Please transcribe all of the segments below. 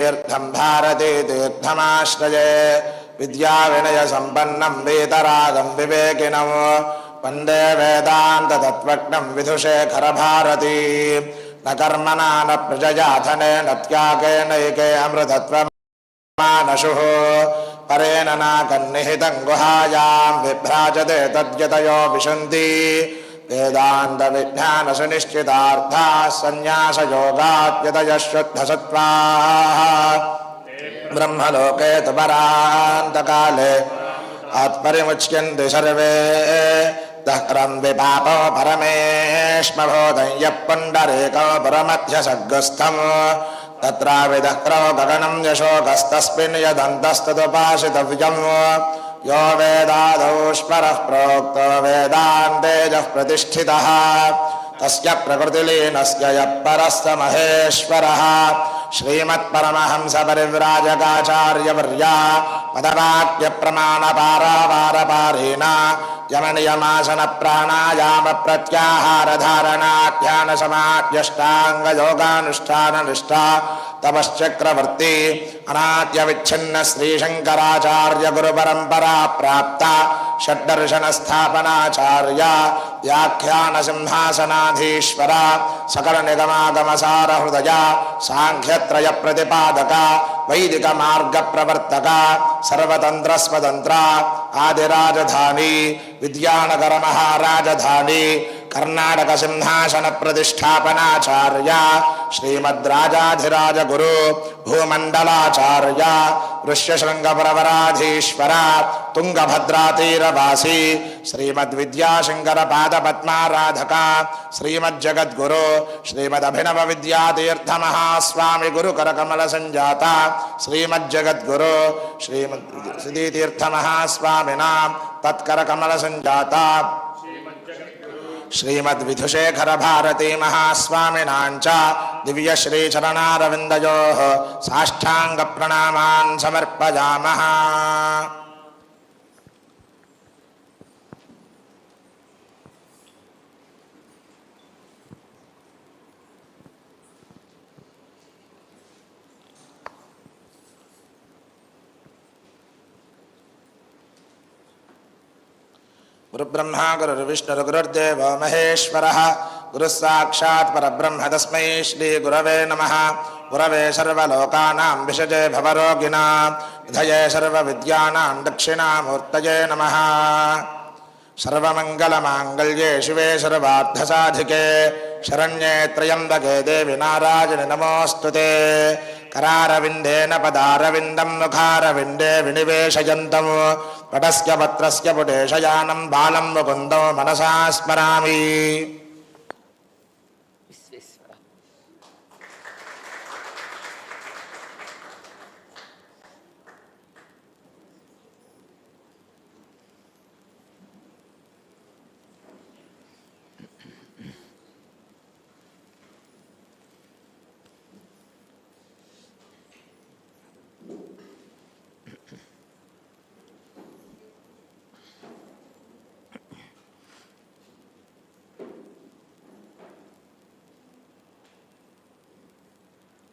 तीर्थम भारते तीर्थमाश्रये विद्या विनय संपन्नम वेदरागम विवेकिनम। वंदे वेदांत तत्वज्ञम विदुषे खर भारती न कर्मणा न प्रजयाथने न त्यागे नैके अमृतत्वमानशु। परेण न कन्निहितं गुहायां विभ्राजते तद्यतयो विशन्ति। वेदान्तविज्ञानसुनिश्चितार्थाः सन्न्यासयोगाद्यतयः शुद्धसत्त्वाः ब्रह्मलोके तु परान्तकाले आत्मरिमुच्यन्ते सर्वे दह्रं विपापो परमेष्मभूतं यः पुण्डरीको पुरमध्यसर्गस्थम् तत्राविदह्रो गगनं यशोकस्तस्मिन् यदन्तस्तदुपासितव्यम् यो प्रोक्त स्मरः प्रोक्तो वेदान्तेजः प्रतिष्ठितः। तस्य प्रकृतिलीनस्य यः परः स महेश्वरः। श्रीमत्परमहंसपरिव्राजकाचार्यवर्या पदवाक्यप्रमाणपारावारपारेण यमनियमासनप्राणायामप्रत्याहारधारणाख्यानसमाध्यष्टाङ्गयोगानुष्ठाननिष्ठा तपश्चक्रवर्ती अनाद्यविच्छिन्न श्रीशङ्कराचार्य गुरुपरम्परा प्राप्ता षड्दर्शनस्थापनाचार्य व्याख्यानसिंहासनाधीश्वर सकलनिगमागमसारहृदय साङ्ख्यत्रयप्रतिपादक वैदिकमार्गप्रवर्तक सर्वतन्त्रस्वतन्त्र आदिराजधानी विद्यानगर महाराजधानी। विद्यानगरमहाराजधानी कर्णाटक सिंहासन प्रतिष्ठापनाचार्य श्रीमद्राजाधिराज गुरु भूमण्डलाचार्य ऋष्यशृङ्गपुरवराधीश्वर तुङ्गभद्रातीरवासी श्रीमद्विद्याशङ्कर पादपद्माराधक श्रीमज्जगद्गुरु श्रीमदभिनव विद्यातीर्थमहास्वामि गुरुकरकमल सञ्जात श्रीमज्जगद्गुरु श्रीमद् सिद्धितीर्थमहास्वामिनां तत्करकमल सञ्जाता श्रीमद् विधुशेखर भारती श्रीमद्विधुशेखरभारती दिव्य च साष्टांग प्रणाम समर्पयामः। గురుబ్రహ్మ గురుర్విష్ణు గురుర్దేవ మహేశ్వర గురుస్సాక్షాత్ పరబ్రహ్మ తస్మై శ్రీ గురవే నమ గురవే సర్వోకానాం విషజే భవరోగిణా నిధయే సర్వవిద్యానాం దక్షిణామూర్తయే నమ సర్వమంగళమాంగళ్యే శివే సర్వార్థసాధికే శరణ్యే త్రయంబకే దేవి నారాజని నమోస్తుతే करारविन्देन पदारविन्दं मुखारविन्दे विनिवेशयन्तं पटस्य पत्रस्य पुटेशयानं बालं मुकुन्दो मनसा स्मरामि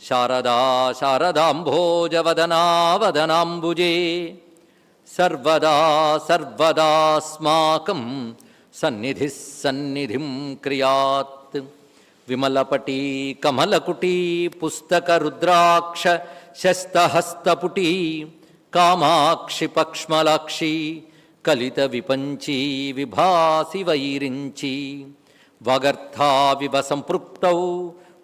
శారదా శారదాంభోజవదనావదనాంబుజే సర్వదా సర్వదాస్మాకం సన్నిధి సన్నిధిం క్రియాత్ విమలపటీ కమలకుటీ పుస్తకరుద్రాక్ష శస్తహస్తపుటీ కామాక్షి పక్ష్మలాక్షి కలిత విపంచీ విభాసి వైరించి వగర్థా సంపృప్తౌ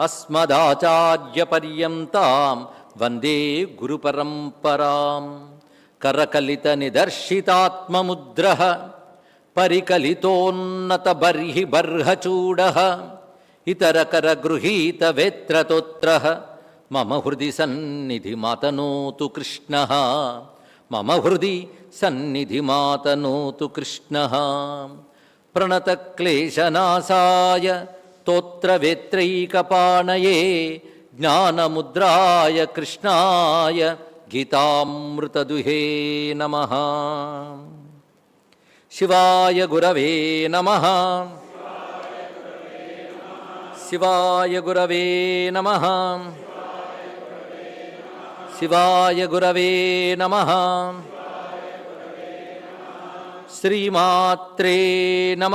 అస్మదాచార్యపర్యంతాం వందే గురుపరంపరాం. కరకలితనిదర్శితాత్మముద్ర పరికలితోన్నతబర్హి బర్హచూడ ఇతరకరగృహీతవేత్రతోత్ర. మమ హృది సన్నిధిమాతనోతు కృష్ణ. మమ హృది సన్నిధిమాతనోతు కృష్ణ. స్తోత్రవేత్రైకపాణయే జ్ఞానముద్రాయ కృష్ణాయ గీతామృతదుహే నమ శివాయ గురవే నమ శివాయ గురవే నమ శివాయ గురవే నమ శ్రీమాత్రే నమ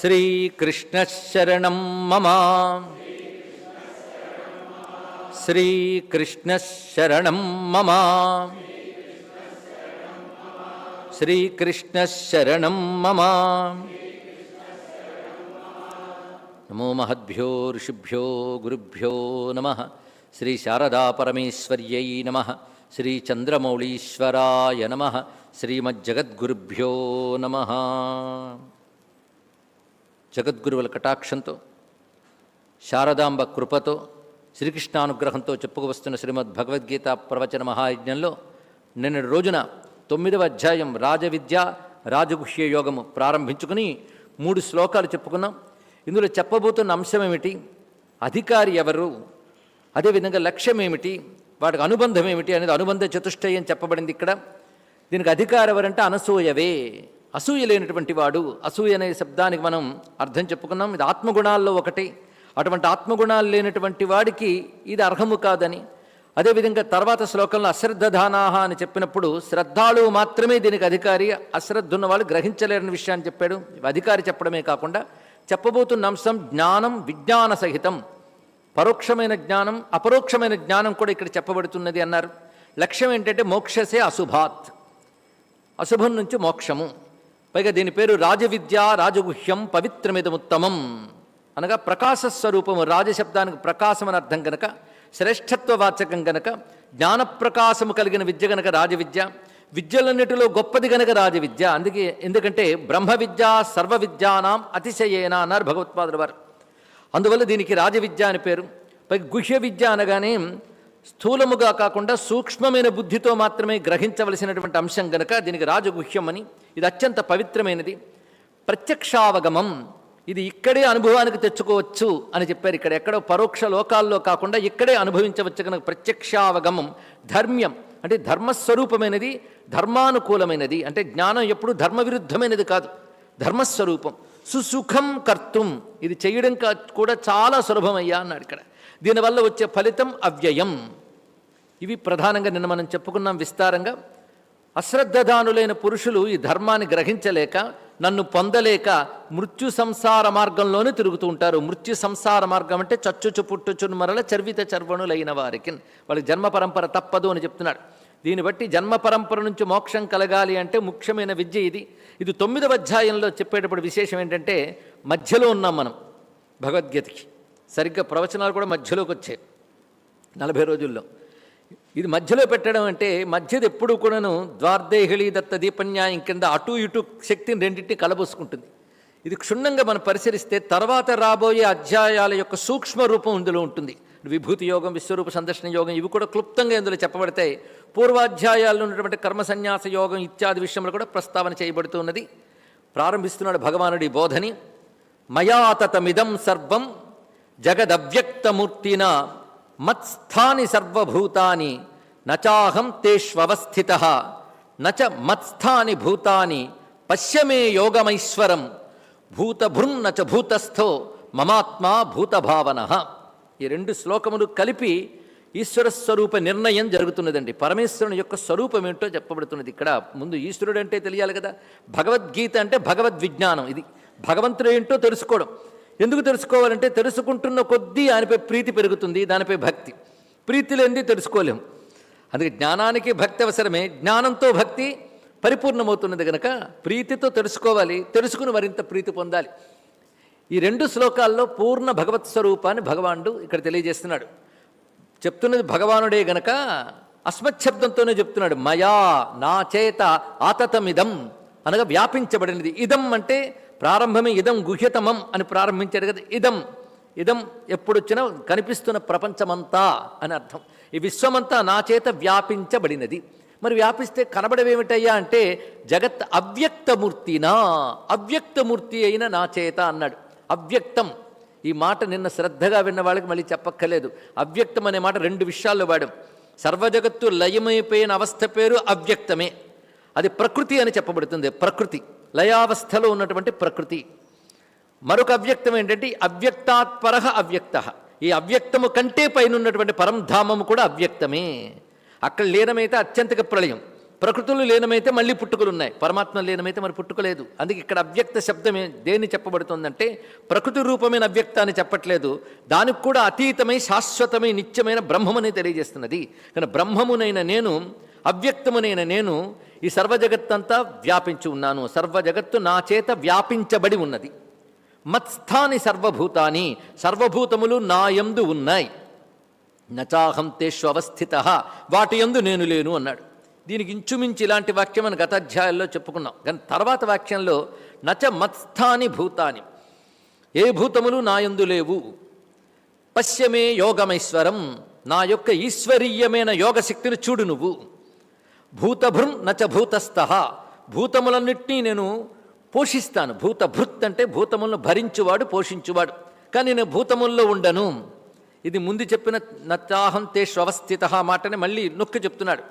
శ్రీకృష్ణశరణం మమ. శ్రీకృష్ణశరణం మమ. శ్రీకృష్ణశరణం మమ. నమో మహద్భ్యో ఋషిభ్యో గురుభ్యో నమ. శ్రీ శారదా పరమేశ్వర్యై నమ. శ్రీ చంద్రమౌళీశ్వరాయ నమ. శ్రీమజ్జగద్గురుభ్యో నమ. జగద్గురువుల కటాక్షంతో శారదాంబ కృపతో శ్రీకృష్ణానుగ్రహంతో చెప్పుకువస్తున్న శ్రీమద్ భగవద్గీత ప్రవచన మహాయజ్ఞంలో నిన్న రోజున తొమ్మిదవ అధ్యాయం రాజవిద్య రాజగుహ్య యోగము ప్రారంభించుకుని మూడు శ్లోకాలు చెప్పుకున్నాం. ఇందులో చెప్పబోతున్న అంశం ఏమిటి అధికారి ఎవరు? అదేవిధంగా లక్ష్యం ఏమిటి వాటికి అనుబంధం ఏమిటి అనేది అనుబంధ చతుష్టయం చెప్పబడింది ఇక్కడ. దీనికి అధికారం ఎవరంటే అనసూయవే. అసూయ లేనటువంటి వాడు అసూయ అనే శబ్దానికి మనం అర్థం చెప్పుకున్నాం. ఇది ఆత్మగుణాల్లో ఒకటి. అటువంటి ఆత్మగుణాలు లేనటువంటి వాడికి ఇది అర్హము కాదని. అదేవిధంగా తర్వాత శ్లోకంలో అశ్రద్ధధానాహ అని చెప్పినప్పుడు శ్రద్ధాళు మాత్రమే దీనికి అధికారి అశ్రద్ధ ఉన్న వాళ్ళు గ్రహించలేరని విషయాన్ని చెప్పాడు. అధికారి చెప్పడమే కాకుండా చెప్పబోతున్న అంశం జ్ఞానం విజ్ఞాన సహితం. పరోక్షమైన జ్ఞానం అపరోక్షమైన జ్ఞానం కూడా ఇక్కడ చెప్పబడుతున్నది అన్నారు. లక్ష్యం ఏంటంటే మోక్షసే అశుభాత్. అశుభం నుంచి మోక్షము. పైగా దీని పేరు రాజవిద్య రాజగుహ్యం పవిత్రమిదముత్తమం. అనగా ప్రకాశ స్వరూపము రాజశబ్దానికి ప్రకాశం అని అర్థం గనక శ్రేష్ఠత్వవాచకం గనక జ్ఞానప్రకాశము కలిగిన విద్య గనక రాజవిద్య విద్యలన్నిటిలో గొప్పది గనక రాజవిద్య. అందుకే ఎందుకంటే బ్రహ్మ విద్య సర్వ విద్యానాం అతిశయేన అన్నారు భగవత్పాదుల వారు. అందువల్ల దీనికి రాజవిద్య అని పేరు. పై గుహ్య విద్య అనగానే స్థూలముగా కాకుండా సూక్ష్మమైన బుద్ధితో మాత్రమే గ్రహించవలసినటువంటి అంశం గనక దీనికి రాజగుహ్యం అని ఇది అత్యంత పవిత్రమైనది. ప్రత్యక్షావగమం. ఇది ఇక్కడే అనుభవానికి తెచ్చుకోవచ్చు అని చెప్పారు ఇక్కడ. ఎక్కడో పరోక్ష లోకాల్లో కాకుండా ఇక్కడే అనుభవించవచ్చు కనుక ప్రత్యక్షావగమం. ధర్మ్యం. అంటే ధర్మస్వరూపమైనది ధర్మానుకూలమైనది. అంటే జ్ఞానం ఎప్పుడు ధర్మ విరుద్ధమైనది కాదు. ధర్మస్వరూపం. సుసుఖం కర్తుం. ఇది చేయడం కా- కూడా చాలా సులభమయ్యా అన్నాడు ఇక్కడ. దీనివల్ల వచ్చే ఫలితం అవ్యయం. ఇవి ప్రధానంగా నిన్న మనం చెప్పుకున్నాం విస్తారంగా. అశ్రద్ధదానులైన పురుషులు ఈ ధర్మాన్ని గ్రహించలేక నన్ను పొందలేక మృత్యు సంసార మార్గంలోనే తిరుగుతూ ఉంటారు. మృత్యు సంసార మార్గం అంటే చచ్చుచు పుట్టుచును మరల చర్విత చర్వణులైన వారికి. వాళ్ళకి జన్మ పరంపర తప్పదు అని చెప్తున్నాడు. దీన్ని బట్టి జన్మ పరంపర నుంచి మోక్షం కలగాలి అంటే ముఖ్యమైన విద్య ఇది. ఇది తొమ్మిదవ అధ్యాయంలో చెప్పేటప్పుడు విశేషం ఏంటంటే మధ్యలో ఉన్నాం మనం భగవద్గీతకి. సరిగ్గా ప్రవచనాలు కూడా మధ్యలోకి వచ్చాయి. నలభై రోజుల్లో. ఇది మధ్యలో పెట్టడం అంటే మధ్యది ఎప్పుడు కూడాను ద్వార్దేహిళి దత్త దీపన్యాయం కింద అటు ఇటు శక్తిని రెండింటిని కలబోసుకుంటుంది. ఇది క్షుణ్ణంగా మనం పరిశీలిస్తే తర్వాత రాబోయే అధ్యాయాల యొక్క సూక్ష్మ రూపం ఇందులో ఉంటుంది. విభూతి యోగం విశ్వరూప సందర్శన యోగం ఇవి కూడా క్లుప్తంగా ఇందులో చెప్పబడతాయి. పూర్వాధ్యాయాల్లో ఉన్నటువంటి కర్మ సన్యాస యోగం ఇత్యాది విషయంలో కూడా ప్రస్తావన చేయబడుతున్నది. ప్రారంభిస్తున్నాడు భగవానుడి బోధని. మయాతతమిదం సర్వం జగదవ్యక్తమూర్తిన మత్స్థాని సర్వభూతాని. నచాహం తేష్వస్థిత నచ మత్స్థాని భూతాని పశ్యమే యోగమైశ్వరం భూతభృం చ భూతస్థో మమాత్మా భూతభావన. ఈ రెండు శ్లోకములు కలిపి ఈశ్వర స్వరూప నిర్ణయం జరుగుతున్నదండి. పరమేశ్వరుని యొక్క స్వరూపం ఏంటో చెప్పబడుతున్నది ఇక్కడ. ముందు ఈశ్వరుడు అంటే తెలియాలి కదా. భగవద్గీత అంటే భగవద్విజ్ఞానం. ఇది భగవంతుడు ఏంటో తెలుసుకోవడం. ఎందుకు తెలుసుకోవాలంటే తెలుసుకుంటున్న కొద్దీ ఆయనపై ప్రీతి పెరుగుతుంది దానిపై భక్తి. ప్రీతి లేనిది తెలుసుకోలేము అందుకే జ్ఞానానికి భక్తి అవసరమే. జ్ఞానంతో భక్తి పరిపూర్ణమవుతున్నది కనుక ప్రీతితో తెలుసుకోవాలి. తెలుసుకుని మరింత ప్రీతి పొందాలి. ఈ రెండు శ్లోకాల్లో పూర్ణ భగవత్ స్వరూపాన్ని భగవానుడు ఇక్కడ తెలియజేస్తున్నాడు. చెప్తున్నది భగవానుడే గనక అస్మశబ్దంతోనే చెప్తున్నాడు. మయా నా చేత ఆతతమిదం అనగా వ్యాపించబడినది. ఇదం అంటే ప్రారంభమే ఇదం గుహ్యతమం అని ప్రారంభించాడు కదా. ఇదం ఇదం ఎప్పుడొచ్చినా కనిపిస్తున్న ప్రపంచమంతా అని అర్థం. ఈ విశ్వమంతా నా చేత వ్యాపించబడినది. మరి వ్యాపిస్తే కనబడవేమిటయ్యా అంటే జగత్ అవ్యక్తమూర్తినా? అవ్యక్తమూర్తి అయిన నా చేత అన్నాడు. అవ్యక్తం. ఈ మాట నిన్న శ్రద్ధగా విన్న వాళ్ళకి మళ్ళీ చెప్పక్కర్లేదు. అవ్యక్తం అనే మాట రెండు విషయాల్లో వాడాం. సర్వజగత్తు లయమైపోయిన అవస్థ పేరు అవ్యక్తమే. అది ప్రకృతి అని చెప్పబడుతుంది. ప్రకృతి. లయావస్థలో ఉన్నటువంటి ప్రకృతి. మరొక అవ్యక్తం ఏంటంటే అవ్యక్తాత్పర అవ్యక్త. ఈ అవ్యక్తము కంటే పైన ఉన్నటువంటి పరంధామము కూడా అవ్యక్తమే. అక్కడ లీనమైతే అత్యంతక ప్రళయం. ప్రకృతులు లీనమైతే మళ్ళీ పుట్టుకలు ఉన్నాయి. పరమాత్మ లీనమైతే మరి పుట్టుకలేదు. అందుకే ఇక్కడ అవ్యక్త శబ్దమే దేన్ని చెప్పబడుతుందంటే ప్రకృతి రూపమైన అవ్యక్త అని చెప్పట్లేదు. దానికి కూడా అతీతమై శాశ్వతమై నిత్యమైన బ్రహ్మమని తెలియజేస్తున్నది. కానీ బ్రహ్మమునైన నేను అవ్యక్తమునైన నేను ఈ సర్వజగత్తంతా వ్యాపించి ఉన్నాను. సర్వజగత్తు నా చేత వ్యాపించబడి ఉన్నది. మత్స్థాని సర్వభూతాని సర్వభూతములు నా యందు ఉన్నాయి నచాహం తేషు అవస్థిత వాటి యందు నేను లేను అన్నాడు. దీనికి ఇంచుమించి ఇలాంటి వాక్యం అని గత అధ్యాయాల్లో చెప్పుకున్నాం. కానీ తర్వాత వాక్యంలో నచ మత్స్థాని భూతాని. ఏ భూతములు నాయందు లేవు. పశ్యమే యోగమైశ్వరం నా యొక్క ఈశ్వరీయమైన యోగశక్తిని చూడు నువ్వు. భూతభృం నచ భూతస్థ భూతములన్నిటినీ నేను పోషిస్తాను. భూత భృత్ అంటే భూతములను భరించువాడు పోషించువాడు. కానీ నేను భూతముల్లో ఉండను. ఇది ముందు చెప్పిన నత్యాహం తేషు అవస్థిత మాటని మళ్ళీ నొక్కి చెప్తున్నాడు.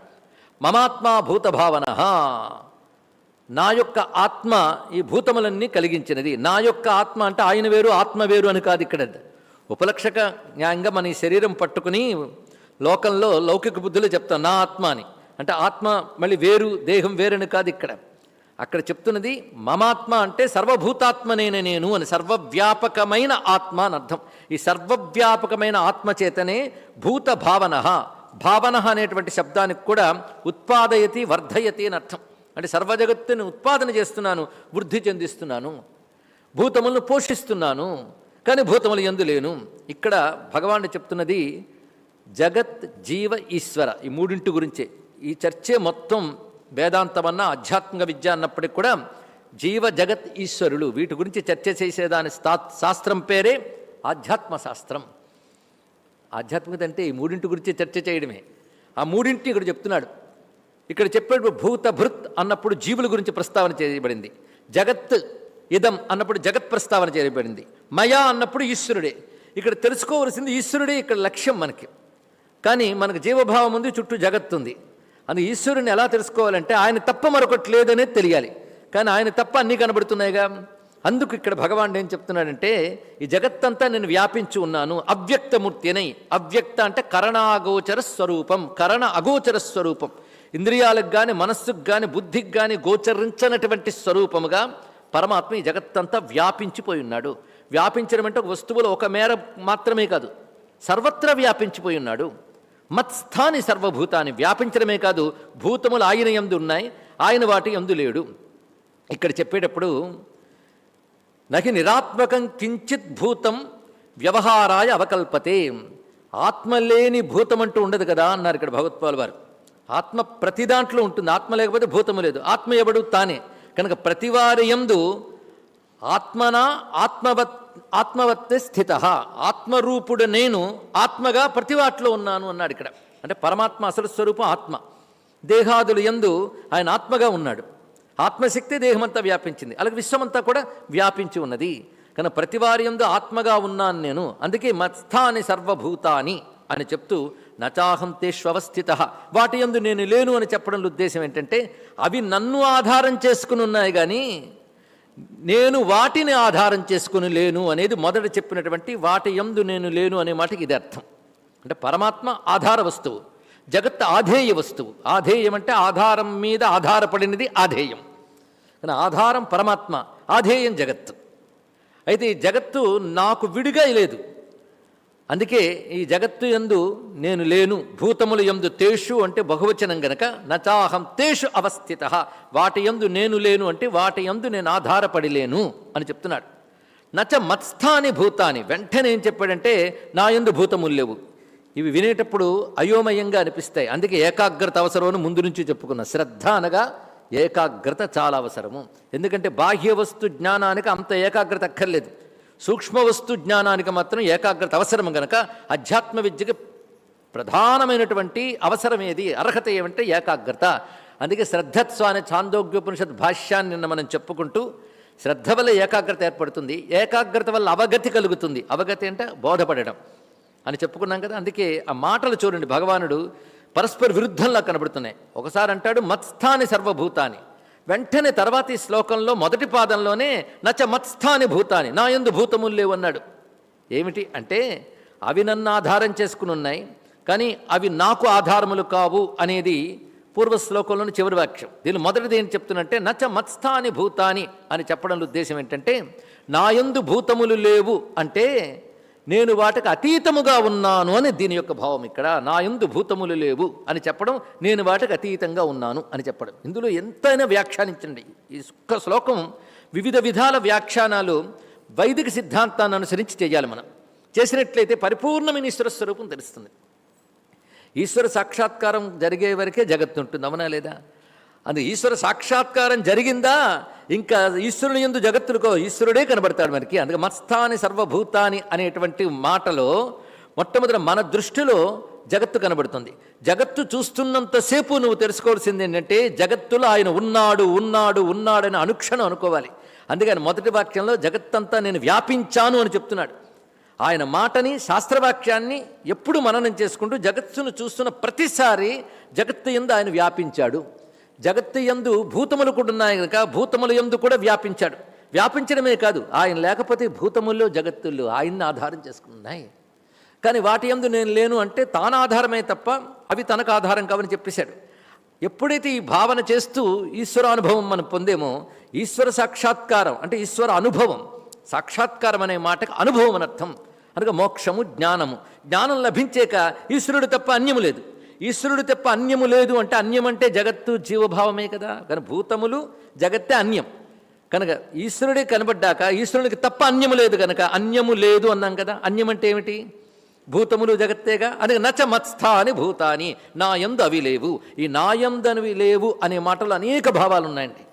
మమాత్మా భూత భావన నా యొక్క ఆత్మ ఈ భూతములన్నీ కలిగించినది. నా యొక్క ఆత్మ అంటే ఆయన వేరు ఆత్మ వేరు అని కాదు ఇక్కడ. ఉపలక్షక న్యాయంగా మన ఈ శరీరం పట్టుకుని లోకంలో లౌకిక బుద్ధులు చెప్తాం నా ఆత్మ అని. అంటే ఆత్మ మళ్ళీ వేరు దేహం వేరని కాదు ఇక్కడ. అక్కడ చెప్తున్నది మమాత్మ అంటే సర్వభూతాత్మనేన నేను అని సర్వవ్యాపకమైన ఆత్మ అని అర్థం. ఈ సర్వవ్యాపకమైన ఆత్మ చేతనే భూత భావన భావన అనేటువంటి శబ్దానికి కూడా ఉత్పాదయతి వర్ధయతి అని అర్థం. అంటే సర్వజగత్తుని ఉత్పాదన చేస్తున్నాను వృద్ధి చెందిస్తున్నాను భూతములను పోషిస్తున్నాను కానీ భూతములు ఎందు లేను. ఇక్కడ భగవానుడు చెప్తున్నది జగత్ జీవ ఈశ్వర ఈ మూడింటి గురించే. ఈ చర్చే మొత్తం వేదాంతమన్నా ఆధ్యాత్మిక విద్య అన్నప్పటికి కూడా జీవ జగత్ ఈశ్వరులు వీటి గురించి చర్చ చేసేదాని శాస్త్రం పేరే ఆధ్యాత్మ శాస్త్రం ఆధ్యాత్మికత అంటే ఈ మూడింటి గురించి చర్చ చేయడమే. ఆ మూడింటిని ఇక్కడ చెప్తున్నాడు. ఇక్కడ చెప్పేటప్పుడు భూత భృత్ అన్నప్పుడు జీవుల గురించి ప్రస్తావన చేయబడింది. జగత్ ఇదం అన్నప్పుడు జగత్ ప్రస్తావన చేయబడింది. మయా అన్నప్పుడు ఈశ్వరుడే. ఇక్కడ తెలుసుకోవలసింది ఈశ్వరుడే ఇక్కడ లక్ష్యం మనకి. కానీ మనకు జీవభావం ఉంది చుట్టూ జగత్తు ఉంది. అందుకు ఈశ్వరుని ఎలా తెలుసుకోవాలంటే ఆయన తప్ప మరొకటి లేదనేది తెలియాలి. కానీ ఆయన తప్ప అన్నీ కనబడుతున్నాయిగా. అందుకు ఇక్కడ భగవాన్ ఏం చెప్తున్నాడంటే ఈ జగత్తంతా నేను వ్యాపించి ఉన్నాను అవ్యక్తమూర్తి అని అవ్యక్త అంటే కరణాగోచర స్వరూపం కరణ అగోచర స్వరూపం. ఇంద్రియాలకు కానీ మనస్సుకు కానీ బుద్ధికి కానీ గోచరించనటువంటి స్వరూపముగా పరమాత్మ ఈ జగత్తంతా వ్యాపించిపోయి ఉన్నాడు. వ్యాపించడం అంటే ఒక వస్తువులో ఒక మేర మాత్రమే కాదు సర్వత్రా వ్యాపించిపోయి ఉన్నాడు. మత్స్థాని సర్వభూతాన్ని వ్యాపించడమే కాదు భూతములు ఆయన ఎందు ఉన్నాయి ఆయన వాటి ఎందు లేడు. ఇక్కడ చెప్పేటప్పుడు నహి నిరాత్మకం కించిత్ భూతం వ్యవహారాయ అవకల్పతే. ఆత్మ లేని భూతం అంటూ ఉండదు కదా అన్నారు ఇక్కడ భగవత్పాల్ వారు. ఆత్మ ప్రతి దాంట్లో ఉంటుంది ఆత్మ లేకపోతే భూతము లేదు. ఆత్మ ఎవడు? తానే. కనుక ప్రతివారి ఎందు ఆత్మన ఆత్మవత్ ఆత్మవత్తే స్థిత. ఆత్మరూపుడు నేను ఆత్మగా ప్రతివాట్లో ఉన్నాను అన్నాడు ఇక్కడ. అంటే పరమాత్మ అసలు స్వరూపం ఆత్మ. దేహాదులు ఎందు ఆయన ఆత్మగా ఉన్నాడు. ఆత్మశక్తి దేహమంతా వ్యాపించింది. అలాగే విశ్వమంతా కూడా వ్యాపించి ఉన్నది. కనుక ప్రతి వారి యందు ఆత్మగా ఉన్నాను నేను. అందుకే మత్స్థాని సర్వభూతాని అని చెప్తూ నచాహం తేష్వస్థిత వాటి యందు నేను లేను అని చెప్పడంలో ఉద్దేశం ఏంటంటే అవి నన్ను ఆధారం చేసుకుని ఉన్నాయి కానీ నేను వాటిని ఆధారం చేసుకుని లేను అనేది మొదట చెప్పినటువంటి వాటి యందు నేను లేను అనే మాటకి ఇది అర్థం. అంటే పరమాత్మ ఆధార వస్తువు జగత్ ఆధేయ వస్తువు. ఆధేయం అంటే ఆధారం మీద ఆధారపడినది ఆధేయం. కానీ ఆధారం పరమాత్మ ఆధేయం జగత్తు. అయితే ఈ జగత్తు నాకు విడిగా లేదు. అందుకే ఈ జగత్తు యందు నేను లేను భూతములు యందు తేషు అంటే బహువచనం గనక నచాహం తేషు అవస్థిత. వాటి ఎందు నేను లేను అంటే వాటి ఎందు నేను ఆధారపడి లేను అని చెప్తున్నాడు. నచ మత్స్థాని భూతాని. వెంటనే ఏం చెప్పాడంటే నా ఎందు భూతములు లేవు. ఇవి వినేటప్పుడు అయోమయంగా అనిపిస్తాయి. అందుకే ఏకాగ్రత అవసరం ముందు నుంచి చెప్పుకున్న. శ్రద్ధ అనగా ఏకాగ్రత చాలా అవసరము. ఎందుకంటే బాహ్య వస్తు జ్ఞానానికి అంత ఏకాగ్రత అక్కర్లేదు. సూక్ష్మవస్తు జ్ఞానానికి మాత్రం ఏకాగ్రత అవసరం గనక అధ్యాత్మ విద్యకి ప్రధానమైనటువంటి అవసరం ఏది? అర్హత ఏమంటే ఏకాగ్రత. అందుకే శ్రద్ధత్వ అనే ఛాందోగ్యోపనిషత్ భాష్యాన్ని నిన్న మనం చెప్పుకుంటూ శ్రద్ధ వల్ల ఏకాగ్రత ఏర్పడుతుంది. ఏకాగ్రత వల్ల అవగతి కలుగుతుంది. అవగతి అంటే బోధపడడం అని చెప్పుకున్నాం కదా. అందుకే ఆ మాటలు చూడండి. భగవానుడు పరస్పర విరుద్ధంలా కనబడుతున్నాయి. ఒకసారి అంటాడు మత్స్థాని సర్వభూతాని. వెంటనే తర్వాతి శ్లోకంలో మొదటి పాదంలోనే నచ మత్స్థాని భూతాని నా ఎందు భూతములు లేవు అన్నాడు. ఏమిటి అంటే అవి నన్ను ఆధారం చేసుకుని ఉన్నాయి కానీ అవి నాకు ఆధారములు కావు అనేది పూర్వ శ్లోకంలోని చివరి వాక్యం. దీని మొదటిది ఏం చెప్తున్నంటే నచ మత్స్థాని భూతాని అని చెప్పడంలో ఉద్దేశం ఏంటంటే నాయందు భూతములు లేవు అంటే నేను వాటికి అతీతముగా ఉన్నాను అని దీని యొక్క భావం ఇక్కడ. నా ఎందు భూతములు లేవు అని చెప్పడం నేను వాటికి అతీతంగా ఉన్నాను అని చెప్పడం. ఇందులో ఎంతైనా వ్యాఖ్యానించండి. ఈ ఒక్క శ్లోకం వివిధ విధాల వ్యాఖ్యానాలు వైదిక సిద్ధాంతాన్ని అనుసరించి చేయాలి మనం. చేసినట్లయితే పరిపూర్ణమైన ఈశ్వర స్వరూపం తెలుస్తుంది. ఈశ్వర సాక్షాత్కారం జరిగే వరకే జగత్తు ఉంటుంది. అవునా లేదా? అది ఈశ్వర సాక్షాత్కారం జరిగిందా? ఇంకా ఈశ్వరుని ఎందు జగత్తులకో ఈశ్వరుడే కనబడతాడు మనకి. అందుకే మత్స్థాని సర్వభూతాని అనేటువంటి మాటలో మొట్టమొదటి మన దృష్టిలో జగత్తు కనబడుతుంది. జగత్తు చూస్తున్నంతసేపు నువ్వు తెలుసుకోవాల్సింది ఏంటంటే జగత్తులో ఆయన ఉన్నాడు ఉన్నాడు ఉన్నాడని అనుక్షణం అనుకోవాలి. అందుకని మొదటి వాక్యంలో జగత్తంతా నేను వ్యాపించాను అని చెప్తున్నాడు. ఆయన మాటని శాస్త్రవాక్యాన్ని ఎప్పుడు మననం చేసుకుంటూ జగత్తును చూస్తున్న ప్రతిసారి జగత్తు ఎందు ఆయన వ్యాపించాడు. జగత్తు ఎందు భూతములు కూడా ఉన్నాయి కనుక భూతముల ఎందు కూడా వ్యాపించాడు. వ్యాపించడమే కాదు ఆయన లేకపోతే భూతముల్లో జగత్తుల్లో ఆయన్ని ఆధారం చేసుకున్నాయి. కానీ వాటి ఎందు నేను లేను అంటే తాను ఆధారమే తప్ప అవి తనకు ఆధారం కావని చెప్పేశాడు. ఎప్పుడైతే ఈ భావన చేస్తూ ఈశ్వర అనుభవం మనం పొందేమో ఈశ్వర సాక్షాత్కారం అంటే ఈశ్వర అనుభవం సాక్షాత్కారం అనే మాటకు అనుభవం అనర్థం. అర్థం అనగా మోక్షము జ్ఞానము. జ్ఞానం లభించాక ఈశ్వరుడు తప్ప అన్యము లేదు. ఈశ్వరుడు తప్ప అన్యము లేదు అంటే అన్యం అంటే జగత్తు జీవభావమే కదా. కానీ భూతములు జగత్తే అన్యం. కనుక ఈశ్వరుడే కనబడ్డాక ఈశ్వరునికి తప్ప అన్యము లేదు కనుక అన్యము లేదు అన్నాం కదా. అన్యం అంటే ఏమిటి? భూతములు జగత్తేగా? అందుకే నచ మత్స్థాని భూతాని నాయందు అవి లేవు. ఈ నాయందనివి లేవు అనే మాటలు అనేక భావాలు ఉన్నాయండి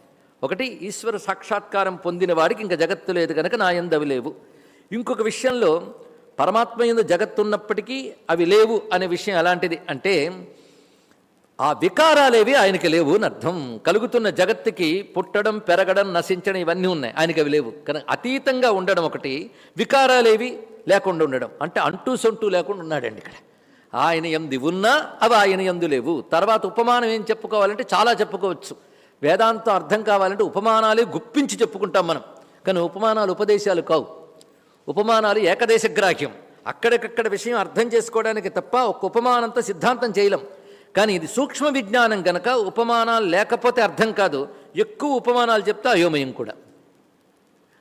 ఒకటి ఈశ్వర సాక్షాత్కారం పొందిన వారికి ఇంకా జగత్తు లేదు కనుక నాయందు అవి లేవు. ఇంకొక విషయంలో పరమాత్మ ఎందు జగత్తున్నప్పటికీ అవి లేవు అనే విషయం ఎలాంటిది అంటే ఆ వికారాలేవి ఆయనకి లేవు అని అర్థం. కలుగుతున్న జగత్తుకి పుట్టడం పెరగడం నశించడం ఇవన్నీ ఉన్నాయి. ఆయనకి అవి లేవు. కానీ అతీతంగా ఉండడం ఒకటి వికారాలేవి లేకుండా ఉండడం. అంటే అంటూ సొంటూ లేకుండా ఉన్నాడండి ఇక్కడ. ఆయన ఎందు ఉన్నా అవి ఆయన ఎందు లేవు. తర్వాత ఉపమానం ఏం చెప్పుకోవాలంటే చాలా చెప్పుకోవచ్చు. వేదాంతం అర్థం కావాలంటే ఉపమానాలే గుప్పించి చెప్పుకుంటాం మనం. కానీ ఉపమానాలు ఉపదేశాలు కావు. ఉపమానాలు ఏకదేశగ్రాహ్యం అక్కడికక్కడ విషయం అర్థం చేసుకోవడానికి తప్ప ఒక ఉపమానంతో సిద్ధాంతం చేయలేం. కానీ ఇది సూక్ష్మ విజ్ఞానం గనక ఉపమానాలు లేకపోతే అర్థం కాదు. ఎక్కువ ఉపమానాలు చెప్తే అయోమయం కూడా.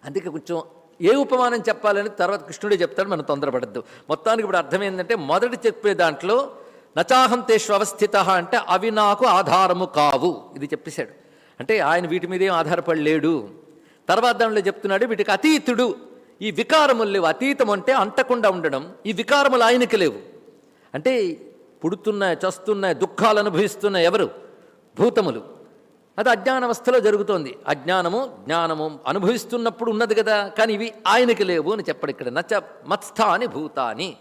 అందుకే కొంచెం ఏ ఉపమానం చెప్పాలని తర్వాత కృష్ణుడే చెప్తాడు మనం తొందరపడద్దు. మొత్తానికి ఇప్పుడు అర్థం ఏంటంటే మొదటి చెప్పే దాంట్లో నచాహం తేషు అవస్థిత అంటే అవి నాకు ఆధారము కావు. ఇది చెప్పేశాడు. అంటే ఆయన వీటి మీదేం ఆధారపడలేడు. తర్వాత దాంట్లో చెప్తున్నాడు వీటికి అతీతుడు ఈ వికారములు లేవు. అతీతం అంటే అంటకుండా ఉండడం. ఈ వికారములు ఆయనకి లేవు. అంటే పుడుతున్నాయి చస్తున్నాయి దుఃఖాలు అనుభవిస్తున్నాయి ఎవరు? భూతములు. అది అజ్ఞానవస్థలో జరుగుతోంది. అజ్ఞానము జ్ఞానము అనుభవిస్తున్నప్పుడు ఉన్నది కదా కానీ ఇవి ఆయనకి లేవు అని చెప్పడు ఇక్కడ. నచ్చ మత్స్థాని భూతాని.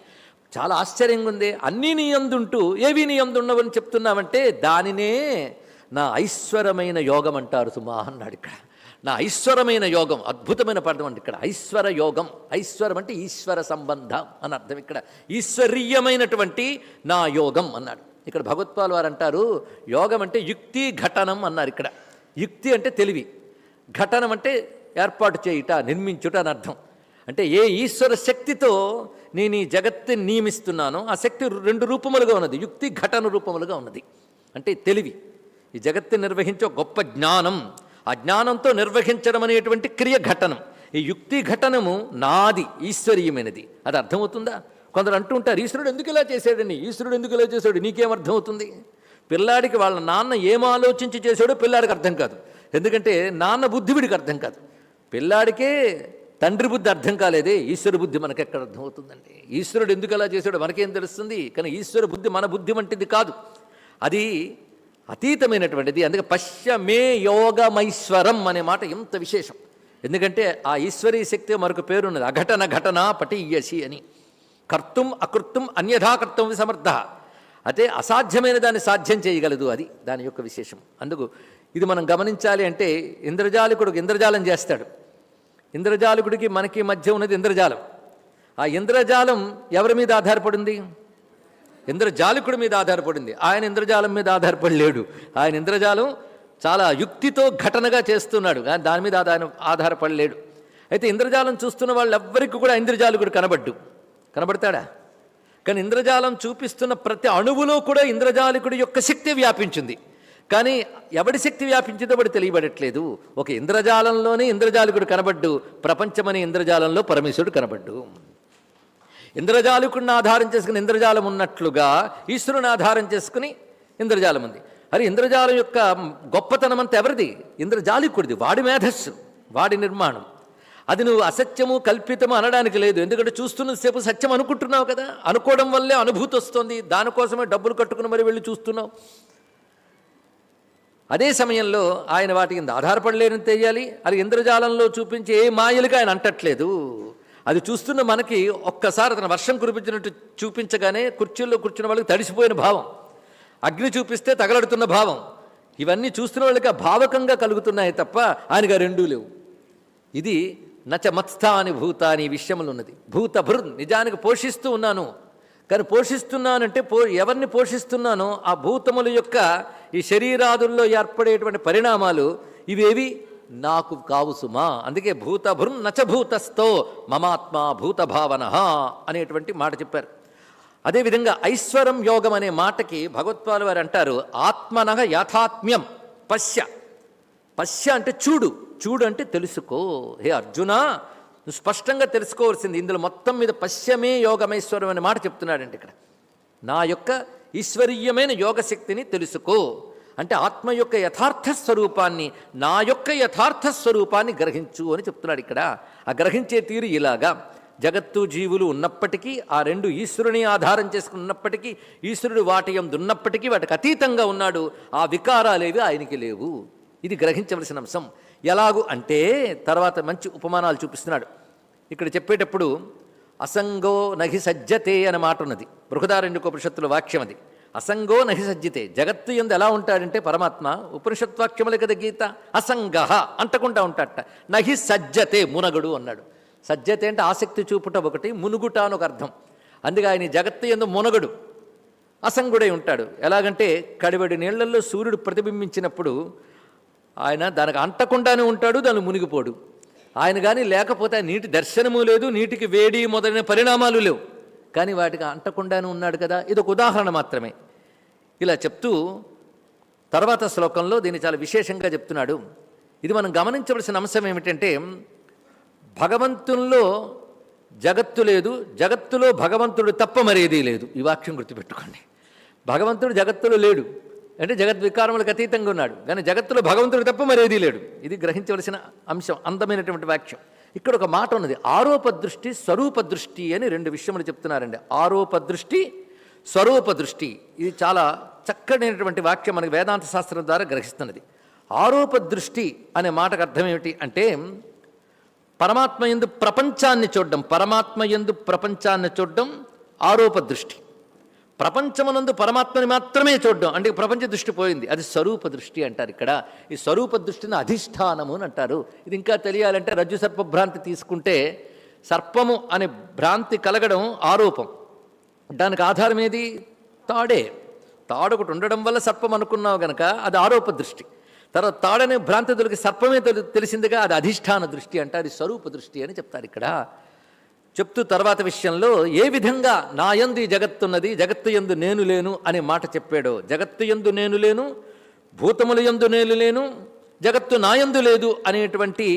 చాలా ఆశ్చర్యంగా ఉంది. అన్నీ నీ అందుంటూ ఏవి నీ అందుండవని చెప్తున్నావంటే దానినే నా ఐశ్వరమైన యోగం అంటారు సుమా అన్నాడు ఇక్కడ. నా ఐశ్వరమైన యోగం అద్భుతమైన పదం అండి ఇక్కడ. ఐశ్వర యోగం ఐశ్వరం అంటే ఈశ్వర సంబంధం అని అర్థం ఇక్కడ. ఈశ్వరీయమైనటువంటి నా యోగం అన్నాడు. ఇక్కడ భగవత్పాల్ వారు అంటారు యోగం అంటే యుక్తి ఘటనం అన్నారు ఇక్కడ. యుక్తి అంటే తెలివి. ఘటనం అంటే ఏర్పాటు చేయుట నిర్మించుట అని అర్థం. అంటే ఏ ఈశ్వర శక్తితో నేను ఈ జగత్తుని నియమిస్తున్నానో ఆ శక్తి రెండు రూపములుగా ఉన్నది. యుక్తి ఘటన రూపములుగా ఉన్నది. అంటే తెలివి. ఈ జగత్తుని నిర్వహించే గొప్ప జ్ఞానం. ఆ జ్ఞానంతో నిర్వహించడం అనేటువంటి క్రియ ఘటనం ఈ యుక్తి ఘటనము నాది ఈశ్వరీయమైనది. అది అర్థమవుతుందా? కొందరు అంటుంటారు ఈశ్వరుడు ఎందుకు ఇలా చేశాడని ఈశ్వరుడు ఎందుకు ఇలా చేశాడు? నీకేం అర్థమవుతుంది? పిల్లాడికి వాళ్ళ నాన్న ఏం ఆలోచించి చేశాడో పిల్లాడికి అర్థం కాదు. ఎందుకంటే నాన్న బుద్ధి వీడికి అర్థం కాదు. పిల్లాడికే తండ్రి బుద్ధి అర్థం కాలేదే ఈశ్వర బుద్ధి మనకు ఎక్కడ అర్థమవుతుందండి? ఈశ్వరుడు ఎందుకు అలా చేశాడో మనకేం తెలుస్తుంది? కానీ ఈశ్వర బుద్ధి మన బుద్ధి వంటిది కాదు. అది అతీతమైనటువంటిది. అందుకే పశ్చమే యోగమైశ్వరం అనే మాట ఎంత విశేషం. ఎందుకంటే ఆ ఈశ్వరీ శక్తి మరొక పేరు ఉన్నది అఘటన ఘటన పటీయసి అని. కర్తుం అకృత్తుం అన్యథా కర్తం సమర్థ అయితే అసాధ్యమైన దాన్ని సాధ్యం చేయగలదు అది దాని యొక్క విశేషం. అందుకు ఇది మనం గమనించాలి అంటే ఇంద్రజాలికుడికి ఇంద్రజాలం చేస్తాడు. ఇంద్రజాలికుడికి మనకి మధ్య ఉన్నది ఇంద్రజాలం. ఆ ఇంద్రజాలం ఎవరి మీద ఆధారపడింది? ఇంద్రజాలికుడి మీద ఆధారపడింది. ఆయన ఇంద్రజాలం మీద ఆధారపడి లేడు ఆయన ఇంద్రజాలం చాలా యుక్తితో ఘటనగా చేస్తున్నాడు. కానీ దాని మీద ఆధార ఆధారపడలేడు. అయితే ఇంద్రజాలం చూస్తున్న వాళ్ళు ఎవ్వరికి కూడా ఇంద్రజాలికుడు కనబడ్డు. కనబడతాడా? కానీ ఇంద్రజాలం చూపిస్తున్న ప్రతి అణువులో కూడా ఇంద్రజాలికుడి యొక్క శక్తి వ్యాపించింది. కానీ ఎవడి శక్తి వ్యాపించిందో వాడు తెలియబడట్లేదు. ఒక ఇంద్రజాలంలోనే ఇంద్రజాలికుడు కనబడ్డు. ప్రపంచమనే ఇంద్రజాలంలో పరమేశ్వరుడు కనబడ్డు. ఇంద్రజాలికుడిని ఆధారం చేసుకుని ఇంద్రజాలం ఉన్నట్లుగా ఈశ్వరుని ఆధారం చేసుకుని ఇంద్రజాలం ఉంది. అది ఇంద్రజాలం యొక్క గొప్పతనం అంతా ఎవరిది? ఇంద్రజాలికుడిది వాడి మేధస్సు వాడి నిర్మాణం. అది నువ్వు అసత్యము కల్పితము అనడానికి లేదు. ఎందుకంటే చూస్తున్నసేపు సత్యం అనుకుంటున్నావు కదా. అనుకోవడం వల్లే అనుభూతి వస్తుంది. దానికోసమే డబ్బులు కట్టుకుని మరి వెళ్ళి చూస్తున్నావు. అదే సమయంలో ఆయన వాటి కింద ఆధారపడలేని తెలియాలి. అది ఇంద్రజాలంలో చూపించే ఏ మాయలుగా ఆయన అంటట్లేదు. అది చూస్తున్న మనకి ఒక్కసారి అతను వర్షం కురిపించినట్టు చూపించగానే కుర్చీల్లో కూర్చున్న వాళ్ళకి తడిసిపోయిన భావం. అగ్ని చూపిస్తే తగలడుతున్న భావం. ఇవన్నీ చూస్తున్న వాళ్ళకి భావకంగా కలుగుతున్నాయి తప్ప ఆయనగా రెండూ లేవు. ఇది నచ మత్స్థాని భూతాని విషయములు ఉన్నది. భూత భృ నిజానికి పోషిస్తూ ఉన్నాను. కానీ పోషిస్తున్నానంటే పో ఎవరిని పోషిస్తున్నానో ఆ భూతముల యొక్క ఈ శరీరాదుల్లో ఏర్పడేటువంటి పరిణామాలు ఇవేవి? నాకు కావు సుమా. అందుకే భూతభృం నచభూతస్థో మమాత్మ భూతభావన అనేటువంటి మాట చెప్పారు. అదేవిధంగా ఐశ్వరం యోగం అనే మాటకి భగవత్పాలు వారు అంటారు ఆత్మనగ యాథాత్మ్యం పశ్య. పశ్య అంటే చూడు చూడు అంటే తెలుసుకో. హే అర్జున నువ్వు స్పష్టంగా తెలుసుకోవాల్సింది ఇందులో మొత్తం మీద పశ్యమే యోగమైశ్వరం అనే మాట చెప్తున్నాడండి ఇక్కడ. నా యొక్క ఈశ్వరీయమైన యోగశక్తిని తెలుసుకో. అంటే ఆత్మ యొక్క యథార్థ స్వరూపాన్ని నా యొక్క యథార్థ స్వరూపాన్ని గ్రహించు అని చెప్తున్నాడు ఇక్కడ. ఆ గ్రహించే తీరు ఇలాగా. జగత్తు జీవులు ఉన్నప్పటికీ ఆ రెండు ఈశ్వరుని ఆధారం చేసుకుని ఉన్నప్పటికీ ఈశ్వరుడు వాటి యందు ఉన్నప్పటికీ వాటికి అతీతంగా ఉన్నాడు. ఆ వికారాలేవి ఆయనకి లేవు. ఇది గ్రహించవలసిన అంశం. ఎలాగు అంటే తర్వాత మంచి ఉపమానాలు చూపిస్తున్నాడు. ఇక్కడ చెప్పేటప్పుడు అసంగో నహి సజ్జతే అనే మాట ఉన్నది. బృహదారణ్యకోపనిషత్తుల వాక్యం అది. అసంగో నహి సజ్జతే. జగత్తు ఎందు ఎలా ఉంటాడంటే పరమాత్మ ఉపనిషత్వాక్యముల కదా గీత అసంగ అంటకుండా ఉంటాడట. నహి సజ్జతే మునగడు అన్నాడు. సజ్జతే అంటే ఆసక్తి చూపుట ఒకటి మునుగుట అని ఒక అర్థం. అందుకే ఆయన జగత్తు ఎందు మునగడు అసంగుడై ఉంటాడు. ఎలాగంటే కడివడి నీళ్ళలో సూర్యుడు ప్రతిబింబించినప్పుడు ఆయన దానికి అంటకుండానే ఉంటాడు దాన్ని మునిగిపోడు. ఆయన కానీ లేకపోతే నీటి దర్శనము లేదు నీటికి వేడి మొదలైన పరిణామాలు లేవు. కానీ వాటికి అంటకుండానే ఉన్నాడు కదా. ఇది ఒక ఉదాహరణ మాత్రమే. ఇలా చెప్తూ తర్వాత శ్లోకంలో దీన్ని చాలా విశేషంగా చెప్తున్నాడు. ఇది మనం గమనించవలసిన అంశం ఏమిటంటే భగవంతుల్లో జగత్తు లేదు జగత్తులో భగవంతుడు తప్ప మరేదీ లేదు. ఈ వాక్యం గుర్తుపెట్టుకోండి. భగవంతుడు జగత్తులో లేడు. అంటే జగత్ వికారములకు అతీతంగా ఉన్నాడు. కానీ జగత్తులో భగవంతుడు తప్ప మరేదీ లేడు. ఇది గ్రహించవలసిన అంశం అందమైనటువంటి వాక్యం. ఇక్కడ ఒక మాట ఉన్నది. ఆరోప దృష్టి స్వరూప దృష్టి అని రెండు విషయములు చెప్తున్నారండి. ఆరోప దృష్టి స్వరూప దృష్టి ఇది చాలా చక్కడైనటువంటి వాక్యం మనకి వేదాంత శాస్త్రం ద్వారా గ్రహిస్తున్నది. ఆరోప దృష్టి అనే మాటకు అర్థం ఏమిటి అంటే పరమాత్మ ఎందు ప్రపంచాన్ని చూడడం పరమాత్మ ఎందు ప్రపంచాన్ని చూడడం ఆరోప దృష్టి ప్రపంచమునందు పరమాత్మని మాత్రమే చూడడం. అంటే ప్రపంచ దృష్టి పోయింది. అది స్వరూప దృష్టి అంటారు ఇక్కడ. ఈ స్వరూప దృష్టిని అధిష్టానము అని అంటారు. ఇది ఇంకా తెలియాలంటే రజ్జు సర్పభ్రాంతి తీసుకుంటే సర్పము అనే భ్రాంతి కలగడం ఆరోపం. దానికి ఆధారం ఏది? తాడే. తాడు ఒకటి ఉండడం వల్ల సర్పం అనుకున్నావు గనక అది ఆరోప దృష్టి. తర్వాత తాడనే భ్రాంతి దొరికి సర్పమే తెలిసిందిగా అది అధిష్టాన దృష్టి అంటారు. అది స్వరూప దృష్టి అని చెప్తారు ఇక్కడ. చెప్తూ తర్వాత విషయంలో ఏ విధంగా నా యందు ఈ జగత్తున్నది జగత్తు యందు నేను లేను అనే మాట చెప్పాడో. జగత్తు యందు నేను లేను భూతముల యందు నేను లేను జగత్తు నాయందు లేదు అనేటువంటి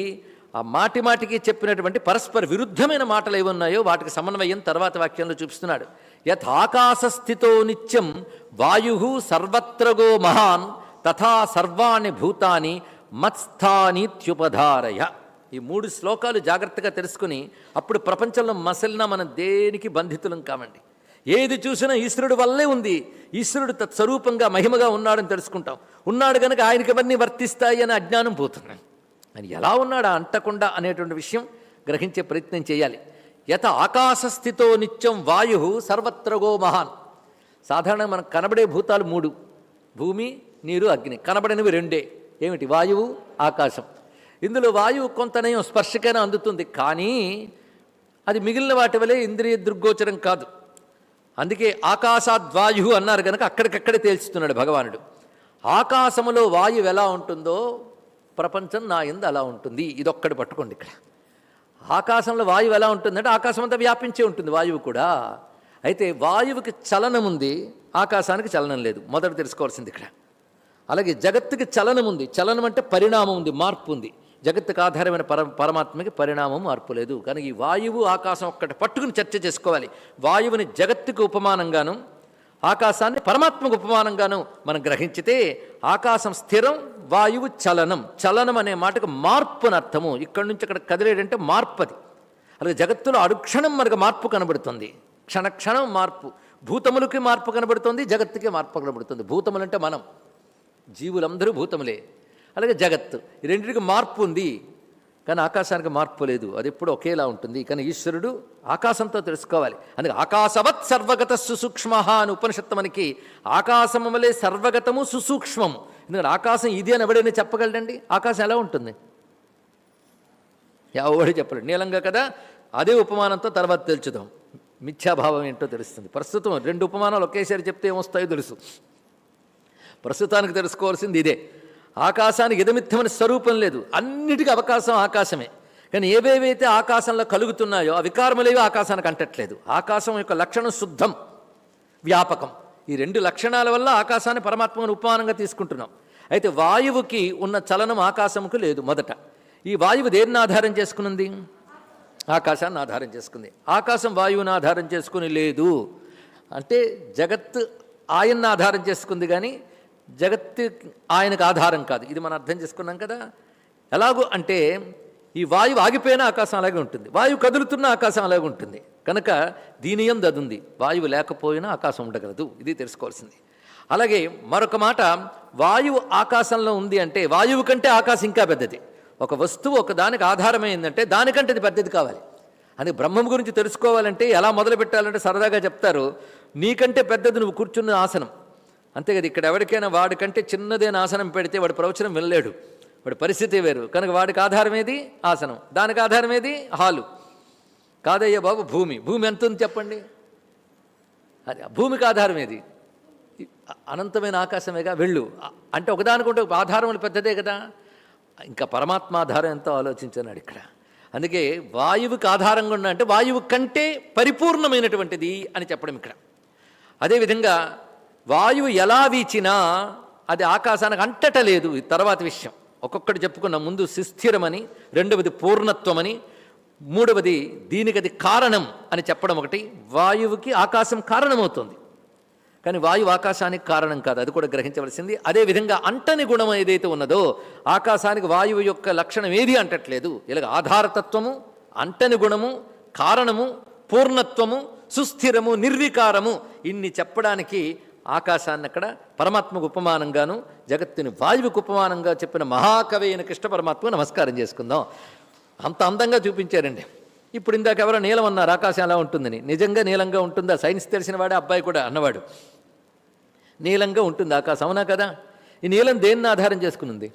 ఆ మాటి మాటికి చెప్పినటువంటి పరస్పర విరుద్ధమైన మాటలు ఏవి ఉన్నాయో వాటికి సమన్వయం తర్వాత వాక్యంలో చూపిస్తున్నాడు. యథాకాశస్థితో నిత్యం వాయు సర్వత్రగో మహాన్ తథా సర్వాణి భూతాని మత్స్థానిత్యుపధారయ. ఈ మూడు శ్లోకాలు జాగ్రత్తగా తెలుసుకుని అప్పుడు ప్రపంచంలో మసలినా మనం దేనికి బంధితులం కామండి? ఏది చూసినా ఈశ్వరుడు వల్లే ఉంది. ఈశ్వరుడు తత్స్వరూపంగా మహిమగా ఉన్నాడని తెలుసుకుంటాం. ఉన్నాడు కనుక ఆయనకి అవన్నీ వర్తిస్తాయి అని అజ్ఞానం పోతుంది. ఆయన ఎలా ఉన్నాడా? అంటకుండా అనేటువంటి విషయం గ్రహించే ప్రయత్నం చేయాలి. యత ఆకాశస్థితో నిత్యం వాయు సర్వత్రగో మహాన్. సాధారణంగా మనకు కనబడే భూతాలు మూడు. భూమి నీరు అగ్ని. కనబడినవి రెండే. ఏమిటి? వాయువు ఆకాశం. ఇందులో వాయువు కొంతనయం స్పర్శకైనా అందుతుంది కానీ అది మిగిలిన వాటి వలె ఇంద్రియ దృగ్గోచరం కాదు. అందుకే ఆకాశాద్వాయు అన్నారు కనుక అక్కడికక్కడే తేల్చుతున్నాడు భగవానుడు. ఆకాశములో వాయువు ఎలా ఉంటుందో ప్రపంచం నా ఎందు అలా ఉంటుంది. ఇదొక్కటి పట్టుకోండి ఇక్కడ. ఆకాశంలో వాయువు ఎలా ఉంటుందంటే ఆకాశం అంతా వ్యాపించే ఉంటుంది వాయువు కూడా. అయితే వాయువుకి చలనం ఉంది ఆకాశానికి చలనం లేదు. మొదట తెలుసుకోవాల్సింది ఇక్కడ. అలాగే జగత్తుకి చలనం ఉంది. చలనం అంటే పరిణామం ఉంది మార్పు ఉంది. జగత్తుకు ఆధారమైన పర పరమాత్మకి పరిణామం మార్పు లేదు. కానీ ఈ వాయువు ఆకాశం ఒక్కటి పట్టుకుని చర్చ చేసుకోవాలి. వాయువుని జగత్తుకు ఉపమానంగాను ఆకాశాన్ని పరమాత్మకు ఉపమానంగాను మనం గ్రహించితే ఆకాశం స్థిరం వాయువు చలనం. చలనం అనే మాటకు మార్పు అని అర్థము. ఇక్కడి నుంచి అక్కడ కదిలేడంటే మార్పు అది అలాగే జగత్తులో అడుక్షణం మనకు మార్పు కనబడుతుంది. క్షణక్షణం మార్పు. భూతములకి మార్పు కనబడుతుంది జగత్తుకే మార్పు కనబడుతుంది. భూతములంటే మనం. జీవులందరూ భూతములే. అలాగే జగత్తు ఈ రెండింటికి మార్పు ఉంది. కానీ ఆకాశానికి మార్పు లేదు. అది ఎప్పుడు ఒకేలా ఉంటుంది. కానీ ఈశ్వరుడు ఆకాశంతో తెలుసుకోవాలి. అందుకే ఆకాశవత్ సర్వగత సుసూక్ష్మ అని ఉపనిషత్తు మనకి ఆకాశము వలె సర్వగతము సుసూక్ష్మము ఎందుకంటే ఆకాశం ఇది అని ఎవడైనా చెప్పగలడండి? ఆకాశం ఎలా ఉంటుంది? ఎవడు చెప్పలేడు. నీలంగా కదా? అదే ఉపమానంతో తర్వాత తెలుచుదాం. మిథ్యాభావం ఏంటో తెలుస్తుంది. ప్రస్తుతం రెండు ఉపమానాలు ఒకేసారి చెప్తే ఏమొస్తాయో తెలుసు. ప్రస్తుతానికి తెలుసుకోవాల్సింది ఇదే. ఆకాశానికి ఇదమిత్తమైన స్వరూపం లేదు. అన్నిటికీ అవకాశం ఆకాశమే. కానీ ఏవేవైతే ఆకాశంలో కలుగుతున్నాయో ఆ వికారములేవి ఆకాశానికి అంటట్లేదు. ఆకాశం యొక్క లక్షణం శుద్ధం వ్యాపకం. ఈ రెండు లక్షణాల వల్ల ఆకాశాన్ని పరమాత్మను ఉపమానంగా తీసుకుంటున్నాం. అయితే వాయువుకి ఉన్న చలనం ఆకాశముకు లేదు మొదట. ఈ వాయువు దేన్ని ఆధారం చేసుకున్నది ఆకాశాన్ని ఆధారం చేసుకుంది. ఆకాశం వాయువుని ఆధారం చేసుకుని లేదు. అంటే జగత్ ఆయన్ని ఆధారం చేసుకుంది కానీ జగత్తు ఆయనకు ఆధారం కాదు. ఇది మనం అర్థం చేసుకున్నాం కదా? ఎలాగో అంటే ఈ వాయువు ఆగిపోయిన ఆకాశం అలాగే ఉంటుంది. వాయువు కదులుతున్న ఆకాశం అలాగే ఉంటుంది. కనుక దీని ఎందు అది ఉంది. వాయువు లేకపోయినా ఆకాశం ఉండగలదు. ఇది తెలుసుకోవాల్సింది. అలాగే మరొక మాట వాయువు ఆకాశంలో ఉంది అంటే వాయువు కంటే ఆకాశం ఇంకా పెద్దది. ఒక వస్తువు ఒక దానికి ఆధారమైందంటే దానికంటే అది పెద్దది కావాలి. అని బ్రహ్మం గురించి తెలుసుకోవాలంటే ఎలా మొదలు పెట్టాలంటే సరదాగా చెప్తారు. నీకంటే పెద్దది నువ్వు కూర్చున్న ఆసనం. అంతే కదా ఇక్కడ ఎవరికైనా వాడికంటే చిన్నదైన ఆసనం పెడితే వాడి ప్రవచనం వినలేడు. వాడి పరిస్థితి వేరు. కనుక వాడికి ఆధారం ఏది? ఆసనం. దానికి ఆధారం ఏది? హాలు. కాదయ్య బాబు భూమి. భూమి ఎంత ఉంది చెప్పండి? అది భూమికి ఆధారం ఏది? అనంతమైన ఆకాశమేగా? వెళ్ళు. అంటే ఒకదానికుంటే ఒక ఆధారం పెద్దదే కదా. ఇంకా పరమాత్మ ఆధారం ఎంతో ఆలోచించన్నాడు ఇక్కడ. అందుకే వాయువుకి ఆధారంగా ఉన్న అంటే వాయువు కంటే పరిపూర్ణమైనటువంటిది అని చెప్పడం ఇక్కడ. అదేవిధంగా వాయువు ఎలా వీచినా అది ఆకాశానికి అంటటలేదు తర్వాత విషయం. ఒక్కొక్కటి చెప్పుకున్న. ముందు సుస్థిరమని రెండవది పూర్ణత్వమని మూడవది దీనికి అది కారణం అని చెప్పడం ఒకటి. వాయువుకి ఆకాశం కారణమవుతుంది. కానీ వాయువు ఆకాశానికి కారణం కాదు. అది కూడా గ్రహించవలసింది. అదేవిధంగా అంటని గుణం ఏదైతే ఉన్నదో ఆకాశానికి వాయువు యొక్క లక్షణం ఏది అంటట్లేదు. ఇలాగ ఆధారతత్వము అంటని గుణము కారణము పూర్ణత్వము సుస్థిరము నిర్వికారము ఇన్ని చెప్పడానికి ఆకాశాన్ని అక్కడ పరమాత్మకు ఉపమానంగాను జగత్తుని వాయువుకు ఉపమానంగా చెప్పిన మహాకవి అయిన కృష్ణ పరమాత్మకు నమస్కారం చేసుకుందాం. అంత అందంగా చూపించారండి. ఇప్పుడు ఇందాక ఎవరో నీలం అన్నారు ఆకాశం ఎలా ఉంటుందని. నిజంగా నీలంగా ఉంటుందా? సైన్స్ తెలిసిన వాడే అబ్బాయి కూడా అన్నవాడు. నీలంగా ఉంటుంది ఆకాశం అవునా కదా? ఈ నీలం దేన్ని ఆధారం చేసుకుని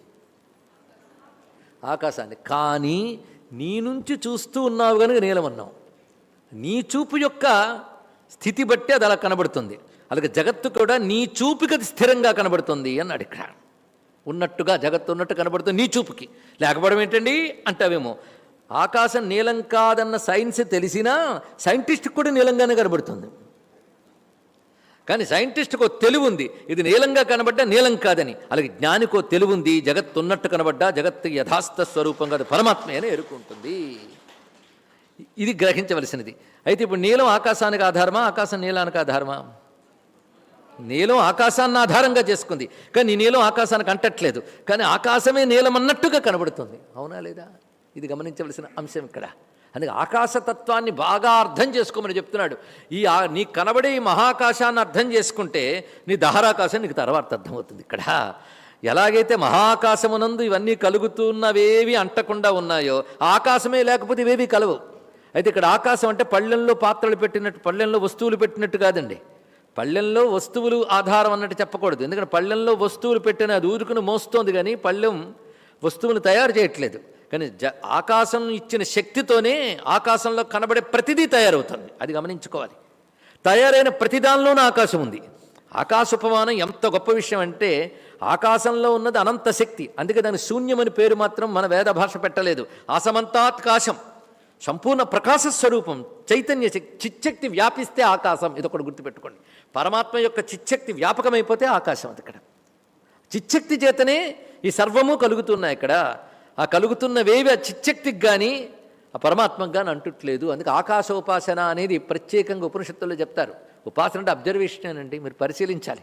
ఆకాశాన్ని. కానీ నీ నుంచి చూస్తూ ఉన్నావు కనుక నీలం అన్నావు. నీ చూపు యొక్క స్థితి బట్టి అది అలా కనబడుతుంది. అలాగే జగత్తు కూడా నీ చూపుకి అది స్థిరంగా కనబడుతుంది అన్నాడు ఇక్కడ. ఉన్నట్టుగా జగత్తు ఉన్నట్టు కనబడుతుంది నీ చూపుకి. లేకపోవడం ఏంటండి? అంటావేమో. ఆకాశం నీలం కాదన్న సైన్స్ తెలిసినా సైంటిస్ట్కి కూడా నీలంగానే కనబడుతుంది. కానీ సైంటిస్ట్కో తెలివి ఉంది. ఇది నీలంగా కనబడ్డా నీలం కాదని. అలాగే జ్ఞానికో తెలివి ఉంది. జగత్తు ఉన్నట్టు కనబడ్డా జగత్తు యథాస్థ స్వరూపంగా కాదు పరమాత్మే అని ఎరుకుంటుంది ఇది గ్రహించవలసినది. అయితే ఇప్పుడు నీలం ఆకాశానికి ఆధారమా? ఆకాశం నీలానికి ఆధారమా? నీలం ఆకాశాన్ని ఆధారంగా చేసుకుంది. కానీ నీలం ఆకాశానికి అంటట్లేదు. కానీ ఆకాశమే నీలం అన్నట్టుగా కనబడుతుంది. అవునా లేదా? ఇది గమనించవలసిన అంశం ఇక్కడ. అందుకే ఆకాశతత్వాన్ని బాగా అర్థం చేసుకోమని చెప్తున్నాడు. ఈ నీ కనబడే ఈ మహాకాశాన్ని అర్థం చేసుకుంటే నీ దహరాకాశం నీకు తర్వాత అర్థమవుతుంది ఇక్కడ. ఎలాగైతే మహాకాశమునందు ఇవన్నీ కలుగుతున్నవేవి అంటకుండా ఉన్నాయో ఆకాశమే లేకపోతే ఇవేవి కలవు. అయితే ఇక్కడ ఆకాశం అంటే పళ్ళెంలో పాత్రలు పెట్టినట్టు పళ్ళెంలో వస్తువులు పెట్టినట్టు కాదండి. పళ్ళెంలో వస్తువులు ఆధారం అన్నట్టు చెప్పకూడదు. ఎందుకంటే పళ్ళెంలో వస్తువులు పెట్టిన అది ఊరుకుని మోస్తోంది కానీ పళ్ళెం వస్తువులు తయారు చేయట్లేదు. కానీ జ ఆకాశం ఇచ్చిన శక్తితోనే ఆకాశంలో కనబడే ప్రతిదీ తయారవుతుంది. అది గమనించుకోవాలి. తయారైన ప్రతిదానిలోనూ ఆకాశం ఉంది. ఆకాశోపమానం ఎంత గొప్ప విషయం అంటే ఆకాశంలో ఉన్నది అనంత శక్తి. అందుకే దాని శూన్యమని పేరు మాత్రం మన వేద భాష పెట్టలేదు. అసమంతాత్కాశం సంపూర్ణ ప్రకాశ స్వరూపం చైతన్య చిచ్చక్తి వ్యాపిస్తే ఆకాశం ఇది ఒకటి గుర్తుపెట్టుకోండి. పరమాత్మ యొక్క చిచ్చక్తి వ్యాపకమైపోతే ఆకాశం అది ఇక్కడ. చిచ్చక్తి చేతనే ఈ సర్వము కలుగుతున్నాయి ఇక్కడ. ఆ కలుగుతున్నవేవి ఆ చిచ్చక్తికి కానీ ఆ పరమాత్మకు కానీ అంటుట్లేదు. అందుకే ఆకాశోపాసన అనేది ప్రత్యేకంగా ఉపనిషత్తుల్లో చెప్తారు. ఉపాసన అంటే అబ్జర్వేషన్ అండి మీరు పరిశీలించాలి.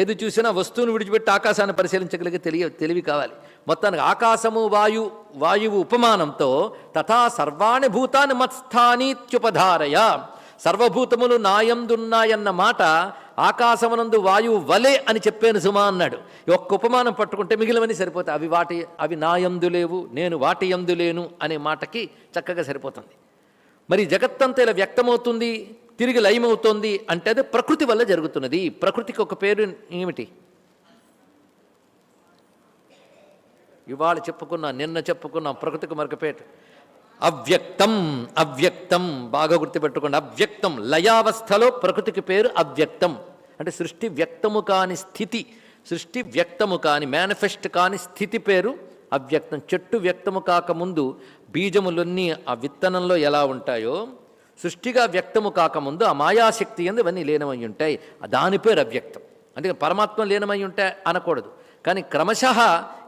ఏది చూసినా వస్తువును విడిచిపెట్టి ఆకాశాన్ని పరిశీలించగలిగే తెలియ తెలివి కావాలి. మొత్తానికి ఆకాశము వాయు వాయువు ఉపమానంతో తథా సర్వాణి భూతాన్ని మత్స్థానీత్యుపధారయ. సర్వభూతములు నాయందున్నాయన్న మాట ఆకాశమునందు వాయువు వలె అని చెప్పాను సుమా అన్నాడు. ఒక్క ఉపమానం పట్టుకుంటే మిగిలివని సరిపోతాయి. అవి వాటి అవి నాయందు లేవు నేను వాటి ఎందులేను అనే మాటకి చక్కగా సరిపోతుంది. మరి జగత్తంతా ఇలా వ్యక్తమవుతుంది? తిరిగి లయమవుతోంది అంటే అది ప్రకృతి వల్ల జరుగుతున్నది. ప్రకృతికి ఒక పేరు ఏమిటి? ఇవాళ చెప్పుకున్నా నిన్న చెప్పుకున్నాం ప్రకృతికి మరొక పేరు అవ్యక్తం అవ్యక్తం బాగా గుర్తుపెట్టుకోండి. అవ్యక్తం లయావస్థలో ప్రకృతికి పేరు అవ్యక్తం. అంటే సృష్టి వ్యక్తము కాని స్థితి సృష్టి వ్యక్తము కాని మేనిఫెస్ట్ కాని స్థితి పేరు అవ్యక్తం. చెట్టు వ్యక్తము కాకముందు బీజములన్నీ ఆ విత్తనంలో ఎలా ఉంటాయో సృష్టిగా వ్యక్తము కాకముందు ఆ మాయాశక్తి ఎందు ఇవన్నీ లీనమై ఉంటాయి. దాని పేరు అవ్యక్తం. అందుకే పరమాత్మ లీనమై ఉంటాయి అనకూడదు. కానీ క్రమశ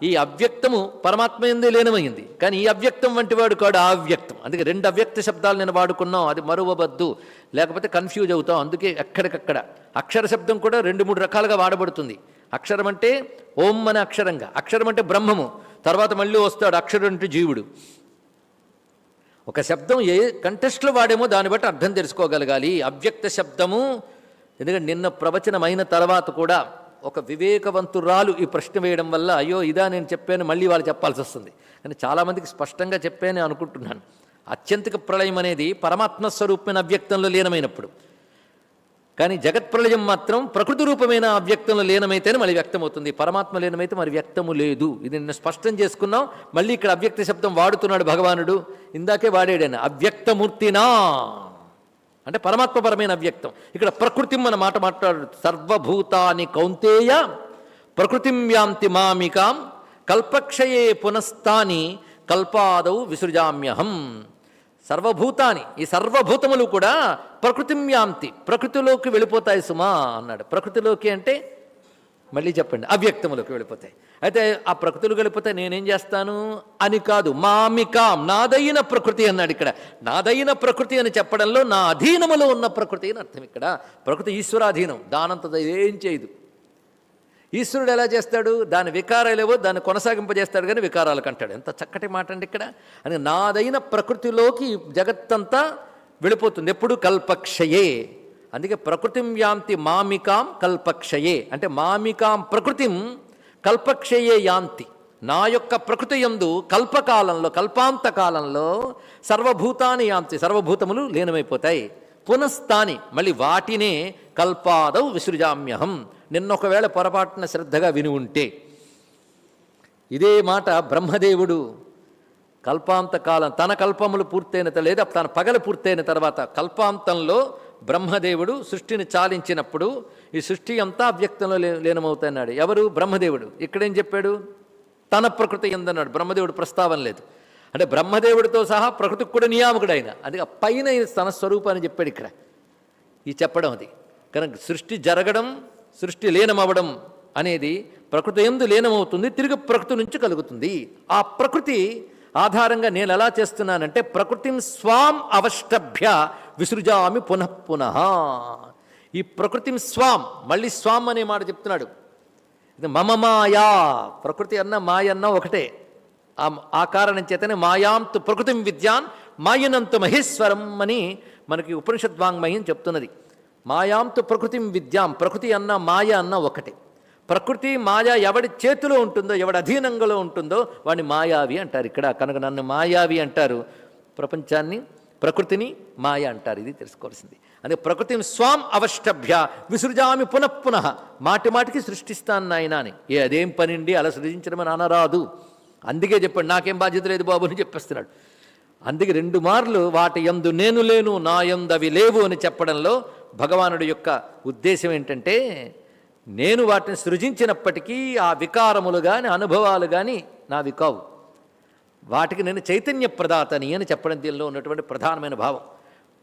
ఈ అవ్యక్తము పరమాత్మ ఎందు లీనమైంది. కానీ ఈ అవ్యక్తం వంటి వాడు కాడు ఆ అవ్యక్తం అందుకే రెండు అవ్యక్త శబ్దాలు నేను వాడుకున్నాం అది మరువబద్దు లేకపోతే కన్ఫ్యూజ్ అవుతాం. అందుకే ఎక్కడికక్కడ అక్షర శబ్దం కూడా రెండు మూడు రకాలుగా వాడబడుతుంది. అక్షరం అంటే ఓం అనే అక్షరంగా. అక్షరం అంటే బ్రహ్మము. తర్వాత మళ్ళీ వస్తాడు అక్షరం అంటే జీవుడు. ఒక శబ్దం ఏ కంటెస్ట్లో వాడేమో దాన్ని బట్టి అర్థం తెలుసుకోగలగాలి. అవ్యక్త శబ్దము ఎందుకంటే నిన్న ప్రవచనమైన తర్వాత కూడా ఒక వివేకవంతురాలు ఈ ప్రశ్న వేయడం వల్ల అయ్యో ఇదా నేను చెప్పాను మళ్ళీ వాళ్ళు చెప్పాల్సి వస్తుంది. కానీ చాలామందికి స్పష్టంగా చెప్పాను అనుకుంటున్నాను. అత్యంతిక ప్రళయం అనేది పరమాత్మ స్వరూపమైన అవ్యక్తంలో లీనమైనప్పుడు. కానీ జగత్ ప్రళయం మాత్రం ప్రకృతి రూపమైన అవ్యక్తంలో లీనమైతేనే మళ్ళీ వ్యక్తమవుతుంది. పరమాత్మ లీనమైతే మరి వ్యక్తము లేదు. ఇది నిన్న స్పష్టం చేసుకున్నాం. మళ్ళీ ఇక్కడ అవ్యక్త శబ్దం వాడుతున్నాడు భగవానుడు. ఇందాకే వాడాడాను? అవ్యక్తమూర్తినా. అంటే పరమాత్మపరమైన అవ్యక్తం. ఇక్కడ ప్రకృతి మన మాట మాట్లాడు. సర్వభూతాని కౌంతేయ ప్రకృతిం యాంతి మామికాం కల్పక్షయే పునస్తాని కల్పాదౌ విసృజామ్యహం. సర్వభూతాన్ని ఈ సర్వభూతములు కూడా ప్రకృతిం యాంతి ప్రకృతిలోకి వెళ్ళిపోతాయి సుమా అన్నాడు. ప్రకృతిలోకి అంటే మళ్ళీ చెప్పండి అవ్యక్తములోకి వెళ్ళిపోతాయి. అయితే ఆ ప్రకృతులు వెళ్ళిపోతే నేనేం చేస్తాను? అని కాదు మామికాం నాదైన ప్రకృతి అన్నాడు ఇక్కడ. నాదైన ప్రకృతి అని చెప్పడంలో నా అధీనములో ఉన్న ప్రకృతి అని అర్థం ఇక్కడ. ప్రకృతి ఈశ్వరాధీనం దానంత ఏం చేయదు. ఈశ్వరుడు ఎలా చేస్తాడు? దాని వికారాలేవో దాన్ని కొనసాగింపజేస్తాడు కానీ వికారాలకు అంటాడు ఎంత చక్కటి మాట అండి ఇక్కడ. అని నాదైన ప్రకృతిలోకి జగత్తంతా వెళ్ళిపోతుంది. ఎప్పుడు? కల్పక్షయే. అందుకే ప్రకృతిం యాంతి మామికాం కల్పక్షయే. అంటే మామికాం ప్రకృతిం కల్పక్షయే యాంతి. నా యొక్క ప్రకృతి యందు కల్పకాలంలో కల్పాంత కాలంలో సర్వభూతాని యాంతి. సర్వభూతములు లీనమైపోతాయి. పునస్తాని మళ్ళీ వాటినే కల్పాదౌ విసృజామ్యహం. నిన్నొకవేళ పొరపాటున శ్రద్ధగా విని ఉంటే. ఇదే మాట బ్రహ్మదేవుడు కల్పాంతకాలం తన కల్పములు పూర్తయిన లేదా తన పగలు పూర్తయిన తర్వాత కల్పాంతంలో బ్రహ్మదేవుడు సృష్టిని చాలించినప్పుడు ఈ సృష్టి అంతా వ్యక్తంలో లే లీనమవుతున్నాడు ఎవరు? బ్రహ్మదేవుడు. ఇక్కడేం చెప్పాడు? తన ప్రకృతి ఎందన్నాడు? బ్రహ్మదేవుడు ప్రస్తావన లేదు. అంటే బ్రహ్మదేవుడితో సహా ప్రకృతికి కూడా నియామకుడు ఆయన పైన తన స్వరూపాన్ని చెప్పాడు ఇక్కడ. ఈ చెప్పడం అది. కనుక సృష్టి జరగడం సృష్టి లీనమవడం అనేది ప్రకృతి ఎందు లీనమవుతుంది తిరిగి ప్రకృతి నుంచి కలుగుతుంది. ఆ ప్రకృతి ఆధారంగా నేను ఎలా చేస్తున్నానంటే ప్రకృతిని స్వాం అవష్టభ్య విసృజామి పునః పునః. ఈ ప్రకృతిని స్వాం మళ్ళీ స్వాం అనే మాట చెప్తున్నాడు. ఇది మమ మాయా ప్రకృతి అన్న మాయ అన్న ఒకటే. ఆ ఆ కారణం చేతనే మాయాంతు ప్రకృతిం విద్యాన్ మాయనంతు మహేశ్వరం అని మనకి ఉపనిషద్వాంగ్మయం చెప్తున్నది. మాయాంతు ప్రకృతి విద్యాం. ప్రకృతి అన్న మాయ అన్న ఒకటే. ప్రకృతి మాయ ఎవడి చేతిలో ఉంటుందో ఎవడి అధీనంలో ఉంటుందో వాడిని మాయావి అంటారు. ఇక్కడ కనుక నన్ను మాయావి అంటారు ప్రపంచాన్ని ప్రకృతిని మాయ అంటారు. ఇది తెలుసుకోవాల్సింది. అదే ప్రకృతిని స్వాం అవష్టభ్య విసృజామి పునఃపునః మాటి మాటికి సృష్టిస్తాను నాయన అని. ఏ అదేం పనిండి? అలా సృజించడం అనరాదు అందుకే చెప్పాడు నాకేం బాధ్యత లేదు బాబు అని చెప్పేస్తున్నాడు. అందుకే రెండు మార్లు వాటి ఎందు నేను లేను నా ఎందు అవి లేవు అని చెప్పడంలో భగవానుడి యొక్క ఉద్దేశం ఏంటంటే నేను వాటిని సృజించినప్పటికీ ఆ వికారములు కానీ అనుభవాలు కానీ నావి కావు. వాటికి నేను చైతన్య ప్రదాతని అని చెప్పడం దీనిలో ఉన్నటువంటి ప్రధానమైన భావం.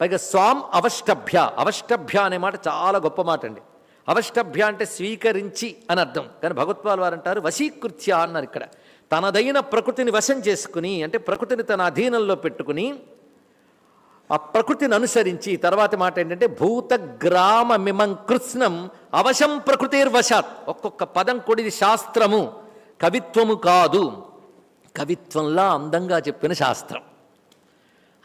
పైగా స్వాం అవష్టభ్య అవష్టభ్య అనే మాట చాలా గొప్ప మాట అండి. అవష్టభ్య అంటే స్వీకరించి అని అర్థం. కానీ భగవత్పాల్ వారు అంటారు వశీకృత్య అన్నారు ఇక్కడ. తనదైన ప్రకృతిని వశం చేసుకుని అంటే ప్రకృతిని తన అధీనంలో పెట్టుకుని ఆ ప్రకృతిని అనుసరించి తర్వాత మాట ఏంటంటే భూతగ్రామ మిమం కృత్స్నం అవశం ప్రకృతిర్వశాత్. ఒక్కొక్క పదం కూడా ఇది శాస్త్రము కవిత్వము కాదు. కవిత్వంలా అందంగా చెప్పిన శాస్త్రం.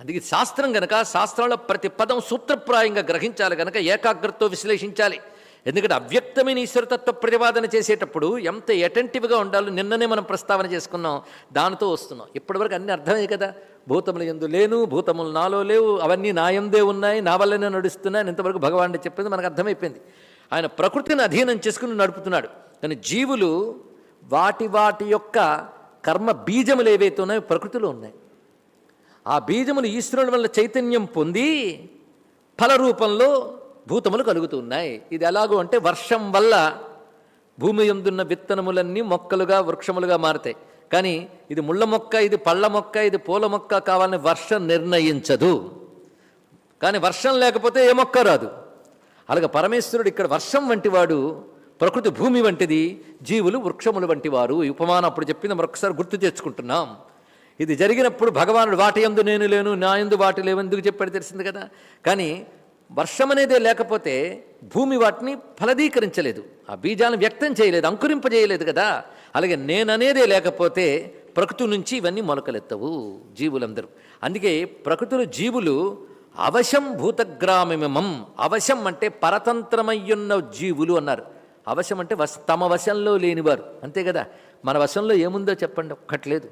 అందుకే శాస్త్రం గనక శాస్త్రంలో ప్రతి పదం సూత్రప్రాయంగా గ్రహించాలి గనక ఏకాగ్రతతో విశ్లేషించాలి. ఎందుకంటే అవ్యక్తమైన ఈశ్వరతత్వ ప్రతిపాదన చేసేటప్పుడు ఎంత అటెంటివ్గా ఉండాలో నిన్ననే మనం ప్రస్తావన చేసుకున్నాం. దానితో వస్తున్నాం. ఇప్పటివరకు అన్ని అర్థమే కదా. భూతములు ఎందు లేను భూతములు నాలో లేవు అవన్నీ నా ఎందే ఉన్నాయి నా వల్లనే నడుస్తున్నాయి ఇంతవరకు భగవానుడు చెప్పింది మనకు అర్థమైపోయింది. ఆయన ప్రకృతిని అధీనం చేసుకుని నడుపుతున్నాడు. కానీ జీవులు వాటి వాటి యొక్క కర్మ బీజములు ఏవైతే ఉన్నాయో ప్రకృతిలో ఉన్నాయి. ఆ బీజములు ఈశ్వరుని వల్ల చైతన్యం పొంది ఫల రూపంలో భూతములు కలుగుతున్నాయి ఇది ఎలాగో అంటే వర్షం వల్ల భూమి ఎందున్న విత్తనములన్నీ మొక్కలుగా వృక్షములుగా మారుతాయి. కానీ ఇది ముళ్ళ మొక్క ఇది పళ్ళ మొక్క ఇది పూల మొక్క కావాలని వర్షం నిర్ణయించదు. కానీ వర్షం లేకపోతే ఏ మొక్క రాదు. అలాగే పరమేశ్వరుడు ఇక్కడ వర్షం వంటివాడు ప్రకృతి భూమి వంటిది జీవులు వృక్షములు వంటివారు. ఈ ఉపమానం అప్పుడు చెప్పింది మరొకసారి గుర్తు తెచ్చుకుంటున్నాం. ఇది జరిగినప్పుడు భగవానుడు వాటి ఎందు నేను లేను నా ఎందు వాటి లేవు ఎందుకు చెప్పాడు తెలిసింది కదా? కానీ వర్షం అనేదే లేకపోతే భూమి వాటిని ఫలదీకరించలేదు. ఆ బీజాలను వ్యక్తం చేయలేదు అంకురింపజేయలేదు కదా. అలాగే నేననేదే లేకపోతే ప్రకృతి నుంచి ఇవన్నీ మొలకలెత్తవు జీవులందరూ. అందుకే ప్రకృతిలో జీవులు అవశం భూతగ్రామిమం అవశం అంటే పరతంత్రమయ్యున్న జీవులు అన్నారు. అవశం అంటే వశ తమ వశంలో లేనివారు అంతే కదా. మన వశంలో ఏముందో చెప్పండి ఒక్కట్లేదు.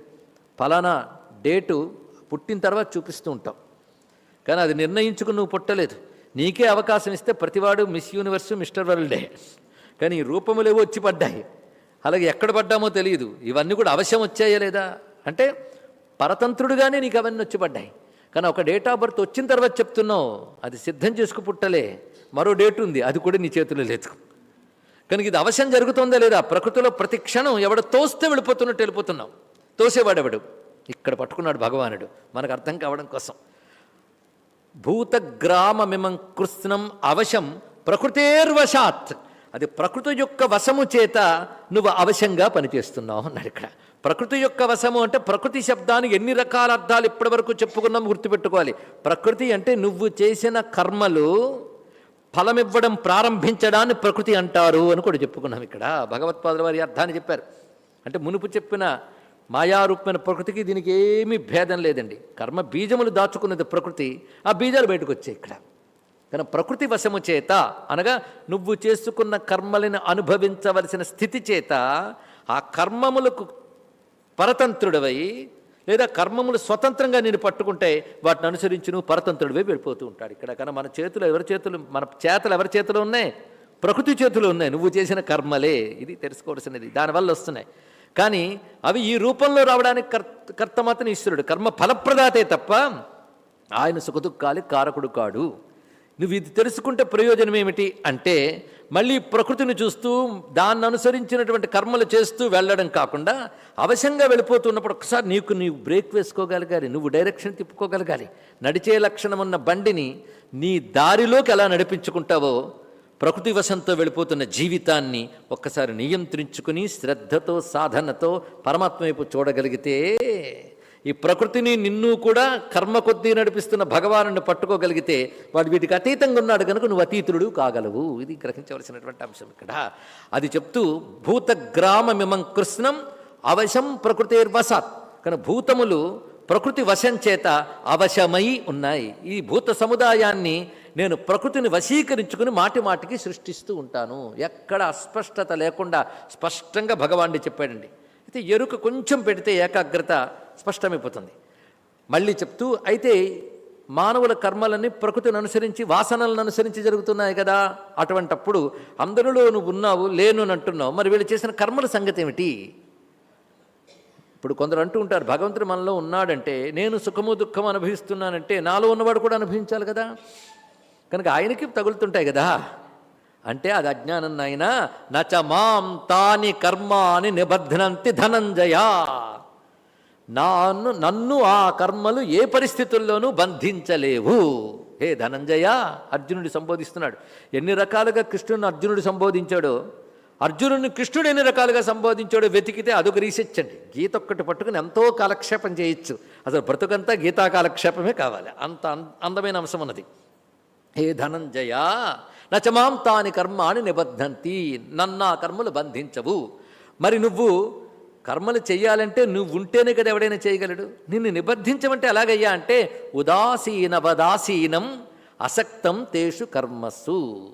ఫలానా డేటు పుట్టిన తర్వాత చూపిస్తూ ఉంటాం. కానీ అది నిర్ణయించుకుని నువ్వు పుట్టలేదు. నీకే అవకాశం ఇస్తే ప్రతివాడు మిస్ యూనివర్స్ మిస్టర్ వరల్డే. కానీ రూపములేవో వచ్చి పడ్డాయి. అలాగే ఎక్కడ పడ్డామో తెలియదు. ఇవన్నీ కూడా అవశ్యం వచ్చాయా లేదా? అంటే పరతంత్రుడుగానే నీకు అవన్నీ వచ్చి పడ్డాయి. కానీ ఒక డేట్ ఆఫ్ బర్త్ వచ్చిన తర్వాత చెప్తున్నావు. అది సిద్ధం చేసుకు పుట్టలే. మరో డేట్ ఉంది. అది కూడా నీ చేతిలో లేదు. కనుక ఇది అవశ్యం జరుగుతుందా లేదా? ప్రకృతిలో ప్రతి క్షణం ఎవడ తోస్తే వెళ్ళిపోతున్నట్టు వెళ్ళిపోతున్నావు. తోసేవాడెవడు? ఇక్కడ పట్టుకున్నాడు భగవానుడు. మనకు అర్థం కావడం కోసం. భూతగ్రామమిమం కృత్స్నం అవశం ప్రకృతేర్వశాత్. అది ప్రకృతి యొక్క వశము చేత నువ్వు అవశంగా పనిచేస్తున్నావు అన్నాడు ఇక్కడ. ప్రకృతి యొక్క వశము అంటే ప్రకృతి శబ్దానికి ఎన్ని రకాల అర్థాలు ఇప్పటివరకు చెప్పుకున్నాం గుర్తుపెట్టుకోవాలి. ప్రకృతి అంటే నువ్వు చేసిన కర్మలు ఫలమివ్వడం ప్రారంభించడాన్ని ప్రకృతి అంటారు అని కూడా చెప్పుకున్నాం ఇక్కడ. భగవత్పాదుల వారి అర్థాన్ని చెప్పారు. అంటే మునుపు చెప్పిన మాయారూపమైన ప్రకృతికి దీనికి ఏమీ భేదం లేదండి. కర్మ బీజములు దాచుకున్నది ప్రకృతి ఆ బీజాలు బయటకు వచ్చాయి ఇక్కడ. కానీ ప్రకృతి వశము చేత అనగా నువ్వు చేసుకున్న కర్మలను అనుభవించవలసిన స్థితి చేత ఆ కర్మములకు పరతంత్రుడవై లేదా కర్మములు స్వతంత్రంగా నేను పట్టుకుంటే వాటిని అనుసరించి నువ్వు పరతంత్రుడివై వెళ్ళిపోతూ ఉంటాడు. ఇక్కడ కానీ మన చేతులు ఎవరి చేతులు మన చేతులు ఎవరి చేతులు ఉన్నాయి? ప్రకృతి చేతులు ఉన్నాయి. నువ్వు చేసిన కర్మలే. ఇది తెలుసుకోవాల్సినది. దానివల్ల వస్తున్నాయి. కానీ అవి ఈ రూపంలో రావడానికి కర్త కర్తమాతని ఈశ్వరుడు. కర్మ ఫలప్రదాతే తప్ప ఆయన సుఖదుఖాలి కారకుడు కాడు. నువ్వు ఇది తెలుసుకుంటే ప్రయోజనం ఏమిటి అంటే మళ్ళీ ప్రకృతిని చూస్తూ దాన్ని అనుసరించినటువంటి కర్మలు చేస్తూ వెళ్ళడం కాకుండా అవశ్యంగా వెళ్ళిపోతున్నప్పుడు ఒకసారి నీకు నీవు బ్రేక్ వేసుకోగలగాలి నువ్వు డైరెక్షన్ తిప్పుకోగలగాలి. నడిచే లక్షణం ఉన్న బండిని నీ దారిలోకి ఎలా నడిపించుకుంటావో ప్రకృతి వశంతో వెళ్ళిపోతున్న జీవితాన్ని ఒక్కసారి నియంత్రించుకుని శ్రద్ధతో సాధనతో పరమాత్మ వైపు చూడగలిగితే ఈ ప్రకృతిని నిన్ను కూడా కర్మ కొద్దీ నడిపిస్తున్న భగవాను పట్టుకోగలిగితే వాడు వీటికి అతీతంగా ఉన్నాడు కనుక నువ్వు అతీతుడు కాగలవు. ఇది గ్రహించవలసినటువంటి అంశం ఇక్కడ. అది చెప్తూ భూతగ్రామమిమం కృష్ణం అవశం ప్రకృతిర్వసాత్. కానీ భూతములు ప్రకృతి వశం చేత అవశమై ఉన్నాయి. ఈ భూత సముదాయాన్ని నేను ప్రకృతిని వశీకరించుకుని మాటి మాటికి సృష్టిస్తూ ఉంటాను. ఎక్కడ అస్పష్టత లేకుండా స్పష్టంగా భగవానుడి చెప్పాడండి. అయితే ఎరుక కొంచెం పెడితే ఏకాగ్రత స్పష్టమైపోతుంది. మళ్ళీ చెప్తూ అయితే మానవుల కర్మలన్నీ ప్రకృతిని అనుసరించి వాసనలను అనుసరించి జరుగుతున్నాయి కదా. అటువంటప్పుడు అందరిలో నువ్వు ఉన్నావు లేను అంటున్నావు. మరి వీళ్ళు చేసిన కర్మల సంగతి ఏమిటి? ఇప్పుడు కొందరు అంటూ ఉంటారు భగవంతుడు మనలో ఉన్నాడంటే నేను సుఖము దుఃఖం అనుభవిస్తున్నానంటే నాలో ఉన్నవాడు కూడా అనుభవించాలి కదా? కనుక ఆయనకి తగులుతుంటాయి కదా? అంటే అది అజ్ఞానం నాయన నచ మాం తాని కర్మాని నిబద్ధనంతి ధనంజయ. నాన్ను నన్ను ఆ కర్మలు ఏ పరిస్థితుల్లోనూ బంధించలేవు. హే ధనంజయ అర్జునుడి సంబోధిస్తున్నాడు. ఎన్ని రకాలుగా కృష్ణుని అర్జునుడు సంబోధించాడో అర్జునుడిని కృష్ణుడు ఎన్ని రకాలుగా సంబోధించాడో వెతికితే అదొక రీసెర్చ్ అండి. గీత ఒక్కటి పట్టుకుని ఎంతో కాలక్షేపం చేయొచ్చు. అసలు బ్రతుకంతా గీతా కాలక్షేపమే కావాలి. అంత అందమైన అంశం ఉన్నది. హే ధనంజయ నచమాం తాని కర్మాని నిబద్ధంతి నన్నా కర్మలు బంధించవు. మరి నువ్వు కర్మలు చేయాలంటే నువ్వు ఉంటేనే కదా ఎవడైనా చేయగలడు? నిన్ను నిబద్ధించమంటే ఎలాగయ్యా అంటే ఉదాసీనవదాసీనం అసక్తం తేషు కర్మస్సు.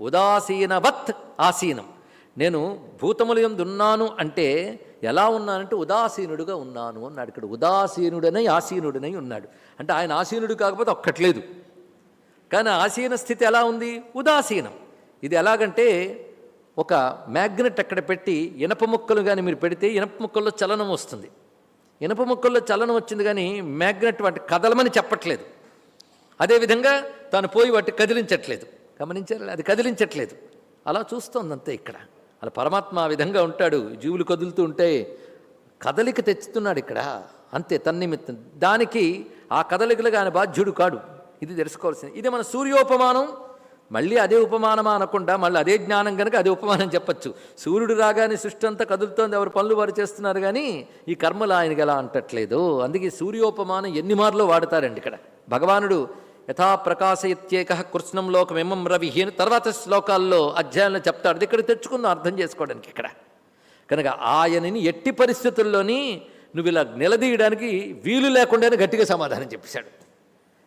ఉదాసీనవత్ ఆసీనం. నేను భూతముల ఎందున్నాను అంటే ఎలా ఉన్నానంటే ఉదాసీనుడుగా ఉన్నాను అన్నాడు ఇక్కడ. ఉదాసీనుడనై ఆసీనుడనై ఉన్నాడు. అంటే ఆయన ఆసీనుడు కాకపోతే ఒక్కట్లేదు. కానీ ఆసీన స్థితి ఎలా ఉంది? ఉదాసీనం. ఇది ఎలాగంటే ఒక మ్యాగ్నెట్ అక్కడ పెట్టి ఇనప ముక్కలు కానీ మీరు పెడితే ఇనప ముక్కల్లో చలనం వస్తుంది. ఇనప ముక్కల్లో చలనం వచ్చింది కానీ మ్యాగ్నెట్ వాటి కదలమని చెప్పట్లేదు. అదేవిధంగా తాను పోయి వాటి కదిలించట్లేదు. గమనించారు? అది కదిలించట్లేదు. అలా చూస్తోందంతే ఇక్కడ. అలా పరమాత్మ ఆ విధంగా ఉంటాడు. జీవులు కదులుతూ ఉంటే కదలిక తెచ్చుతున్నాడు ఇక్కడ. అంతే తన్నిమిత్తం. దానికి ఆ కదలికలుగా ఆయన బాధ్యుడు కాడు. ఇది తెలుసుకోవాల్సింది. ఇది మన సూర్యోపమానం. మళ్ళీ అదే ఉపమానమా అనకుండా మళ్ళీ అదే జ్ఞానం కనుక అదే ఉపమానం చెప్పచ్చు. సూర్యుడు రాగానే సృష్టి అంతా కదులుతోంది. ఎవరు పనులు వారు చేస్తున్నారు కానీ ఈ కర్మలు ఆయనకి ఎలా అంటట్లేదు. అందుకే సూర్యోపమానం ఎన్ని మార్లు వాడతారండి ఇక్కడ. భగవానుడు యథా ప్రకాశయత్యేక కృష్ణం లోకమిమం రవి అని తర్వాత శ్లోకాల్లో అధ్యాయంలో చెప్తాడు. ఇక్కడ తెచ్చుకుందాం అర్థం చేసుకోవడానికి ఇక్కడ. కనుక ఆయనని ఎట్టి పరిస్థితుల్లోని నువ్వు ఇలా నిలదీయడానికి వీలు లేకుండానే గట్టిగా సమాధానం చెప్పేశాడు.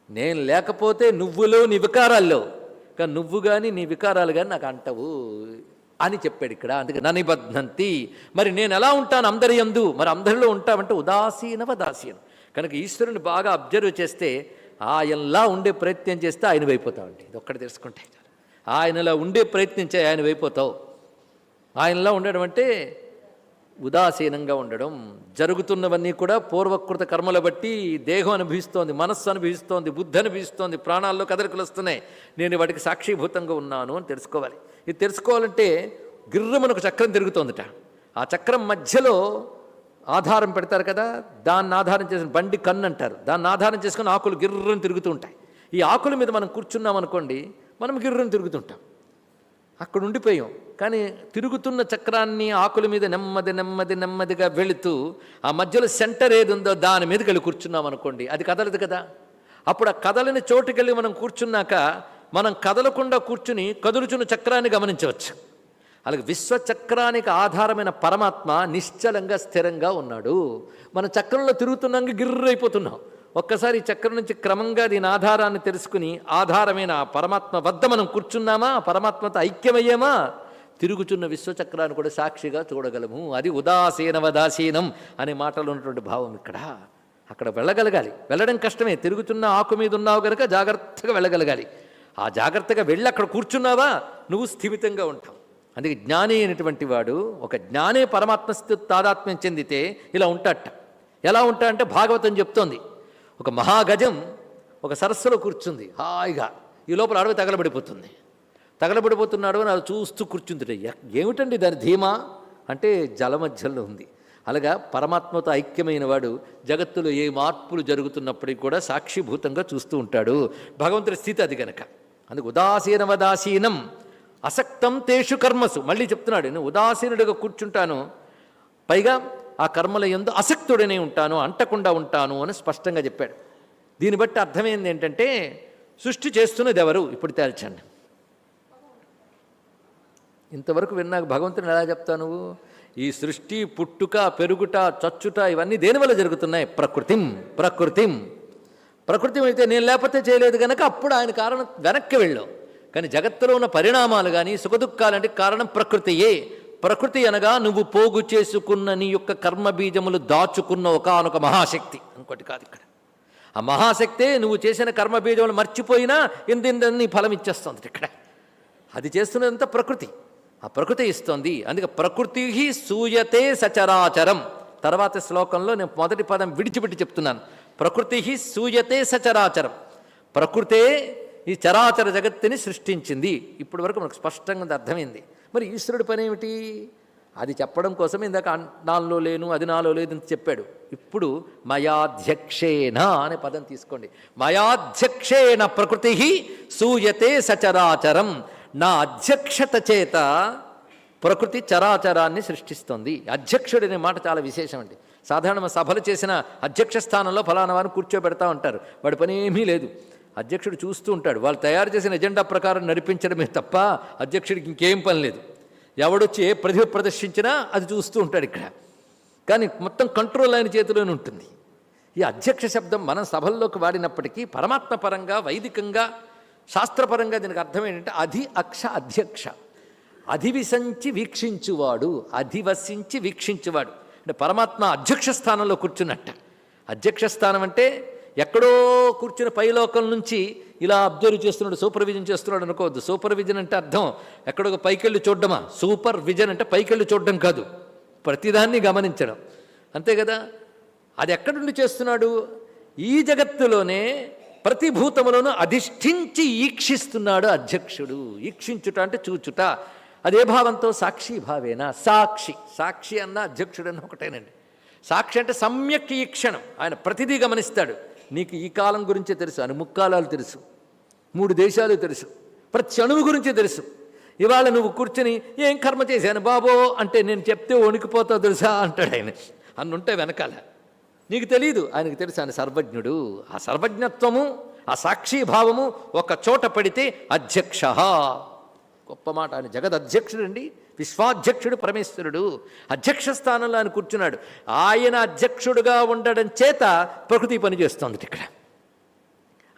నేను లేకపోతే నువ్వులో నీ వికారాల్లో కానీ నువ్వు కానీ నీ వికారాలు కానీ నాకు అంటవు అని చెప్పాడు ఇక్కడ. అందుకే ననిబద్ధంతి మరి నేను ఎలా ఉంటాను అందరి ఎందు మరి అందరిలో ఉంటామంటే ఉదాసీనవ దాసీనం కనుక ఈశ్వరుని బాగా అబ్జర్వ్ చేస్తే ఆయనలా ఉండే ప్రయత్నం చేస్తే ఆయన వైపోతావండి ఇది ఒక్కటి తెలుసుకుంటే ఆయనలా ఉండే ప్రయత్నం చేయి ఆయన వైపోతావు ఆయనలా ఉండడం అంటే ఉదాసీనంగా ఉండడం. జరుగుతున్నవన్నీ కూడా పూర్వకృత కర్మల బట్టి దేహం అనుభవిస్తోంది మనస్సు అనుభవిస్తోంది బుద్ధి అనుభవిస్తోంది ప్రాణాల్లో కదలికలు వస్తున్నాయి. నేను వాటికి సాక్షిభూతంగా ఉన్నాను అని తెలుసుకోవాలి. ఇది తెలుసుకోవాలంటే గిర్రమని ఒక చక్రం తిరుగుతోందిట. ఆ చక్రం మధ్యలో ఆధారం పెడతారు కదా దాన్ని ఆధారం చేసిన బండి కన్ను అంటారు. దాన్ని ఆధారం చేసుకుని ఆకులు గిర్రని తిరుగుతూ ఉంటాయి. ఈ ఆకుల మీద మనం కూర్చున్నాం అనుకోండి మనం గిర్రని తిరుగుతుంటాం. అక్కడ ఉండిపోయాం. కానీ తిరుగుతున్న చక్రాన్ని ఆకుల మీద నెమ్మది నెమ్మది నెమ్మదిగా వెళుతూ ఆ మధ్యలో సెంటర్ ఏది ఉందో దాని మీదకి వెళ్ళి కూర్చున్నాం అనుకోండి అది కదలదు కదా. అప్పుడు ఆ కదలని చోటుకెళ్ళి మనం కూర్చున్నాక మనం కదలకుండా కూర్చుని కదులుచున్న చక్రాన్ని గమనించవచ్చు. అలాగే విశ్వచక్రానికి ఆధారమైన పరమాత్మ నిశ్చలంగా స్థిరంగా ఉన్నాడు. మన చక్రంలో తిరుగుతున్నాక గిర్రైపోతున్నాం. ఒక్కసారి చక్రం నుంచి క్రమంగా దీని ఆధారాన్ని తెలుసుకుని ఆధారమైన ఆ పరమాత్మ వద్ద మనం కూర్చున్నామా? పరమాత్మతో ఐక్యమయ్యామా? తిరుగుచున్న విశ్వచక్రాన్ని కూడా సాక్షిగా చూడగలము. అది ఉదాసీనవదాసీనం అనే మాటలు ఉన్నటువంటి భావం ఇక్కడ. అక్కడ వెళ్ళగలగాలి. వెళ్ళడం కష్టమే. తిరుగుతున్న ఆకు మీద ఉన్నావు కనుక జాగ్రత్తగా వెళ్ళగలగాలి. ఆ జాగ్రత్తగా వెళ్ళి అక్కడ కూర్చున్నావా? నువ్వు స్థిమితంగా ఉంటావు. అందుకే జ్ఞాని అయినటువంటి వాడు ఒక జ్ఞానే పరమాత్మ స్థితి తాదాత్మ్యం చెందితే ఇలా ఉంటాట ఎలా ఉంటా అంటే భాగవతం చెప్తోంది. ఒక మహాగజం ఒక సరస్సులో కూర్చుంది. హాయిగా. ఈ లోపల అడవి తగలబడిపోతుంది. తగలబడిపోతున్నాడు అని అది చూస్తూ కూర్చుంది. ఏమిటండి దాని ధీమా? అంటే జల మధ్యలో ఉంది. అలాగా పరమాత్మతో ఐక్యమైన వాడు జగత్తులో ఏ మార్పులు జరుగుతున్నప్పటికీ కూడా సాక్షిభూతంగా చూస్తూ ఉంటాడు. భగవంతుడి స్థితి అది కనుక అందుకు ఉదాసీనవదాసీనం అసక్తం తేషు కర్మసు. మళ్ళీ చెప్తున్నాడు నేను ఉదాసీనుడిగా కూర్చుంటాను పైగా ఆ కర్మల ఎందు అసక్తుడనే ఉంటాను అంటకుండా ఉంటాను అని స్పష్టంగా చెప్పాడు. దీన్ని బట్టి అర్థమైంది ఏంటంటే సృష్టి చేస్తున్నది ఎవరు ఇప్పుడు తేల్చండి. ఇంతవరకు విన్నాక భగవంతుని ఎలా చెప్తావు నువ్వు? ఈ సృష్టి పుట్టుక పెరుగుట చచ్చుట ఇవన్నీ దేనివల్ల జరుగుతున్నాయి? ప్రకృతిం ప్రకృతిం. ప్రకృతి అయితే నేను లేకపోతే చేయలేదు కనుక అప్పుడు ఆయన కారణం వెనక్కి వెళ్ళాం. కానీ జగత్తులో ఉన్న పరిణామాలు కానీ సుఖదుఖాలంటే కారణం ప్రకృతియే. ప్రకృతి అనగా నువ్వు పోగు చేసుకున్న నీ యొక్క కర్మబీజములు దాచుకున్న ఒకనొక మహాశక్తి. ఇంకోటి కాదు ఇక్కడ. ఆ మహాశక్తే నువ్వు చేసిన కర్మబీజములు మర్చిపోయినా ఎందెందని ఫలం ఇచ్చేస్తుంది ఇక్కడ. అది చేస్తున్నదంతా ప్రకృతి. ఆ ప్రకృతి ఇస్తుంది. అందుకే ప్రకృతి సూయతే సచరాచరం. తర్వాత శ్లోకంలో నేను మొదటి పదం విడిచిపెట్టి చెప్తున్నాను. ప్రకృతి సూయతే సచరాచరం. ప్రకృతే ఈ చరాచర జగత్తుని సృష్టించింది. ఇప్పటి వరకు మనకు స్పష్టంగా అర్థమైంది. మరి ఈశ్వరుడి పని ఏమిటి? అది చెప్పడం కోసం ఇందాక నాలో లేను అది నాలో లేదు అని చెప్పాడు. ఇప్పుడు మయాధ్యక్షేణ అనే పదం తీసుకోండి. మయాధ్యక్షేణ ప్రకృతి సూయతే సచరాచరం. నా అధ్యక్షత చేత ప్రకృతి చరాచరాన్ని సృష్టిస్తుంది. అధ్యక్షుడు అనే మాట చాలా విశేషం అండి సాధారణ సభలు చేసిన అధ్యక్ష స్థానంలో ఫలానా వారిని కూర్చోబెడతా ఉంటారు. వాడి పని ఏమీ లేదు. అధ్యక్షుడు చూస్తూ ఉంటాడు. వాళ్ళు తయారు చేసిన ఎజెండా ప్రకారం నడిపించడమే తప్ప అధ్యక్షుడికి ఇంకేం పని లేదు. ఎవడొచ్చి ఏ ప్రతిభ ప్రదర్శించినా అది చూస్తూ ఉంటాడు ఇక్కడ. కానీ మొత్తం కంట్రోల్ ఆయన చేతిలోనే ఉంటుంది. ఈ అధ్యక్ష శబ్దం మనం సభల్లోకి వాడినప్పటికీ పరమాత్మ పరంగా వైదికంగా శాస్త్రపరంగా దీనికి అర్థం ఏంటంటే అధి అక్ష అధ్యక్ష. అధివిసంచి వీక్షించువాడు అధివసించి వీక్షించువాడు. అంటే పరమాత్మ అధ్యక్ష స్థానంలో కూర్చున్నట్ట. అధ్యక్ష స్థానం అంటే ఎక్కడో కూర్చుని పైలోకం నుంచి ఇలా అబ్జర్వ్ చేస్తున్నాడు సూపర్విజన్ చేస్తున్నాడు అనుకోవద్దు. సూపర్విజన్ అంటే అర్థం. ఎక్కడో పైకెళ్ళి చూడడమా? సూపర్ విజన్ అంటే పైకెళ్ళి చూడడం కాదు. ప్రతిదాన్ని గమనించడం. అంతే కదా? అది ఎక్కడుండి చేస్తున్నాడు? ఈ జగత్తులోనే ప్రతి భూతములను అధిష్ఠించి ఈక్షిస్తున్నాడు అధ్యక్షుడు. ఈక్షించుట అంటే చూచుట. అదే భావంతో సాక్షి భావేనా? సాక్షి. సాక్షి అన్న అధ్యక్షుడన్న ఒకటేనండి. సాక్షి అంటే సమ్యక్ ఈక్షణం ఆయన ప్రతిదీ గమనిస్తాడు. నీకు ఈ కాలం గురించే తెలుసు అని ముక్కాలాలు తెలుసు మూడు దేశాలు తెలుసు ప్రతి అణువు గురించి తెలుసు. ఇవాళ నువ్వు కూర్చుని ఏం కర్మ చేశాను బాబో? అంటే నేను చెప్తే వణికిపోతావు తెలుసా? అంటాడు ఆయన. అన్నుంటే వెనకాల. నీకు తెలియదు ఆయనకు తెలుసు ఆయన సర్వజ్ఞుడు. ఆ సర్వజ్ఞత్వము ఆ సాక్షిభావము ఒక చోట పడితే అధ్యక్ష. గొప్ప మాట. ఆయన జగద్ అధ్యక్షుడు అండి విశ్వాధ్యక్షుడు పరమేశ్వరుడు అధ్యక్ష స్థానంలో ఆయన కూర్చున్నాడు. ఆయన అధ్యక్షుడుగా ఉండడం చేత ప్రకృతి పనిచేస్తుంది ఇక్కడ.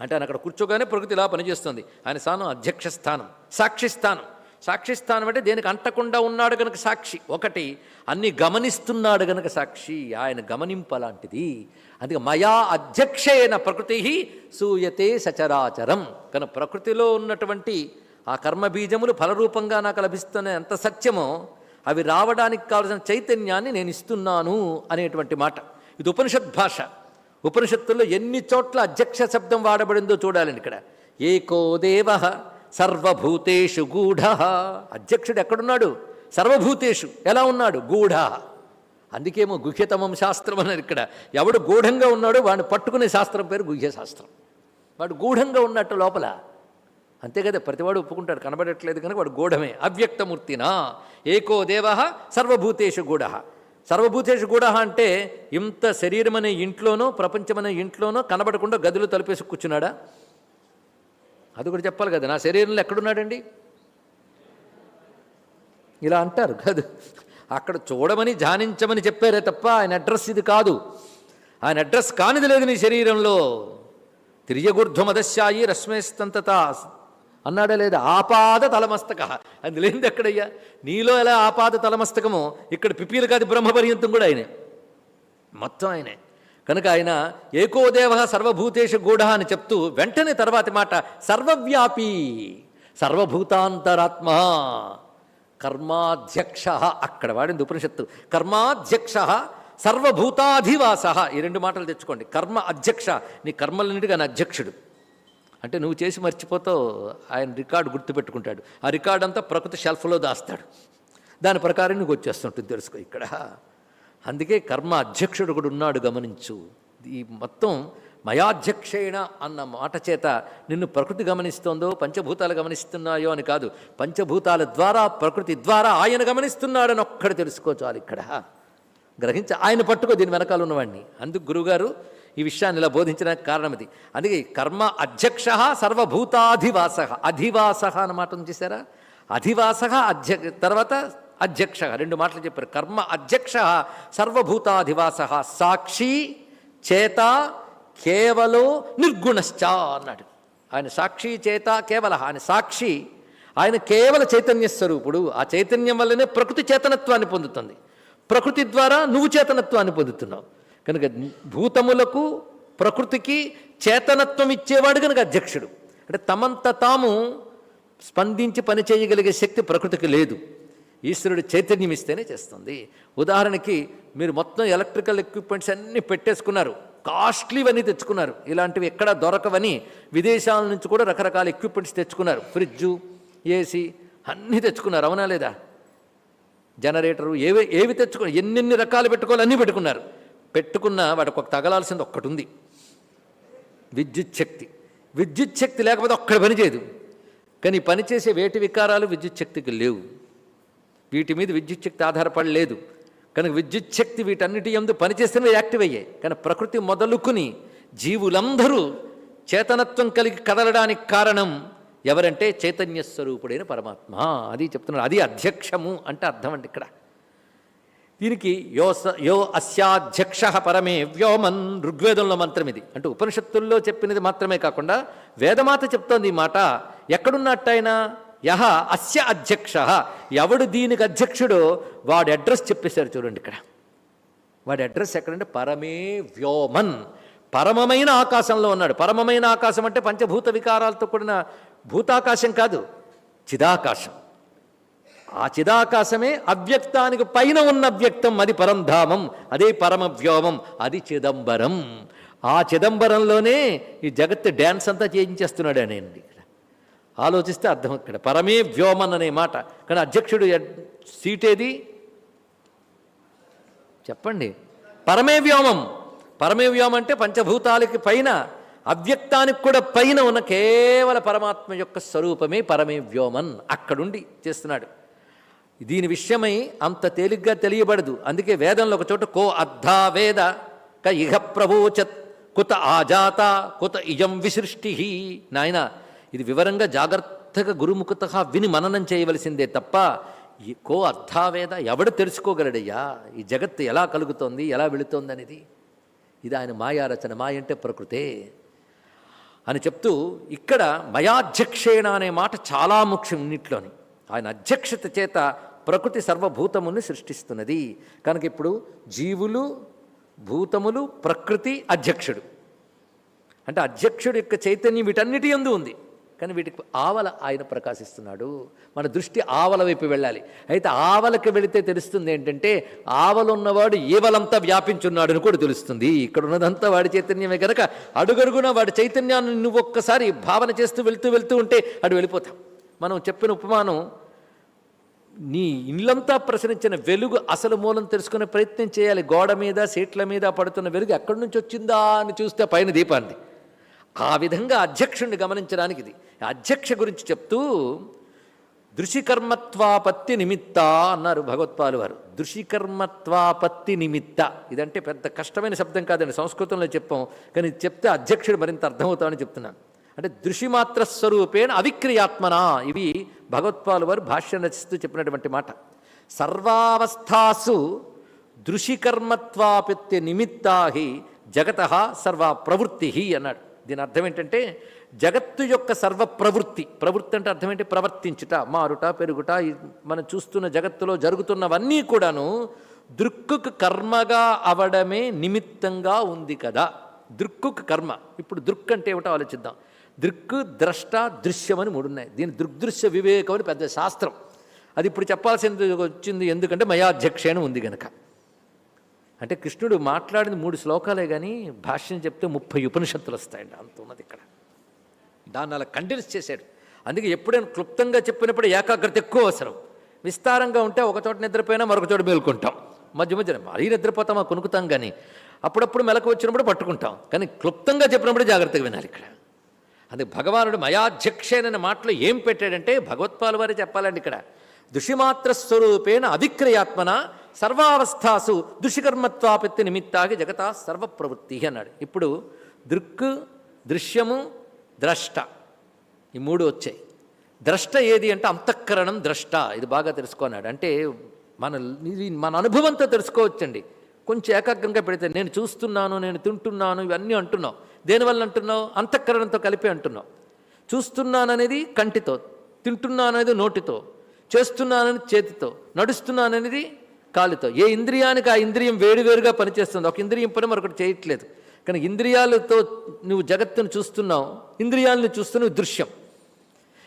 అంటే ఆయన అక్కడ కూర్చోగానే ప్రకృతి ఇలా పనిచేస్తుంది. ఆయన స్థానం అధ్యక్ష స్థానం సాక్షి స్థానం. సాక్షి స్థానం అంటే దేనికి అంటకుండా ఉన్నాడు గనక సాక్షి. ఒకటి అన్ని గమనిస్తున్నాడు గనక సాక్షి. ఆయన గమనింపలాంటిది. అందుకే మయా అధ్యక్షేన ప్రకృతి సూయతే సచరాచరం. కనుక ప్రకృతిలో ఉన్నటువంటి ఆ కర్మబీజములు ఫలరూపంగా నాకు లభిస్తున్న ఎంత సత్యమో అవి రావడానికి కావలసిన చైతన్యాన్ని నేను ఇస్తున్నాను అనేటువంటి మాట. ఇది ఉపనిషత్ భాష. ఉపనిషత్తుల్లో ఎన్ని చోట్ల అధ్యక్ష శబ్దం వాడబడిందో చూడాలండి ఇక్కడ. ఏకో దేవ సర్వభూతేషు గూఢ. అధ్యక్షుడు ఎక్కడున్నాడు? సర్వభూతేషు. ఎలా ఉన్నాడు? గూఢ. అందుకేమో గుహ్యతమం శాస్త్రం అన్నారు ఇక్కడ. ఎవడు గూఢంగా ఉన్నాడో వాడిని పట్టుకునే శాస్త్రం పేరు గుహ్య శాస్త్రం వాడు గూఢంగా ఉన్నట్టు లోపల అంతే కదా ప్రతివాడు ఒప్పుకుంటాడు కనబడట్లేదు కనుక వాడు గూఢమే. అవ్యక్తమూర్తినా. ఏకో దేవ సర్వభూతేషు గూఢ. సర్వభూతేషు గూఢ అంటే ఇంత శరీరం అనే ఇంట్లోనో ప్రపంచమనే ఇంట్లోనో కనబడకుండా గదులు తలపేసి కూర్చున్నాడా? అది కూడా చెప్పాలి కదా నా శరీరంలో ఎక్కడున్నాడండి? ఇలా అంటారు కాదు. అక్కడ చూడమని ధ్యానించమని చెప్పారే తప్ప ఆయన అడ్రస్ ఇది కాదు. ఆయన అడ్రస్ కానిది లేదు నీ శరీరంలో. తిరియగుర్ధ్వమదశ్యాయి రశ్మేస్తంతత. అన్నాడా లేదా ఆపాద తలమస్తక. అది లేనిది ఎక్కడయ్యా? నీలో ఎలా ఆపాద తలమస్తకమో ఇక్కడ పిపీలు కాదు బ్రహ్మపర్యంతం కూడా ఆయనే. మొత్తం ఆయనే. కనుక ఆయన ఏకోదేవ సర్వభూతేష గూఢ అని చెప్తూ వెంటనే తర్వాతి మాట సర్వవ్యాపీ సర్వభూతాంతరాత్మ. కర్మాధ్యక్ష అక్కడ వాడింది ఉపనిషత్తు. కర్మాధ్యక్ష సర్వభూతాధివాస. ఈ రెండు మాటలు తెచ్చుకోండి. కర్మ అధ్యక్ష నీ కర్మలన్నిటికీ అధ్యక్షుడు. అంటే నువ్వు చేసి మర్చిపోతావు ఆయన రికార్డు గుర్తుపెట్టుకుంటాడు. ఆ రికార్డు అంతా ప్రకృతి షెల్ఫ్లో దాస్తాడు. దాని ప్రకారం నీకు వచ్చేస్తుంటుంది తెలుసుకో ఇక్కడ. అందుకే కర్మ అధ్యక్షుడు కూడా ఉన్నాడు గమనించు. ఈ మొత్తం మయాధ్యక్షేణ అన్న మాట చేత నిన్ను ప్రకృతి గమనిస్తోందో పంచభూతాలు గమనిస్తున్నాయో అని కాదు పంచభూతాల ద్వారా ప్రకృతి ద్వారా ఆయన గమనిస్తున్నాడని ఒక్కడ తెలుసుకో చాలు ఇక్కడ. గ్రహించి ఆయన పట్టుకో దీని వెనకాల ఉన్నవాడిని. అందుకు గురుగారు ఈ విషయాన్ని ఇలా బోధించడానికి కారణం ఇది. అందుకే కర్మ అధ్యక్ష సర్వభూతాధివాస. అధివాస అన్నమాట ఉంది చూసారా? అధివాస అధ్య తర్వాత అధ్యక్ష. రెండు మాటలు చెప్పారు. కర్మ అధ్యక్ష సర్వభూతాధివాస. సాక్షి చేత కేవలో నిర్గుణశ్చ అన్నాడు. ఆయన సాక్షి చేత కేవల. ఆయన సాక్షి ఆయన కేవల చైతన్య స్వరూపుడు. ఆ చైతన్యం వల్లనే ప్రకృతి చేతనత్వాన్ని పొందుతుంది. ప్రకృతి ద్వారా నువ్వు చేతనత్వాన్ని పొందుతున్నావు. కనుక భూతములకు ప్రకృతికి చేతనత్వం ఇచ్చేవాడు కనుక అధ్యక్షుడు. అంటే తమంత తాము స్పందించి పని చేయగలిగే శక్తి ప్రకృతికి లేదు. ఈశ్వరుడు చైతన్యం ఇస్తేనే చేస్తుంది. ఉదాహరణకి మీరు మొత్తం ఎలక్ట్రికల్ ఎక్విప్మెంట్స్ అన్నీ పెట్టేసుకున్నారు. కాస్ట్లీవన్నీ తెచ్చుకున్నారు. ఇలాంటివి ఎక్కడ దొరకవని విదేశాల నుంచి కూడా రకరకాల ఎక్విప్మెంట్స్ తెచ్చుకున్నారు. ఫ్రిడ్జు ఏసీ అన్నీ తెచ్చుకున్నారు. అవునా లేదా? జనరేటరు ఏవి ఏవి తెచ్చుకున్నారు? ఎన్నెన్ని రకాలు పెట్టుకోవాలి అన్నీ పెట్టుకున్నారు. పెట్టుకున్న వాటికి ఒక తగలాల్సింది ఒక్కటి ఉంది విద్యుత్ శక్తి. విద్యుత్ శక్తి లేకపోతే ఒక్కడ పని చేయదు. కానీ పనిచేసే పని చేసే వేటి వికారాలు విద్యుత్ శక్తికి లేవు. వీటి మీద విద్యుత్ శక్తి ఆధారపడలేదు కనుక విద్యుత్ శక్తి వీటన్నిటి ఎందు పనిచేస్తేనే యాక్టివ్ అయ్యాయి. కానీ ప్రకృతి మొదలుకుని జీవులందరూ చేతనత్వం కలిగి కదలడానికి కారణం ఎవరంటే చైతన్య స్వరూపుడైన పరమాత్మ. అది చెప్తున్నాడు. అది అధ్యక్షము అంటే అర్థం అండి ఇక్కడ. దీనికి యో యో అస్యాధ్యక్ష పరమే వ్యోమన్ ఋగ్వేదంలో మంత్రం ఇది. అంటే ఉపనిషత్తుల్లో చెప్పినది మాత్రమే కాకుండా వేదమాత చెప్తోంది ఈ మాట ఎక్కడున్నట్టయినా? యహ అస్య అధ్యక్ష. ఎవడు దీనికి అధ్యక్షుడో వాడి అడ్రస్ చెప్పేశారు చూడండి ఇక్కడ. వాడి అడ్రస్ ఎక్కడంటే పరమే వ్యోమన్. పరమమైన ఆకాశంలో ఉన్నాడు. పరమమైన ఆకాశం అంటే పంచభూత వికారాలతో కూడిన భూతాకాశం కాదు చిదాకాశం. ఆ చిదాకాశమే అవ్యక్తానికి పైన ఉన్న అవ్యక్తం అది పరంధామం అదే పరమ వ్యోమం అది చిదంబరం. ఆ చిదంబరంలోనే ఈ జగత్తు డ్యాన్స్ అంతా చేయించేస్తున్నాడు అనేండి ఇక్కడ. ఆలోచిస్తే అర్థం ఇక్కడ. పరమే వ్యోమన్ అనే మాట. కానీ అధ్యక్షుడు సీటేది సీట్ ఏది? చెప్పండి. పరమే వ్యోమం. పరమే వ్యోమం అంటే పంచభూతాలకి పైన అవ్యక్తానికి కూడా పైన ఉన్న కేవల పరమాత్మ యొక్క స్వరూపమే పరమే వ్యోమన్. అక్కడుండి చేస్తున్నాడు. దీని విషయమై అంత తేలిగ్గా తెలియబడదు. అందుకే వేదంలో ఒక చోట కో అర్ధా వేద క ఇహ ప్రవోచత్ కుత ఆజాత కుత ఇయం విసృష్టి. నాయన ఇది వివరంగా జాగ్రత్తగా గురుముఖత విని మననం చేయవలసిందే తప్ప ఈ కో అర్థావేద ఎవడు తెలుసుకోగలడయ్యా? ఈ జగత్తు ఎలా కలుగుతోంది ఎలా వెళుతోంది అనేది ఇది ఆయన మాయారచన మాయ అంటే ప్రకృతే. అని చెప్తూ ఇక్కడ మయాధ్యక్షేణ అనే మాట చాలా ముఖ్యం ఇన్నిట్లోని. ఆయన అధ్యక్షత చేత ప్రకృతి సర్వభూతముని సృష్టిస్తున్నది. కనుక ఇప్పుడు జీవులు భూతములు ప్రకృతి అధ్యక్షుడు. అంటే అధ్యక్షుడు యొక్క చైతన్యం వీటన్నిటి ఎందు ఉంది. కానీ వీటికి ఆవల ఆయన ప్రకాశిస్తున్నాడు. మన దృష్టి ఆవల వైపు వెళ్ళాలి. అయితే ఆవలకి వెళితే తెలుస్తుంది ఏంటంటే ఆవలున్నవాడు ఏవలంతా వ్యాపించున్నాడు అని కూడా తెలుస్తుంది. ఇక్కడ ఉన్నదంతా వాడి చైతన్యమే కనుక అడుగడుగున వాడి చైతన్యాన్ని నువ్వు ఒక్కసారి భావన చేస్తూ వెళ్తూ వెళ్తూ ఉంటే అటు వెళ్ళిపోతాం. మనం చెప్పిన ఉపమానం నీ ఇల్లంతా ప్రసరించిన వెలుగు అసలు మూలం తెలుసుకునే ప్రయత్నం చేయాలి. గోడ మీద సీట్ల మీద పడుతున్న వెలుగు ఎక్కడి నుంచి వచ్చిందా అని చూస్తే పైన దీపాన్ని. ఆ విధంగా అధ్యక్షుణ్ణి గమనించడానికి ఇది. అధ్యక్ష గురించి చెప్తూ దృషికర్మత్వాపత్తి నిమిత్త అన్నారు భగవత్పాలు వారు. దృషికర్మత్వాపత్తి నిమిత్త ఇదంటే పెద్ద కష్టమైన శబ్దం కాదండి. సంస్కృతంలో చెప్పాం. కానీ చెప్తే అధ్యక్షుడు మరింత అర్థమవుతామని చెప్తున్నాను. అంటే దృషిమాత్ర స్వరూపేణ అవిక్రియాత్మన? ఇవి భగవత్పాలు వారు భాష్యం రచిస్తూ చెప్పినటువంటి మాట. సర్వావస్థాసు దృశికర్మత్వాపత్య నిమిత్తాహి జగత సర్వ ప్రవృత్తి అన్నాడు. దీని అర్థం ఏంటంటే జగత్తు యొక్క సర్వ ప్రవృత్తి ప్రవృత్తి అంటే అర్థం ఏంటి? ప్రవర్తించుట మారుట పెరుగుట మనం చూస్తున్న జగత్తులో జరుగుతున్నవన్నీ కూడాను దృక్కుకు కర్మగా అవడమే నిమిత్తంగా ఉంది కదా. దృక్కుకు కర్మ. ఇప్పుడు దృక్ అంటే ఏమిటో ఆలోచిద్దాం. దృక్ ద్రష్ట దృశ్యం అని మూడు ఉన్నాయి. దీని దృగ్దృశ్య వివేకం అని పెద్ద శాస్త్రం. అది ఇప్పుడు చెప్పాల్సింది వచ్చింది ఎందుకంటే మయాధ్యక్షేణ ఉంది గనక. అంటే కృష్ణుడు మాట్లాడిన మూడు శ్లోకాలే కానీ భాష్యం చెప్తే ముప్పై ఉపనిషత్తులు వస్తాయండి అంత ఉన్నది ఇక్కడ. దాన్ని అలా కంటిన్యూస్ చేశాడు. అందుకే ఎప్పుడైనా క్లుప్తంగా చెప్పినప్పుడు ఏకాగ్రత ఎక్కువ అవసరం. విస్తారంగా ఉంటే ఒక చోట నిద్రపోయినా మరొక చోట మేలుకుంటాం. మధ్య మధ్యన మరీ నిద్రపోతామా కొనుక్కుతాం కానీ అప్పుడప్పుడు మెలకు వచ్చినప్పుడు పట్టుకుంటాం. కానీ క్లుప్తంగా చెప్పినప్పుడు జాగ్రత్తగా వినాలి ఇక్కడ. అందుకే భగవానుడు మయాధ్యక్షేనని మాటలు ఏం పెట్టాడంటే భగవత్పాలు వారే చెప్పాలండి ఇక్కడ. దుషిమాత్ర స్వరూపేణ అవిక్రయాత్మన సర్వావస్థాసు దుషికర్మత్వాపత్తి నిమిత్తాగి జగతా సర్వప్రవృత్తి అన్నాడు. ఇప్పుడు దృక్ దృశ్యము ద్రష్ట ఈ మూడు వచ్చాయి. ద్రష్ట ఏది అంటే అంతఃకరణం ద్రష్ట ఇది బాగా తెలుసుకున్నాడు అంటే మన మన అనుభవంతో తెలుసుకోవచ్చండి. కొంచెం ఏకాగ్రంగా పెడితే నేను చూస్తున్నాను నేను తింటున్నాను ఇవన్నీ అంటున్నావు. దేనివల్ల అంటున్నావు? అంతఃకరణంతో కలిపి అంటున్నావు. చూస్తున్నాననేది కంటితో తింటున్నాననేది నోటితో చేస్తున్నానని చేతితో నడుస్తున్నాననేది కాలుతో. ఏ ఇంద్రియానికి ఆ ఇంద్రియం వేరువేరుగా పనిచేస్తుంది ఒక ఇంద్రియం పని మరొకటి చేయట్లేదు. కానీ ఇంద్రియాలతో నువ్వు జగత్తును చూస్తున్నావు ఇంద్రియాలను చూస్తున్నావు దృశ్యం.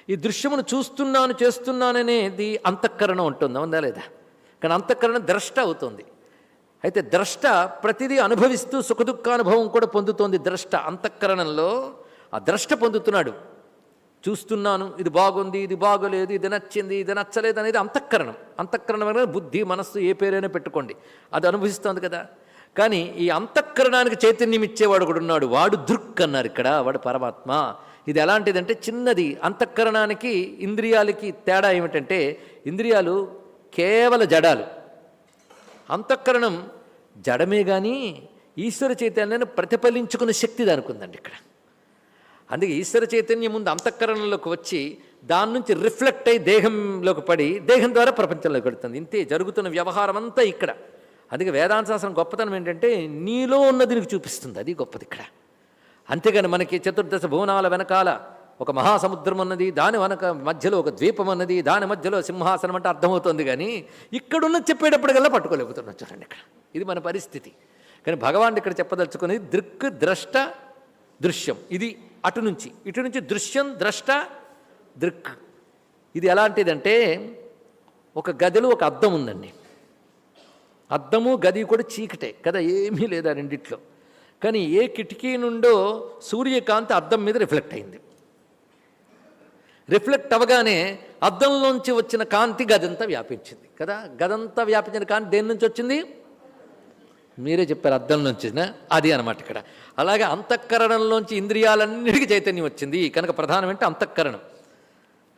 ఈ దృశ్యమును చూస్తున్నాను చేస్తున్నాననేది అంతఃకరణ ఉంటుంది? ఉందా లేదా? కానీ అంతఃకరణ ద్రష్ట అవుతుంది. అయితే ద్రష్ట ప్రతిదీ అనుభవిస్తూ సుఖదుఖానుభవం కూడా పొందుతోంది ద్రష్ట అంతఃకరణంలో. ఆ ద్రష్ట పొందుతున్నాడు. చూస్తున్నాను ఇది బాగుంది ఇది బాగోలేదు ఇది నచ్చింది ఇది నచ్చలేదు అనేది అంతఃకరణం. అంతఃకరణం అనేది బుద్ధి మనస్సు ఏ పేరైనా పెట్టుకోండి. అది అనుభవిస్తోంది కదా. కానీ ఈ అంతఃకరణానికి చైతన్యం ఇచ్చేవాడు కూడా ఉన్నాడు. వాడు దృక్ అన్నారు ఇక్కడ వాడు పరమాత్మ. ఇది ఎలాంటిదంటే చిన్నది. అంతఃకరణానికి ఇంద్రియాలకి తేడా ఏమిటంటే ఇంద్రియాలు కేవల జడాలు. అంతఃకరణం జడమే కానీ ఈశ్వర చైతన్యాన్ని ప్రతిఫలించుకునే శక్తి దానికి ఉందండి ఇక్కడ. అందుకే ఈశ్వర చైతన్యం ముందు అంతఃకరణలోకి వచ్చి దాని నుంచి రిఫ్లెక్ట్ అయ్యి దేహంలోకి పడి దేహం ద్వారా ప్రపంచంలోకి పెడుతుంది ఇంతే జరుగుతున్న వ్యవహారం అంతా ఇక్కడ. అందుకే వేదాంత శాస్త్రం గొప్పతనం ఏంటంటే నీలో ఉన్నది నీకు చూపిస్తుంది. అది గొప్పది ఇక్కడ. అంతేగాని మనకి చతుర్దశ భువనాల వెనకాల ఒక మహాసముద్రం ఉన్నది దాని వెనక మధ్యలో ఒక ద్వీపం ఉన్నది దాని మధ్యలో సింహాసనం అంటే అర్థమవుతుంది కానీ ఇక్కడున్న చెప్పేటప్పటికల్లా పట్టుకోలేకపోతున్నాం చూడండి ఇక్కడ. ఇది మన పరిస్థితి. కానీ భగవాన్ ఇక్కడ చెప్పదలుచుకునేది దృక్ ద్రష్ట దృశ్యం. ఇది అటు నుంచి ఇటు నుంచి దృశ్యం ద్రష్ట దృక్. ఇది ఎలాంటిదంటే ఒక గదిలో ఒక అద్దం ఉందండి. అద్దము గది కూడా చీకటే కదా ఏమీ లేదా రెండిట్లో. కానీ ఏ కిటికీ నుండో సూర్యకాంతి అద్దం మీద రిఫ్లెక్ట్ అయింది. రిఫ్లెక్ట్ అవ్వగానే అద్దంలోంచి వచ్చిన కాంతి గదంతా వ్యాపించింది కదా. గదంతా వ్యాపించిన కాంతి దేని నుంచి వచ్చింది? మీరే చెప్పారు అద్దం నుంచి అది అనమాట ఇక్కడ. అలాగే అంతఃకరణంలోంచి ఇంద్రియాలన్నిటికీ చైతన్యం వచ్చింది. కనుక ప్రధానం అంటే అంతఃకరణం.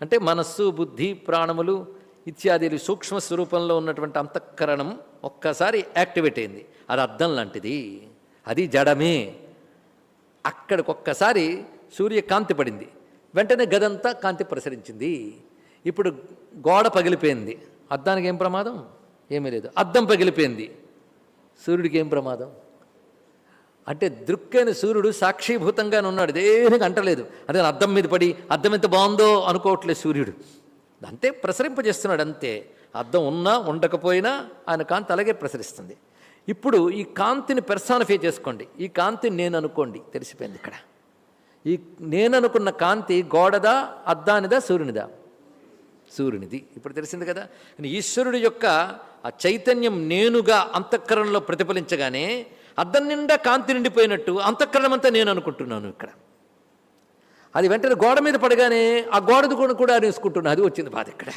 అంటే మనస్సు బుద్ధి ప్రాణములు ఇత్యాది సూక్ష్మ స్వరూపంలో ఉన్నటువంటి అంతఃకరణం ఒక్కసారి యాక్టివేట్ అయింది. అది అద్దం లాంటిది అది జడమే. అక్కడికొక్కసారి సూర్యకాంతి పడింది. వెంటనే గదంతా కాంతి ప్రసరించింది. ఇప్పుడు గోడ పగిలిపోయింది. అద్దానికి ఏం ప్రమాదం? ఏమీ లేదు. అద్దం పగిలిపోయింది. సూర్యుడికి ఏం ప్రమాదం? అంటే దృక్కైన సూర్యుడు సాక్షీభూతంగానే ఉన్నాడు. దేనికి అంటలేదు. అదే అద్దం మీద పడి అద్దం ఎంత బాగుందో అనుకోవట్లేదు సూర్యుడు. అంతే ప్రసరింపజేస్తున్నాడు అంతే. అద్దం ఉన్నా ఉండకపోయినా ఆయన కాంతి అలాగే ప్రసరిస్తుంది. ఇప్పుడు ఈ కాంతిని పెర్సానిఫై చేసుకోండి. ఈ కాంతిని నేను అనుకోండి. తెలిసిపోయింది ఇక్కడ. ఈ నేను అనుకున్న కాంతి గోడదా అద్దానిదా సూర్యునిదా? సూర్యునిది. ఇప్పుడు తెలిసింది కదా. కానీ ఈశ్వరుడి యొక్క ఆ చైతన్యం నేనుగా అంతఃకరణలో ప్రతిఫలించగానే అద్దం నిండా కాంతి నిండిపోయినట్టు అంతఃకరణమంతా నేను అనుకుంటున్నాను ఇక్కడ. అది వెంటనే గోడ మీద పడగానే ఆ గోడది కూడా కూడా అనేసుకుంటున్నా. అది వచ్చింది బాధ ఇక్కడ.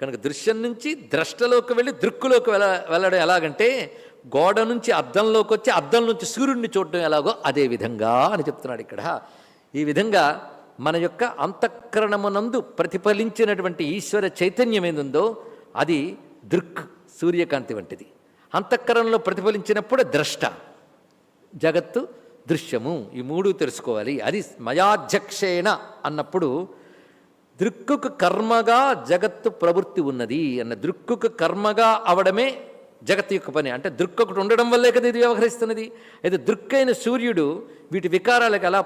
కనుక దృశ్యం నుంచి ద్రష్టలోకి వెళ్ళి దృక్కులోకి వెళ్ళ వెళ్ళడం ఎలాగంటే గోడ నుంచి అద్దంలోకి వచ్చి అద్దం నుంచి సూర్యుడిని చూడడం ఎలాగో అదే విధంగా అని చెప్తున్నాడు ఇక్కడ. ఈ విధంగా మన యొక్క అంతఃకరణమునందు ప్రతిఫలించినటువంటి ఈశ్వర చైతన్యం ఏందుందో అది దృక్ సూర్యకాంతి వంటిది. అంతఃకరణలో ప్రతిఫలించినప్పుడు ద్రష్ట. జగత్తు దృశ్యము. ఈ మూడు తెలుసుకోవాలి. అది మయాధ్యక్షేణ అన్నప్పుడు దృక్కుకు కర్మగా జగత్తు ప్రవృత్తి ఉన్నది అన్న దృక్కుకు కర్మగా అవడమే జగత్తు యొక్క పని. అంటే దృక్కు ఒకటి ఉండడం వల్లే కదా ఇది వ్యవహరిస్తున్నది. అయితే దృక్కైన సూర్యుడు వీటి వికారాలకు ఎలా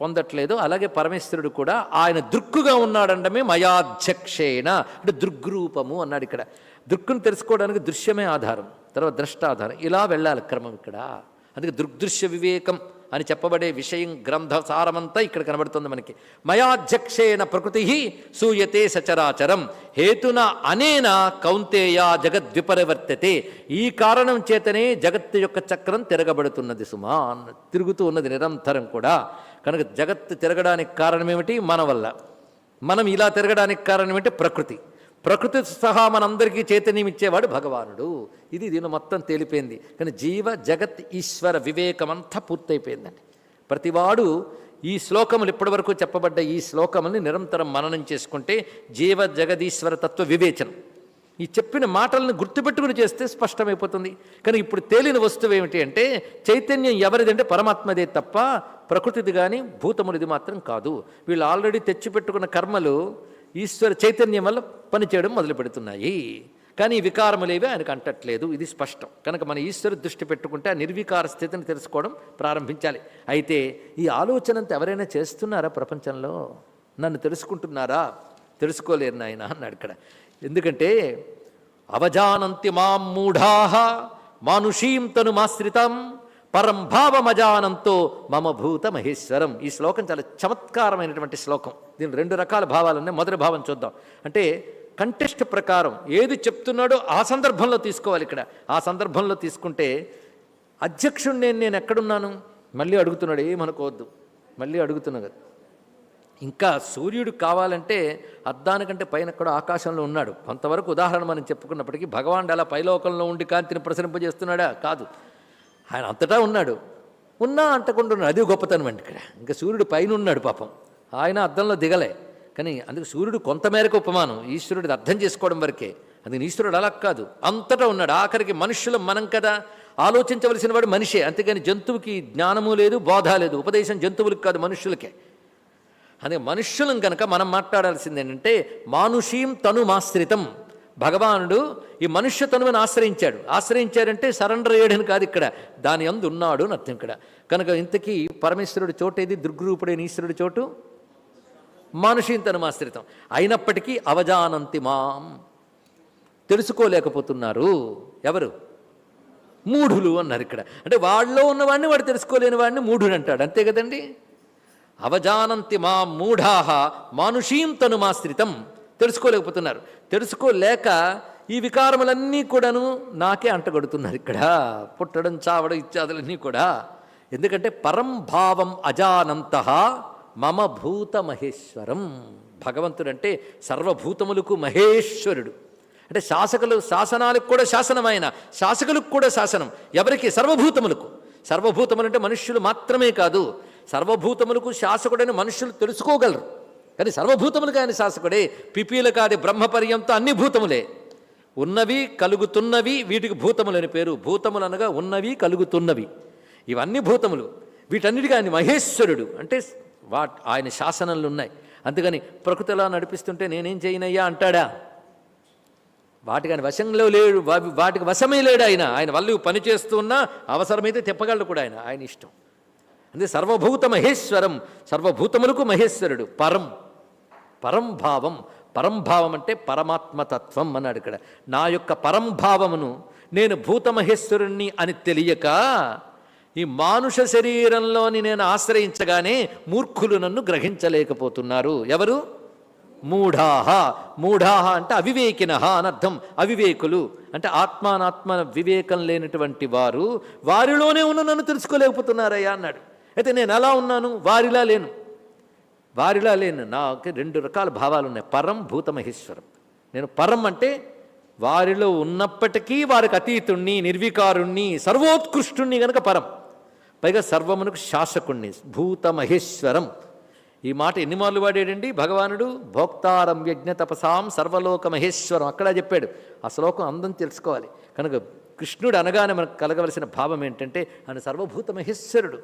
పొందట్లేదు అలాగే పరమేశ్వరుడు కూడా ఆయన దృక్కుగా ఉన్నాడండమే మయాధ్యక్షేణ. అంటే దృగ్రూపము అన్నాడు ఇక్కడ. దృక్కును తెలుసుకోవడానికి దృశ్యమే ఆధారం తర్వాత ద్రష్ట ఆధారం ఇలా వెళ్ళాలి క్రమం ఇక్కడ. అందుకే దృగ్దృశ్య వివేకం అని చెప్పబడే విషయం గ్రంథ సారమంతా ఇక్కడ కనబడుతుంది మనకి. మయాధ్యక్షేణ ప్రకృతి సూయతే సచరాచరం. హేతున అనేన కౌంతేయ జగద్విపరివర్తతే. ఈ కారణం చేతనే జగత్తు యొక్క చక్రం తిరగబడుతున్నది సుమా తిరుగుతూ ఉన్నది నిరంతరం కూడా. కనుక జగత్తు తిరగడానికి కారణం ఏమిటి? మన వల్ల. మనం ఇలా తిరగడానికి కారణం ప్రకృతి. ప్రకృతి సహా మనందరికీ చైతన్యం ఇచ్చేవాడు భగవానుడు. ఇది దీని మొత్తం తేలిపోయింది. కానీ జీవ జగత్ ఈశ్వర వివేకం అంతా పూర్తయిపోయిందండి. ప్రతివాడు ఈ శ్లోకములు ఇప్పటివరకు చెప్పబడ్డ ఈ శ్లోకముల్ని నిరంతరం మననం చేసుకుంటే జీవ జగదీశ్వర తత్వ వివేచనం. ఈ చెప్పిన మాటలను గుర్తుపెట్టుకుని చేస్తే స్పష్టమైపోతుంది. కానీ ఇప్పుడు తేలిన వస్తువు ఏమిటి అంటే చైతన్యం ఎవరిదంటే పరమాత్మదే తప్ప ప్రకృతిది కానీ భూతమునిది మాత్రం కాదు. వీళ్ళు ఆల్రెడీ తెచ్చిపెట్టుకున్న కర్మలు ఈశ్వర చైతన్యం వల్ల పనిచేయడం మొదలు పెడుతున్నాయి. కానీ వికారములేవి ఆయనకు అంటట్లేదు. ఇది స్పష్టం. కనుక మన ఈశ్వర దృష్టి పెట్టుకుంటే ఆ నిర్వికార స్థితిని తెలుసుకోవడం ప్రారంభించాలి. అయితే ఈ ఆలోచనంత ఎవరైనా చేస్తున్నారా ప్రపంచంలో? నన్ను తెలుసుకుంటున్నారా? తెలుసుకోలేరు నాయన అన్నాడు ఇక్కడ. ఎందుకంటే అవజానంతి మాం మూఢా మానుషీం తను పరంభావమజానంతో పరం మమ భూత మహేశ్వరం ఈ శ్లోకం చాలా చమత్కారమైనటువంటి శ్లోకం. దీని రెండు రకాల భావాలు ఉన్నాయి. మొదటి భావం చూద్దాం. అంటే కంటెస్ట్ ప్రకారం ఏది చెప్తున్నాడో ఆ సందర్భంలో తీసుకోవాలి ఇక్కడ. ఆ సందర్భంలో తీసుకుంటే అధ్యక్షుడు నేను నేను ఎక్కడున్నాను? మళ్ళీ అడుగుతున్నాడు ఏమనుకోవద్దు మళ్ళీ అడుగుతున్నా కదా. ఇంకా సూర్యుడు కావాలంటే అద్దానికంటే పైన ఎక్కడో ఆకాశంలో ఉన్నాడు. కొంతవరకు ఉదాహరణ మనం చెప్పుకున్నప్పటికీ భగవాన్ అలా పైలోకంలో ఉండి కాంతిని ప్రసరింపజేస్తున్నాడా? కాదు. ఆయన అంతటా ఉన్నాడు. ఉన్నా అంటకుండా ఉన్నాడు అది గొప్పతనం అండి ఇక్కడ. ఇంకా సూర్యుడు పైన ఉన్నాడు పాపం. ఆయన అద్దంలో దిగలే. కానీ అందుకు సూర్యుడు కొంతమేరకు ఉపమానం. ఈశ్వరుడిది అర్థం చేసుకోవడం వరకే. అది ఈశ్వరుడు అలా కాదు. అంతటా ఉన్నాడు. ఆఖరికి మనుషులు మనం కదా. ఆలోచించవలసిన వాడు మనిషే. అంతేకాని జంతువుకి జ్ఞానము లేదు బోధ లేదు. ఉపదేశం జంతువులకు కాదు మనుష్యులకే. అదే మనుష్యులం కనుక మనం మాట్లాడాల్సింది ఏంటంటే మానుషీం తను మాశ్రితం భగవానుడు ఈ మనుష్యతనువుని ఆశ్రయించాడు. ఆశ్రయించాడంటే సరెండర్ అయ్యాడని కాదు ఇక్కడ. దాని అందు ఉన్నాడు అని అర్థం ఇక్కడ. కనుక ఇంతకీ పరమేశ్వరుడు చోటేది దుర్గ్రూపుడైన ఈశ్వరుడి చోటు? మానుషీం ఆశ్రితం అయినప్పటికీ అవజానంతి మాం. తెలుసుకోలేకపోతున్నారు. ఎవరు? మూఢులు అన్నారు ఇక్కడ. అంటే వాళ్ళలో ఉన్నవాడిని వాడు తెలుసుకోలేని వాడిని మూఢుడు అంటాడు. అంతే కదండి? అవజానంతి మా మూఢాహ మానుషీం తనుమాశ్రితం తెలుసుకోలేకపోతున్నారు. తెలుసుకోలేక ఈ వికారములన్నీ కూడాను నాకే అంటగడుతున్నారు ఇక్కడ. పుట్టడం చావడం ఇత్యాదులన్నీ కూడా. ఎందుకంటే పరంభావం అజానంత మమ భూత మహేశ్వరం. భగవంతుడంటే సర్వభూతములకు మహేశ్వరుడు. అంటే శాసకులు శాసనాలకు కూడా శాసనమైన శాసకులకు కూడా శాసనం. ఎవరికి? సర్వభూతములకు. సర్వభూతములు అంటే మనుష్యులు మాత్రమే కాదు సర్వభూతములకు శాసకుడైన మనుష్యులు తెలుసుకోగలరు. కానీ సర్వభూతములకు ఆయన శాసకుడే. పిపీల కాది బ్రహ్మపర్యంతో అన్ని భూతములే. ఉన్నవి కలుగుతున్నవి వీటికి భూతములు పేరు. భూతములు అనగా ఉన్నవి కలుగుతున్నవి. ఇవన్నీ భూతములు. వీటన్నిటికీ ఆయన మహేశ్వరుడు. అంటే వా ఆయన శాసనాలు ఉన్నాయి. అందుకని ప్రకృతిలా నడిపిస్తుంటే నేనేం చేయనయ్యా అంటాడా? వాటికి ఆయన వశంలో లేడు. వా- వాటికి వశమే లేడు ఆయన. ఆయన వల్ల పనిచేస్తున్నా అవసరమైతే తెప్పగలడు కూడా ఆయన. ఆయన ఇష్టం. అంటే సర్వభూత మహేశ్వరం సర్వభూతములకు మహేశ్వరుడు పరం. పరంభావం. పరంభావం అంటే పరమాత్మతత్వం అన్నాడు ఇక్కడ. నా యొక్క పరంభావమును నేను భూతమహేశ్వరుణ్ణి అని తెలియక ఈ మానుష శరీరంలోని నేను ఆశ్రయించగానే మూర్ఖులు నన్ను గ్రహించలేకపోతున్నారు. ఎవరు? మూఢాహ. మూఢాహ అంటే అవివేకిన అని అర్థం. అవివేకులు అంటే ఆత్మానాత్మ వివేకం లేనటువంటి వారు వారిలోనే ఉన్న నన్ను తెలుసుకోలేకపోతున్నారయ్యా అన్నాడు. అయితే నేను ఎలా ఉన్నాను? వారిలా లేను. వారిలా లేను నాకు రెండు రకాల భావాలు ఉన్నాయి. పరం భూతమహేశ్వరం నేను పరం అంటే వారిలో ఉన్నప్పటికీ వారికి అతీతుణ్ణి నిర్వికారుణ్ణి సర్వోత్కృష్టుణ్ణి గనక పరం. పైగా సర్వమునకు శాసకుణ్ణి భూతమహేశ్వరం ఈ మాట ఎన్ని మార్లు వాడాడండి? భగవానుడు భోక్తారం యజ్ఞ తపసాం సర్వలోక మహేశ్వరం. అక్కడ చెప్పాడు. ఆ శ్లోకం అందం తెలుసుకోవాలి. కనుక కృష్ణుడు అనగానే మనకు కలగవలసిన భావం ఏంటంటే ఆయన సర్వభూత మహేశ్వరుడు.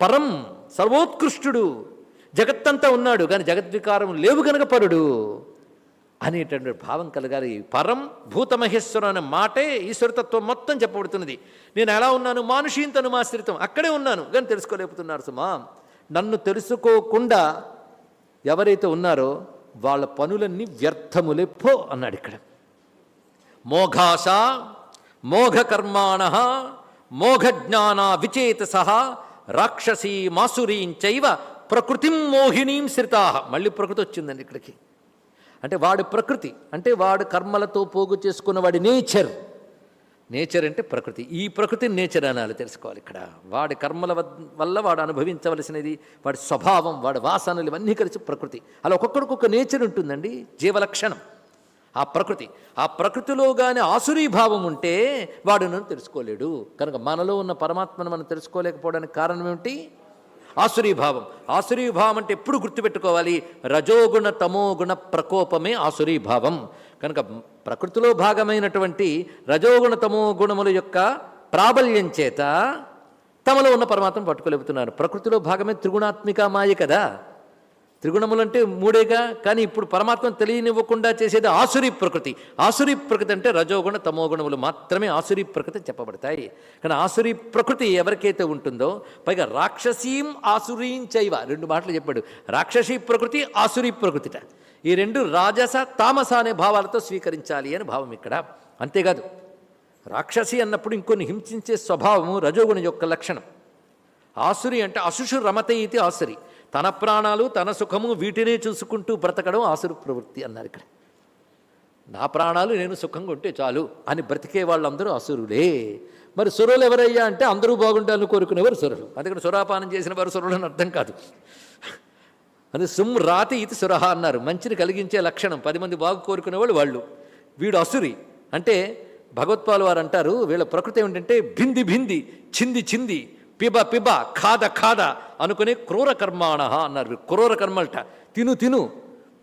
పరం సర్వోత్కృష్టుడు. జగత్తంతా ఉన్నాడు కానీ జగద్వికారం లేవు గనక పరుడు అనేటటువంటి భావం కలగాలి. పరం భూతమహేశ్వరం అనే మాటే ఈశ్వరతత్వం మొత్తం చెప్పబడుతున్నది. నేను ఎలా ఉన్నాను? మానుషీంతను మాశ్రితం. అక్కడే ఉన్నాను కానీ తెలుసుకోలేకపోతున్నారు సుమా. నన్ను తెలుసుకోకుండా ఎవరైతే ఉన్నారో వాళ్ళ పనులన్నీ వ్యర్థములే పో అన్నాడు ఇక్కడ. మోఘాస మోఘకర్మాణ మోఘజ్ఞాన విచేతస రాక్షసీ మాసురీంచైవ ప్రకృతి మోహినీం శ్రితాహ మళ్ళీ ప్రకృతి వచ్చిందండి ఇక్కడికి. అంటే వాడి ప్రకృతి అంటే వాడు కర్మలతో పోగు చేసుకున్న వాడి నేచర్. నేచర్ అంటే ప్రకృతి. ఈ ప్రకృతి నేచర్ అనాలి తెలుసుకోవాలి ఇక్కడ. వాడి కర్మల వద్- వల్ల వాడు అనుభవించవలసినది వాడి స్వభావం వాడి వాసనలు ఇవన్నీ కలిసి ప్రకృతి. అలా ఒక్కొక్కడికి ఒక నేచర్ ఉంటుందండి జీవలక్షణం. ఆ ప్రకృతి. ఆ ప్రకృతిలో కానీ ఆసురీభావం ఉంటే వాడు నన్ను తెలుసుకోలేడు. కనుక మనలో ఉన్న పరమాత్మను మనం తెలుసుకోలేకపోవడానికి కారణం ఏమిటి? ఆసురీభావం. ఆసురీభావం అంటే ఎప్పుడు గుర్తుపెట్టుకోవాలి? రజోగుణ తమోగుణ ప్రకోపమే ఆసురీభావం. కనుక ప్రకృతిలో భాగమైనటువంటి రజోగుణ తమోగుణముల యొక్క ప్రాబల్యం చేత తమలో ఉన్న పరమాత్మను పట్టుకోలేపుతున్నారు ప్రకృతిలో భాగమే త్రిగుణాత్మిక మాయ కదా. త్రిగుణములంటే మూడేగా కానీ ఇప్పుడు పరమాత్మను తెలియనివ్వకుండా చేసేది ఆసురి ప్రకృతి. ఆసురి ప్రకృతి అంటే రజోగుణ తమోగుణములు మాత్రమే ఆసురి ప్రకృతి చెప్పబడతాయి. కానీ ఆసురి ప్రకృతి ఎవరికైతే ఉంటుందో పైగా రాక్షసీం ఆసురీం చైవ రెండు మాటలు చెప్పాడు. రాక్షసీ ప్రకృతి ఆసురి ప్రకృతిట. ఈ రెండు రాజస తామస అనే భావాలతో స్వీకరించాలి అని భావం ఇక్కడ. అంతేకాదు రాక్షసి అన్నప్పుడు ఇంకొన్ని హింసించే స్వభావము రజోగుణ యొక్క లక్షణం. ఆసురి అంటే అశుషు రమత ఇది ఆసురి. తన ప్రాణాలు తన సుఖము వీటినే చూసుకుంటూ బ్రతకడం ఆసురు ప్రవృత్తి అన్నారు ఇక్కడ. నా ప్రాణాలు నేను సుఖంగా ఉంటే చాలు అని బ్రతికే వాళ్ళందరూ అసురులే మరి సురులు ఎవరయ్యా అంటే అందరూ బాగుండాలని కోరుకునేవారు సురులు. అందుకని సురాపానం చేసిన వారు సురులు అని అర్థం కాదు. అది సుమ్ రాతి ఇది సురహ అన్నారు. మంచిని కలిగించే లక్షణం. పది మంది బాగు కోరుకునేవాళ్ళు వాళ్ళు. వీడు అసురి. అంటే భగవత్పాల్ వారు అంటారు వీళ్ళ ప్రకృతి ఏమిటంటే భింది భింది చింది చింది. పిబ పిబ ఖాద ఖాద అనుకుని క్రూర కర్మాణ అన్నారు క్రూర కర్మలట. తిను తిను.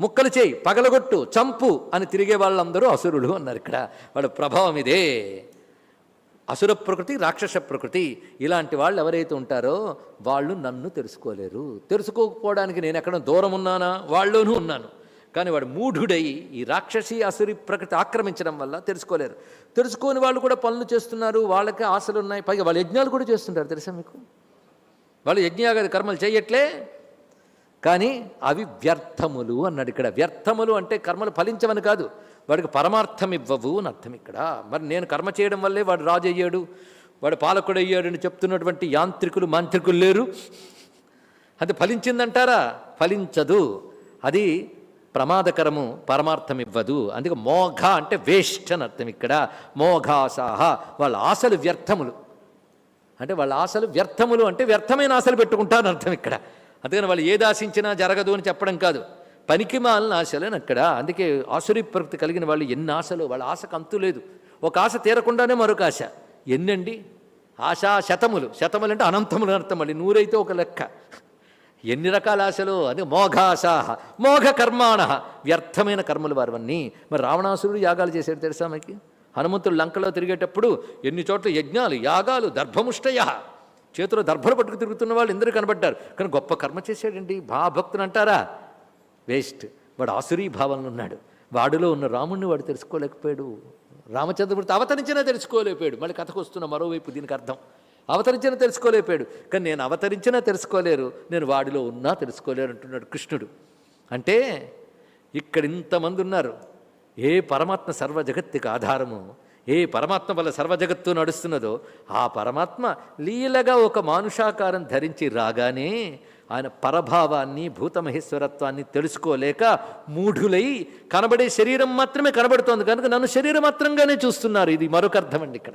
ముక్కలు చేయి పగలగొట్టు చంపు అని తిరిగే వాళ్ళందరూ అసురులు అన్నారు ఇక్కడ. వాళ్ళ ప్రభావం ఇదే. అసుర ప్రకృతి రాక్షస ప్రకృతి ఇలాంటి వాళ్ళు ఎవరైతే ఉంటారో వాళ్ళు నన్ను తెలుసుకోలేరు. తెలుసుకోకపోవడానికి నేను ఎక్కడ దూరం ఉన్నానా? వాళ్ళలోనూ ఉన్నాను. కానీ వాడు మూఢుడై ఈ రాక్షసి అసురి ప్రకృతి ఆక్రమించడం వల్ల తెలుసుకోలేరు. తెలుసుకోని వాళ్ళు కూడా పనులు చేస్తున్నారు వాళ్ళకి ఆశలు ఉన్నాయి పైగా వాళ్ళు యజ్ఞాలు కూడా చేస్తుంటారు తెలుసా మీకు? వాళ్ళు యజ్ఞాగాది కర్మలు చేయట్లే కానీ అవి వ్యర్థములు అన్నాడు ఇక్కడ. వ్యర్థములు అంటే కర్మలు ఫలించవని కాదు వాడికి పరమార్థం ఇవ్వవు అని అర్థం ఇక్కడ. మరి నేను కర్మ చేయడం వల్లే వాడు రాజు అయ్యాడు వాడు పాలకుడు అయ్యాడు అని చెప్తున్నటువంటి యాంత్రికులు మాంత్రికులు లేరు. అది ఫలించిందంటారా? ఫలించదు. అది ప్రమాదకరము పరమార్థం ఇవ్వదు అందుకే మోఘ అంటే వేస్ట్ అని అర్థం ఇక్కడ. మోఘాసాహ వాళ్ళ ఆశలు వ్యర్థములు. అంటే వాళ్ళ ఆశలు వ్యర్థములు అంటే వ్యర్థమైన ఆశలు పెట్టుకుంటారని అర్థం ఇక్కడ. అందుకని వాళ్ళు ఏది ఆశించినా జరగదు అని చెప్పడం కాదు. పనికి మాలిన ఆశలని అక్కడ. అందుకే ఆసురి ప్రవృత్తి కలిగిన వాళ్ళు ఎన్ని ఆశలు వాళ్ళ ఆశకు అంతు లేదు. ఒక ఆశ తీరకుండానే మరొక ఆశ. ఎన్నండి? ఆశా శతములు. శతములు అంటే అనంతములు అర్థం మళ్ళీ. నూరైతే ఒక లెక్క. ఎన్ని రకాల ఆశలు? అది మోఘాశాహ. మోఘ కర్మాణ వ్యర్థమైన కర్మలు వారివన్నీ. మరి రావణాసురుడు యాగాలు చేశాడు తెలుసా మనకి? హనుమంతుడు లంకలో తిరిగేటప్పుడు ఎన్ని చోట్ల యజ్ఞాలు యాగాలు దర్భముష్టయ. చేతిలో దర్భలు పట్టుకు తిరుగుతున్న వాళ్ళు ఎందరూ కనబడ్డారు. కానీ గొప్ప కర్మ చేశాడండి. భక్తులు అంటారా? వేస్ట్. వాడు ఆసురీ భావంలో ఉన్నాడు. వాడిలో ఉన్న రాముణ్ణి వాడు తెలుసుకోలేకపోయాడు. రామచంద్రమూర్తి అవతరించినా తెలుసుకోలేకపోయాడు. మళ్ళీ కథకు వస్తున్న మరోవైపు దీనికి అర్థం. అవతరించినా తెలుసుకోలేకపోయాడు కానీ నేను అవతరించినా తెలుసుకోలేరు నేను వాడిలో ఉన్నా తెలుసుకోలేరు అంటున్నాడు కృష్ణుడు. అంటే ఇక్కడ ఇంతమంది ఉన్నారు. ఏ పరమాత్మ సర్వ జగత్తుకి ఆధారము? ఏ పరమాత్మ వల్ల సర్వ జగత్తు నడుస్తున్నదో ఆ పరమాత్మ లీలగా ఒక మానుషాకారం ధరించి రాగానే ఆయన పరభావాన్ని భూతమహేశ్వరత్వాన్ని తెలుసుకోలేక మూఢులై కనబడే శరీరం మాత్రమే కనబడుతోంది. కనుక నన్ను శరీరం మాత్రంగానే చూస్తున్నారు. ఇది మరొక అర్థం అండి ఇక్కడ.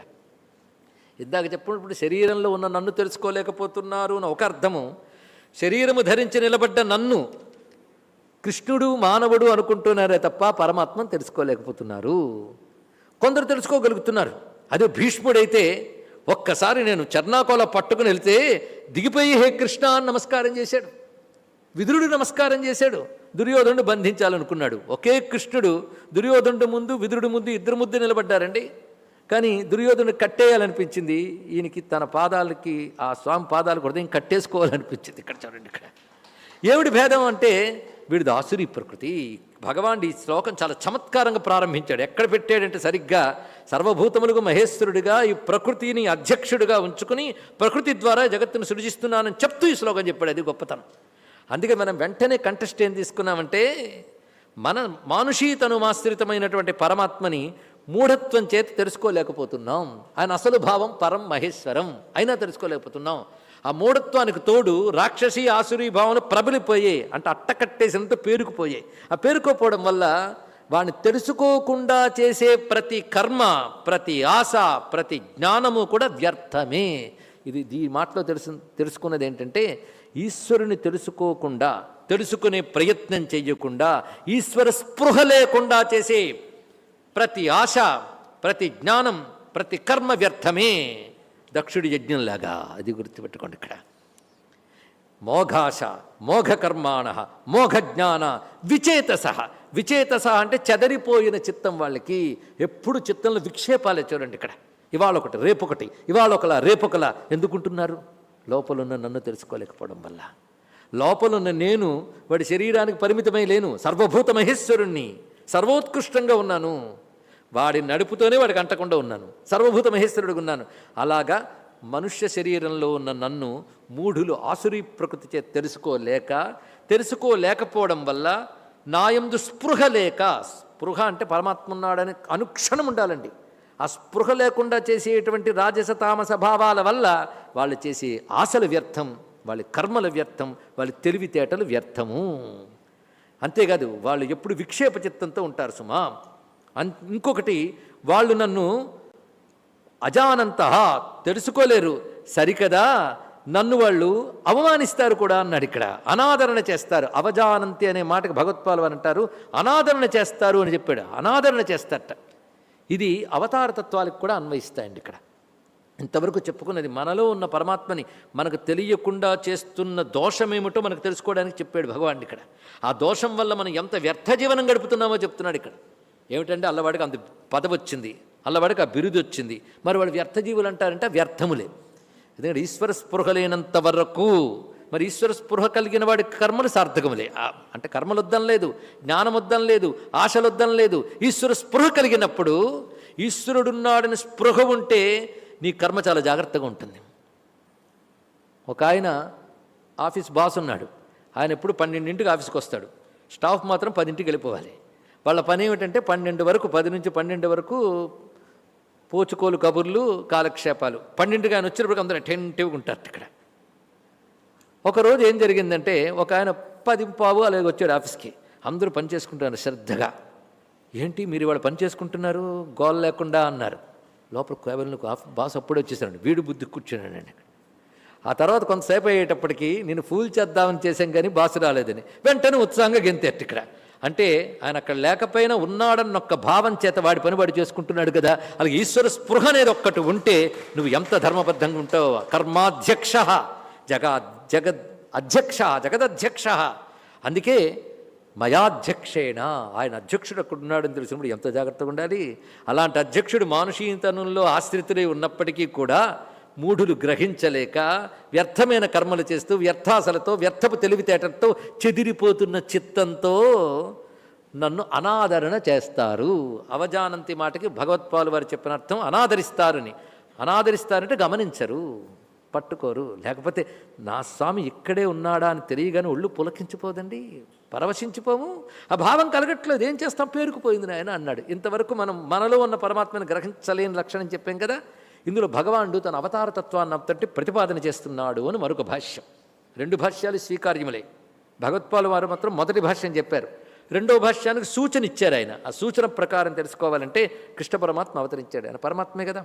ఇందాక చెప్పినప్పుడు శరీరంలో ఉన్న నన్ను తెలుసుకోలేకపోతున్నారు అని ఒక అర్థము. శరీరము ధరించి నిలబడ్డ నన్ను కృష్ణుడు మానవుడు అనుకుంటున్నారే తప్ప పరమాత్మను తెలుసుకోలేకపోతున్నారు. కొందరు తెలుసుకోగలుగుతున్నారు. అదే భీష్ముడైతే ఒక్కసారి నేను చర్నాకోల పట్టుకుని వెళ్తే దిగిపోయి హే కృష్ణ అని నమస్కారం చేశాడు. విదురుడు నమస్కారం చేశాడు. దుర్యోధనుడు బంధించాలనుకున్నాడు. ఒకే కృష్ణుడు దుర్యోధనుడు ముందు విదురుడు ముందు ఇద్దరు ముద్దు నిలబడ్డారండి. కానీ దుర్యోధను కట్టేయాలనిపించింది. ఈయనకి తన పాదాలకి ఆ స్వామి పాదాలకు హృదయం కట్టేసుకోవాలనిపించింది. ఇక్కడ చూడండి ఇక్కడ. ఏమిటి భేదం అంటే వీడిది ఆసురి ప్రకృతి. భగవాన్ ఈ శ్లోకం చాలా చమత్కారంగా ప్రారంభించాడు. ఎక్కడ పెట్టాడంటే సరిగ్గా సర్వభూతములకు మహేశ్వరుడిగా ఈ ప్రకృతిని అధ్యక్షుడిగా ఉంచుకుని ప్రకృతి ద్వారా జగత్తును సృజిస్తున్నానని చెప్తూ ఈ శ్లోకం చెప్పాడు. అది గొప్పతనం. అందుకే మనం వెంటనే కంటెస్ట్ ఏం తీసుకున్నామంటే మన మానుషీతనుమాశ్రితమైనటువంటి పరమాత్మని మూఢత్వం చేతి తెలుసుకోలేకపోతున్నాం. ఆయన అసలు భావం పరం మహేశ్వరం. అయినా తెలుసుకోలేకపోతున్నాం. ఆ మూఢత్వానికి తోడు రాక్షసి ఆసురీ భావన ప్రబలిపోయాయి అంటే అట్టకట్టేసినంత పేరుకుపోయాయి ఆ పేరుకోపోవడం వల్ల వాడిని తెలుసుకోకుండా చేసే ప్రతి కర్మ ప్రతి ఆశ ప్రతి జ్ఞానము కూడా వ్యర్థమే. ఇది ఈ మాటలో తెలుసు తెలుసుకున్నది ఏంటంటే ఈశ్వరుని తెలుసుకోకుండా తెలుసుకునే ప్రయత్నం చేయకుండా ఈశ్వర స్పృహ లేకుండా చేసే ప్రతి ఆశ ప్రతి జ్ఞానం ప్రతి కర్మ వ్యర్థమే. దక్షుడి యజ్ఞంలాగా అది గుర్తుపెట్టుకోండి ఇక్కడ. మోఘాశ మోఘకర్మాణ మోఘజ్ఞాన విచేతస. విచేతస అంటే చెదరిపోయిన చిత్తం వాళ్ళకి ఎప్పుడు చిత్తంలో విక్షేపాలే చూడండి ఇక్కడ. ఇవాళ ఒకటి రేపొకటి ఇవాళ ఒకలా రేపొకలా ఎందుకుంటున్నారు? లోపలున్న నన్ను తెలుసుకోలేకపోవడం వల్ల. లోపలున్న నేను వాడి శరీరానికి పరిమితమై లేను. సర్వభూత మహేశ్వరుణ్ణి. సర్వోత్కృష్టంగా ఉన్నాను. వాడి నడుపుతోనే వాడికి అంటకుండా ఉన్నాను. సర్వభూత మహేశ్వరుడికి ఉన్నాను. అలాగా మనుష్య శరీరంలో ఉన్న నన్ను మూఢులు ఆసురి ప్రకృతి చే తెలుసుకోలేక తెలుసుకోలేకపోవడం వల్ల నాయందు స్పృహ లేక స్పృహ అంటే పరమాత్మ ఉన్నాడని అనుక్షణం ఉండాలండి. ఆ స్పృహ లేకుండా చేసేటువంటి రాజస తామస భావాల వల్ల వాళ్ళు చేసే ఆశలు వ్యర్థం వాళ్ళ కర్మల వ్యర్థం వాళ్ళ తెలివితేటలు వ్యర్థము. అంతేకాదు వాళ్ళు ఎప్పుడు విక్షేప చిత్తంతో ఉంటారు సుమా. ఇంకొకటి వాళ్ళు నన్ను అజానంత తెలుసుకోలేరు. సరికదా? నన్ను వాళ్ళు అవమానిస్తారు కూడా అన్నాడు ఇక్కడ. అనాదరణ చేస్తారు. అవజానంతి అనే మాటకు భగవత్పాలు అని అంటారు. అనాదరణ చేస్తారు అని చెప్పాడు. అనాదరణ చేస్తారట. ఇది అవతారతత్వాలకు కూడా అన్వయిస్తాయండి ఇక్కడ. ఇంతవరకు చెప్పుకున్నది మనలో ఉన్న పరమాత్మని మనకు తెలియకుండా చేస్తున్న దోషమేమిటో మనకు తెలుసుకోవడానికి చెప్పాడు భగవాన్ ఇక్కడ. ఆ దోషం వల్ల మనం ఎంత వ్యర్థ జీవనం గడుపుతున్నామో చెప్తున్నాడు ఇక్కడ. ఏమిటంటే అల్లవాడికి అంత పదవి వచ్చింది అల్లవాడికి ఆ బిరుదు వచ్చింది. మరి వాడు వ్యర్థ జీవులు అంటారంటే వ్యర్థములే. ఎందుకంటే ఈశ్వర స్పృహ లేనంత వరకు మరి ఈశ్వర స్పృహ కలిగిన వాడి కర్మలు సార్థకములే. అంటే కర్మలొద్దం లేదు జ్ఞానమొద్దం లేదు ఆశలు వద్దం లేదు. ఈశ్వర స్పృహ కలిగినప్పుడు ఈశ్వరుడున్నాడని స్పృహ ఉంటే నీ కర్మ చాలా జాగ్రత్తగా ఉంటుంది. ఒక ఆయన ఆఫీస్ బాస్ ఉన్నాడు. ఆయన ఎప్పుడు పన్నెండింటికి ఆఫీస్కి వస్తాడు స్టాఫ్ మాత్రం పదింటికి వెళ్ళిపోవాలి. వాళ్ళ పని ఏమిటంటే పన్నెండు వరకు పది నుంచి పన్నెండు వరకు పోచుకోలు కబుర్లు కాలక్షేపాలు. పన్నెండుగా ఆయన వచ్చినప్పుడు అందరూ అటెంటివ్గా ఉంటారు ఇక్కడ. ఒకరోజు ఏం జరిగిందంటే ఒక ఆయన పది పావు అలాగే వచ్చాడు ఆఫీస్కి. అందరూ పని చేసుకుంటున్నారు శ్రద్ధగా. ఏంటి మీరు ఇవాళ పని చేసుకుంటున్నారు? గోల్ లేకుండా అన్నారు. లోపల కేవలం ఆఫ్ బాస్ అప్పుడే వచ్చేసాడు వీడు బుద్ధి కూర్చున్నాడండి ఆ తర్వాత కొంతసేపు అయ్యేటప్పటికి నేను ఫూల్ చేద్దామని చేశాం కానీ బాసు రాలేదని. వెంటనే ఉత్సాహంగా గెంతేట్టు ఇక్కడ. అంటే ఆయన అక్కడ లేకపోయినా ఉన్నాడన్న ఒక్క భావం చేత వాడి పని వాడు చేసుకుంటున్నాడు కదా. అలాగే ఈశ్వర స్పృహ అనేది ఒక్కటి ఉంటే నువ్వు ఎంత ధర్మబద్ధంగా ఉంటావు. కర్మాధ్యక్ష జగ జగద్ అధ్యక్ష జగదధ్యక్ష. అందుకే మయాధ్యక్షేణ ఆయన అధ్యక్షుడు అక్కడ ఉన్నాడని తెలిసినప్పుడు ఎంత జాగ్రత్తగా ఉండాలి. అలాంటి అధ్యక్షుడు మానుషీతనంలో ఆశ్రితులై ఉన్నప్పటికీ కూడా మూఢులు గ్రహించలేక వ్యర్థమైన కర్మలు చేస్తూ వ్యర్థాసలతో వ్యర్థపు తెలివితేటలతో చెదిరిపోతున్న చిత్తంతో నన్ను అనాదరణ చేస్తారు. అవజానంతి మాటకి భగవత్పాలు వారు చెప్పిన అర్థం అనాదరిస్తారని. అనాదరిస్తారంటే గమనించరు పట్టుకోరు. లేకపోతే నా స్వామి ఇక్కడే ఉన్నాడా అని తెలియగానే ఒళ్ళు పులకించిపోదండి. పరవశించిపోము. ఆ భావం కలగట్లేదు. ఏం చేస్తాం? పేరుకుపోయింది నాయన అన్నాడు. ఇంతవరకు మనం మనలో ఉన్న పరమాత్మను గ్రహించలేని లక్షణం చెప్పాం కదా. ఇందులో భగవానుడు తన అవతారతత్వాన్ని అంతటి ప్రతిపాదన చేస్తున్నాడు అని మరొక భాష్యం. రెండు భాష్యాలు స్వీకార్యములే. భగవత్పాలు వారు మాత్రం మొదటి భాష్యం చెప్పారు. రెండో భాష్యానికి సూచన ఇచ్చారు ఆయన. ఆ సూచన ప్రకారం తెలుసుకోవాలంటే కృష్ణ పరమాత్మ అవతరించాడు. ఆయన పరమాత్మే కదా.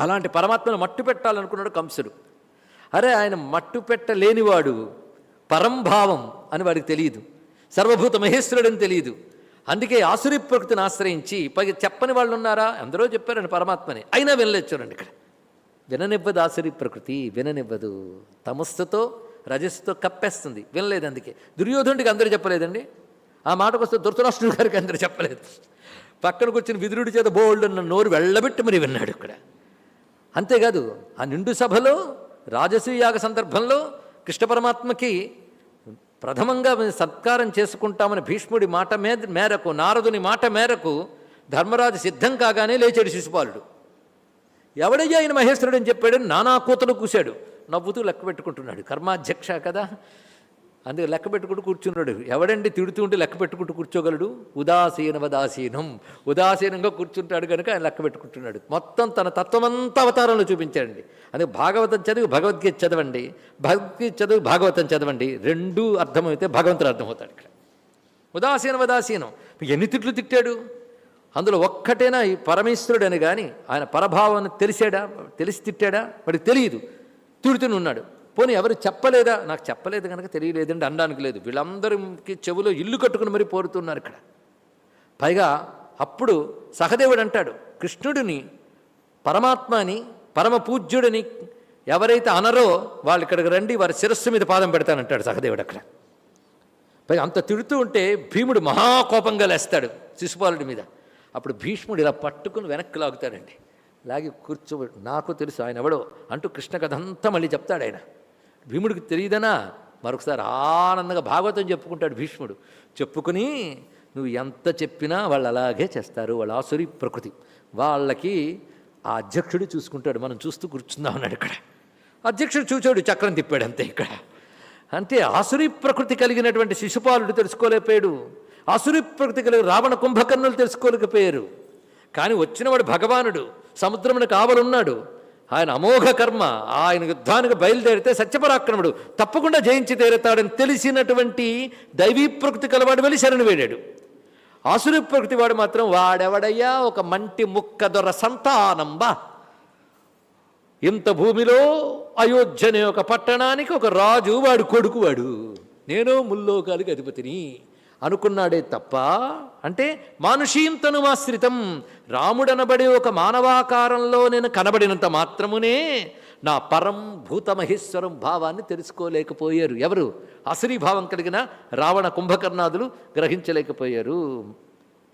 అలాంటి పరమాత్మను మట్టు పెట్టాలనుకున్నాడు కంసుడు. అరే ఆయన మట్టు పెట్టలేనివాడు పరంభావం అని వాడికి తెలియదు సర్వభూత మహేశ్వరుడని తెలియదు అందుకే ఆసురి ప్రకృతిని ఆశ్రయించి పైగా చెప్పని వాళ్ళు ఉన్నారా? అందరూ చెప్పారండి పరమాత్మని. అయినా వినలేదు చూడండి ఇక్కడ. విననివ్వదు ఆసురి ప్రకృతి విననివ్వదు. తమస్సుతో రజస్సుతో కప్పేస్తుంది. వినలేదు అందుకే. దుర్యోధనుడికి అందరూ చెప్పలేదండి. ఆ మాటకు వస్తే ధృతరాష్ట్రుడి గారికి అందరూ చెప్పలేదు. పక్కన కూర్చుని విదురుడి చేత బోల్డ్ ఉన్న నోరు వెళ్ళబెట్టి మరి విన్నాడు ఇక్కడ. అంతేకాదు ఆ నిండు సభలో రాజసూయాగ సందర్భంలో కృష్ణ పరమాత్మకి ప్రథమంగా సత్కారం చేసుకుంటామని భీష్ముడి మాట మే మేరకు నారదుని మాట మేరకు ధర్మరాజు సిద్ధం కాగానే లేచాడు శిశుపాలుడు. ఎవడయ్యా ఆయన మహేశ్వరుడు అని చెప్పాడు? నానా కూతలు కూశాడు. నవ్వుతూ లెక్క పెట్టుకుంటున్నాడు. కర్మాధ్యక్ష కదా. అందుకే లెక్క పెట్టుకుంటూ కూర్చున్నాడు. ఎవడండి తిడుతుంటే లెక్క పెట్టుకుంటూ కూర్చోగలడు? ఉదాసీనవదాసీనం. ఉదాసీనంగా కూర్చుంటాడు కనుక ఆయన లెక్క పెట్టుకుంటున్నాడు. మొత్తం తన తత్వమంతా అవతారంలో చూపించాడండి. అందుకే భాగవతం చదివి భగవద్గీత చదవండి. భగవద్గీత చదివి భాగవతం చదవండి. రెండూ అర్థమైతే భగవంతుడు అర్థమవుతాడు ఇక్కడ. ఉదాసీనం ఎన్ని తిట్లు తిట్టాడు? అందులో ఒక్కటేనా ఈ పరమేశ్వరుడు అని కానీ ఆయన పరభావాన్ని తెలిసాడా? తెలిసి తిట్టాడా? వాడికి తెలియదు. తిడుతూనే ఉన్నాడు. పోనీ ఎవరు చెప్పలేదా? నాకు చెప్పలేదు కనుక తెలియలేదండి అనడానికి లేదు. వీళ్ళందరికి చెవులో ఇల్లు కట్టుకుని మరీ పోరుతున్నారు ఇక్కడ. పైగా అప్పుడు సహదేవుడు అంటాడు కృష్ణుడిని పరమాత్మని పరమ పూజ్యుడిని ఎవరైతే అనరో వాళ్ళు ఇక్కడికి రండి వారి శిరస్సు మీద పాదం పెడతానంటాడు సహదేవుడు అక్కడ. పైగా అంత తిడుతూ ఉంటే భీముడు మహాకోపంగా లేస్తాడు శిశుపాలుడి మీద. అప్పుడు భీష్ముడు ఇలా పట్టుకుని వెనక్కి లాగుతాడండి. లాగి కూర్చో నాకు తెలుసు ఆయన ఎవడో అంటూ కృష్ణ కథ అంతా మళ్ళీ చెప్తాడు ఆయన. భీముడికి తెలియదనా? మరొకసారి ఆనందంగా భాగవతం చెప్పుకుంటాడు భీష్ముడు. చెప్పుకుని నువ్వు ఎంత చెప్పినా వాళ్ళు అలాగే చేస్తారు. వాళ్ళ ఆసురి ప్రకృతి. వాళ్ళకి ఆ అధ్యక్షుడు చూసుకుంటాడు. మనం చూస్తూ కూర్చుందాం అన్నాడు ఇక్కడ. అధ్యక్షుడు చూచాడు చక్రం తిప్పాడు అంతే ఇక్కడ. అంటే ఆసురి ప్రకృతి కలిగినటువంటి శిశుపాలుడు తెలుసుకోలేకపోయాడు. ఆసురి ప్రకృతి కలిగిన రావణ కుంభకర్ణులు తెలుసుకోలేకపోయారు. కానీ వచ్చినవాడు భగవానుడు సముద్రమున కావలున్నాడు ఆయన అమోఘ కర్మ ఆయన యుద్ధానికి బయలుదేరితే సత్యపరాక్రముడు తప్పకుండా జయించి తీరుతాడని తెలిసినటువంటి దైవీ ప్రకృతి కలవాడు వెళ్ళి శరణు వేడాడు. ఆసురి ప్రకృతి వాడు మాత్రం వాడెవడయ్యా? ఒక మంటి ముక్క దొర సంతానంబా. ఇంత భూమిలో అయోధ్య అనే ఒక పట్టణానికి ఒక రాజు వాడు కొడుకు వాడు నేను ముల్లోకాలకి అధిపతిని. అనుకున్నాడే తప్ప అంటే మానుషీంతను ఆశ్రితం రాముడనబడే ఒక మానవాకారంలో నేను కనబడినంత మాత్రమునే నా పరం భూతమహేశ్వరం భావాన్ని తెలుసుకోలేకపోయారు. ఎవరు? అసరీభావం కలిగిన రావణ కుంభకర్ణాదులు గ్రహించలేకపోయారు.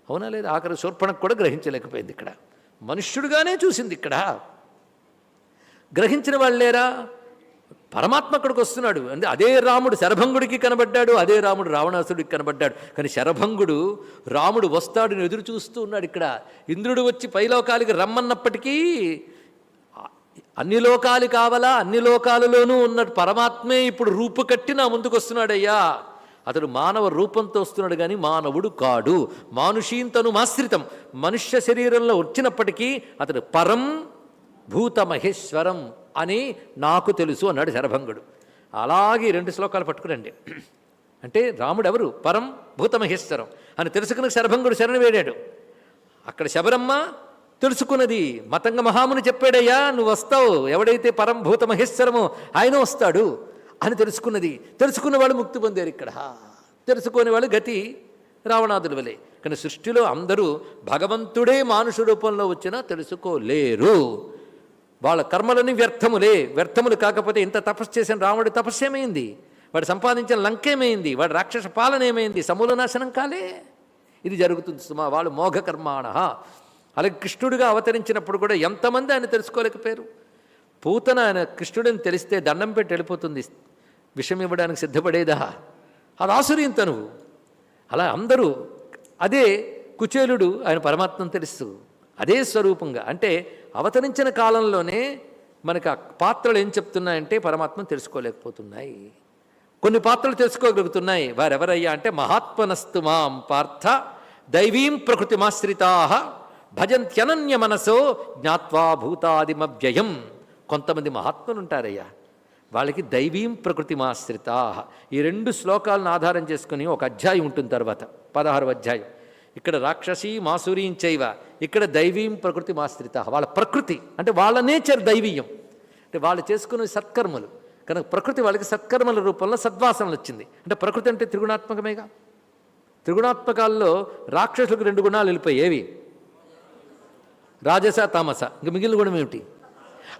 అవునా లేదా? ఆఖరి శూర్పణకు కూడా గ్రహించలేకపోయింది ఇక్కడ. మనుష్యుడుగానే చూసింది ఇక్కడ. గ్రహించిన వాళ్ళేరా పరమాత్మ అక్కడికి వస్తున్నాడు. అంటే అదే రాముడు శరభంగుడికి కనబడ్డాడు అదే రాముడు రావణాసుడికి కనబడ్డాడు. కానీ శరభంగుడు రాముడు వస్తాడని ఎదురు చూస్తూ ఉన్నాడు ఇక్కడ. ఇంద్రుడు వచ్చి పైలోకాలకి రమ్మన్నప్పటికీ అన్ని లోకాలు కావాలా? అన్ని లోకాలలోనూ ఉన్న పరమాత్మే ఇప్పుడు రూపు కట్టి నా ముందుకు వస్తున్నాడయ్యా. అతడు మానవ రూపంతో వస్తున్నాడు కానీ మానవుడు కాడు. మానుషీంతను మాశ్రితం. మనుష్య శరీరంలో వచ్చినప్పటికీ అతడు పరం భూత మహేశ్వరం. అని నాకు తెలుసు అన్నాడు శరభంగుడు. అలాగే రెండు శ్లోకాలు పట్టుకురండి. అంటే రాముడు ఎవరు పరం భూతమహేశ్వరం. అని తెలుసుకున్న శరభంగుడు శరణు వేడాడు. అక్కడ శబరమ్మ తెలుసుకున్నది మతంగ మహాముని చెప్పాడయ్యా నువ్వు వస్తావు ఎవడైతే పరం భూత మహేశ్వరమో ఆయన వస్తాడు అని తెలుసుకున్నది. తెలుసుకున్న వాళ్ళు ముక్తి పొందారు ఇక్కడ. తెలుసుకునే వాళ్ళు గతి రావణాదుల వలె. కానీ సృష్టిలో అందరూ భగవంతుడే మానుష రూపంలో వచ్చినా తెలుసుకోలేరు. వాళ్ళ కర్మలన్నీ వ్యర్థములే. వ్యర్థములు కాకపోతే ఇంత తపస్సు చేసిన రాముడి తపస్సు ఏమైంది? వాడు సంపాదించిన లంకేమైంది వాడు రాక్షస పాలన ఏమైంది? సమూల నాశనం కాలే. ఇది జరుగుతుంది సుమా. వాళ్ళు మోఘకర్మాణ అలాగే కృష్ణుడిగా అవతరించినప్పుడు కూడా ఎంతమంది ఆయన తెలుసుకోలేకపోయారు? పూతన ఆయన కృష్ణుడిని తెలిస్తే దండం పెట్టి వెళ్ళిపోతుంది. విషం ఇవ్వడానికి సిద్ధపడేదా? అది ఆసురీం తనువు అలా అందరూ అదే కుచేలుడు ఆయన పరమాత్మను తెలుసు. అదే స్వరూపంగా. అంటే అవతరించిన కాలంలోనే మనకు ఆ పాత్రలు ఏం చెప్తున్నాయంటే పరమాత్మ తెలుసుకోలేకపోతున్నాయి. కొన్ని పాత్రలు తెలుసుకోగలుగుతున్నాయి. వారెవరయ్యా అంటే మహాత్మనస్తు మాం పార్థ దైవీం ప్రకృతిమాశ్రితా భజంత్యనన్య మనసో జ్ఞాత్వా భూతాదిమవ్యయం. కొంతమంది మహాత్ములు ఉంటారయ్యా వాళ్ళకి దైవీం ప్రకృతిమాశ్రితా. ఈ రెండు శ్లోకాలను ఆధారం చేసుకుని ఒక అధ్యాయం ఉంటుంది తర్వాత పదహారు అధ్యాయం. ఇక్కడ రాక్షసి మాసూరీం చైవ. ఇక్కడ దైవీం ప్రకృతి మాశ్రిత. వాళ్ళ ప్రకృతి అంటే వాళ్ళ నేచర్ దైవీయం. అంటే వాళ్ళు చేసుకునే సత్కర్మలు. కనుక ప్రకృతి వాళ్ళకి సత్కర్మల రూపంలో సద్వాసనలు వచ్చింది. అంటే ప్రకృతి అంటే త్రిగుణాత్మకమేగా? త్రిగుణాత్మకాల్లో రాక్షసులకు రెండు గుణాలు వెళ్ళిపోయి ఏవి? రాజస తామస. ఇంక మిగిలిన గుణం ఏమిటి?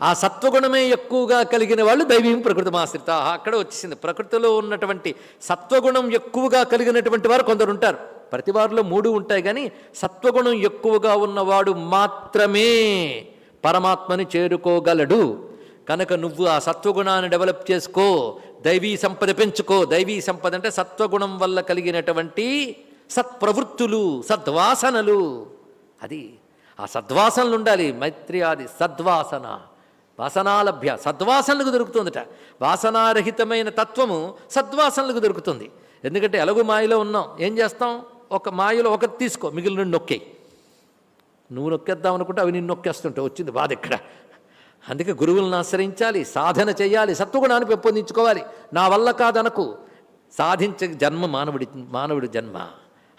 ఆ సత్వగుణమే ఎక్కువగా కలిగిన వాళ్ళు దైవీం ప్రకృతి మాశ్రిత. అక్కడ వచ్చేసింది. ప్రకృతిలో ఉన్నటువంటి సత్వగుణం ఎక్కువగా కలిగినటువంటి వారు కొందరు ఉంటారు. ప్రతి వారిలో మూడు ఉంటాయి కానీ సత్వగుణం ఎక్కువగా ఉన్నవాడు మాత్రమే పరమాత్మని చేరుకోగలడు. కనుక నువ్వు ఆ సత్వగుణాన్ని డెవలప్ చేసుకో దైవీ సంపద పెంచుకో. దైవీ సంపద అంటే సత్వగుణం వల్ల కలిగినటువంటి సత్ప్రవృత్తులు సద్వాసనలు. అది ఆ సద్వాసనలు ఉండాలి. మైత్రి ఆది సద్వాసన వాసనాలభ్య సద్వాసనలకు దొరుకుతుందట. వాసనారహితమైన తత్వము సద్వాసనలకు దొరుకుతుంది. ఎందుకంటే ఎలగు మాయలో ఉన్నాం. ఏం చేస్తాం? ఒక మాయలో ఒకటి తీసుకో మిగిలిన నొక్కేయి. నువ్వు నొక్కేద్దాం అనుకుంటే అవి నిన్ను నొక్కేస్తుంటే వచ్చింది బాధ ఇక్కడ. అందుకే గురువులను ఆశ్రయించాలి సాధన చేయాలి సత్వగుణాన్ని పెంపొందించుకోవాలి. నా వల్ల కాదనకు. సాధించే జన్మ మానవుడి మానవుడి జన్మ.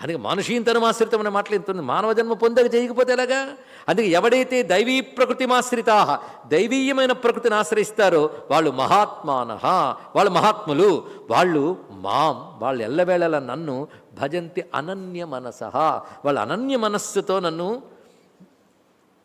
అందుకే మానుషీంతరం ఆశ్రితమైన మాటలు మానవ జన్మ పొందక చేయకపోతే ఎలాగా? అందుకే ఎవడైతే దైవీ ప్రకృతి ఆశ్రితా దైవీయమైన ప్రకృతిని ఆశ్రయిస్తారో వాళ్ళు మహాత్మాన వాళ్ళు మహాత్ములు. వాళ్ళు మాం. వాళ్ళు ఎల్లవేళలా నన్ను భజంతి అనన్య మనస. వాళ్ళు అనన్య మనస్సుతో నన్ను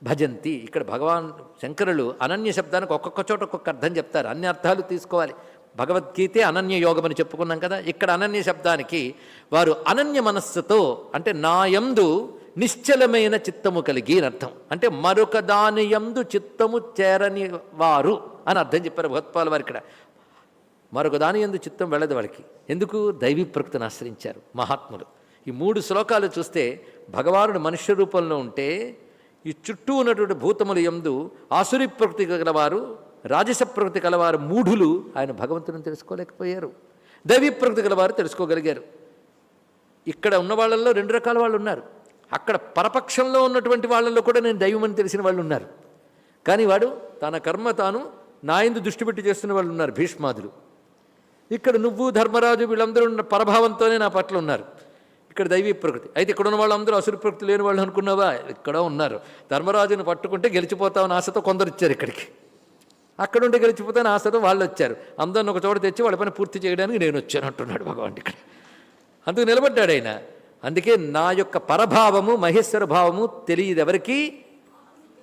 భజంతి. ఇక్కడ భగవాన్ శంకరులు అనన్య శబ్దానికి ఒక్కొక్క చోట ఒక్కొక్క అర్థం చెప్తారు. అన్ని అర్థాలు తీసుకోవాలి. భగవద్గీతే అనన్య యోగం అని చెప్పుకున్నాం కదా. ఇక్కడ అనన్య శబ్దానికి వారు అనన్య మనస్సుతో అంటే నాయందు నిశ్చలమైన చిత్తము కలిగి అర్థం. అంటే మరొక దాని యందు చిత్తము చేరని వారు అని అర్థం చెప్పారు భగవత్పాల్ వారు ఇక్కడ. మరొక దాని ఎందు చిత్తం వెళ్ళదు వాళ్ళకి. ఎందుకు? దైవీ ప్రకృతిని ఆశ్రయించారు మహాత్ములు. ఈ మూడు శ్లోకాలు చూస్తే భగవానుడు మనుష్య రూపంలో ఉంటే ఈ చుట్టూ ఉన్నటువంటి భూతముల ఎందు ఆసురి ప్రకృతి గలవారు రాజస ప్రకృతి గలవారు మూఢులు ఆయన భగవంతుని తెలుసుకోలేకపోయారు. దైవీ ప్రకృతి గలవారు తెలుసుకోగలిగారు. ఇక్కడ ఉన్న వాళ్ళల్లో రెండు రకాల వాళ్ళు ఉన్నారు. అక్కడ పరపక్షంలో ఉన్నటువంటి వాళ్ళల్లో కూడా నేను దైవమని తెలిసిన వాళ్ళు ఉన్నారు. కానీ వాడు తన కర్మ తాను నాయందు దృష్టి పెట్టి చేస్తున్న వాళ్ళు ఉన్నారు భీష్మాదులు. ఇక్కడ నువ్వు ధర్మరాజు వీళ్ళందరూ ఉన్న పరభావంతోనే నా పట్ల ఉన్నారు. ఇక్కడ దైవీ ప్రకృతి. అయితే ఇక్కడ ఉన్న వాళ్ళందరూ అసురు ప్రకృతి లేని వాళ్ళు అనుకున్నావా? ఇక్కడ ఉన్నారు. ధర్మరాజుని పట్టుకుంటే గెలిచిపోతామని ఆశతో కొందరు ఇచ్చారు ఇక్కడికి. అక్కడ ఉంటే గెలిచిపోతామని ఆశతో వాళ్ళు వచ్చారు. అందరిని ఒక చోట తెచ్చి వాళ్ళ పని పూర్తి చేయడానికి నేను వచ్చాను అంటున్నాడు భగవాన్ ఇక్కడ. అందుకు నిలబడ్డాడు ఆయన. అందుకే నా యొక్క పరభావము మహేశ్వర భావము తెలియదు ఎవరికి.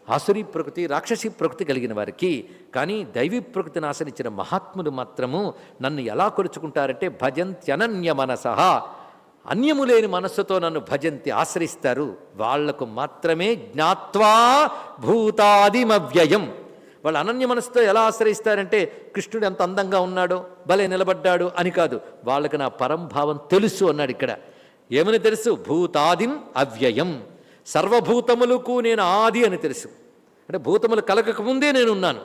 ఆసురి ప్రకృతి రాక్షసి ప్రకృతి కలిగిన వారికి. కానీ దైవీ ప్రకృతిని ఆశ్రయించిన మహాత్ములు మాత్రము నన్ను ఎలా కొలుచుకుంటారంటే భజంత్యనన్య మనసహ అన్యము లేని మనస్సుతో నన్ను భజంతి ఆశ్రయిస్తారు. వాళ్ళకు మాత్రమే జ్ఞాత్వా భూతాదిమవ్యయం. వాళ్ళు అనన్య మనసుతో ఎలా ఆశ్రయిస్తారంటే కృష్ణుడు ఎంత అందంగా ఉన్నాడో భలే నిలబడ్డాడు అని కాదు. వాళ్ళకి నా పరంభావం తెలుసు అన్నాడు ఇక్కడ. ఏమని తెలుసు? భూతాదిం అవ్యయం. సర్వభూతములకు నేను ఆది అని తెలుసు. అంటే భూతములు కలగకముందే నేను ఉన్నాను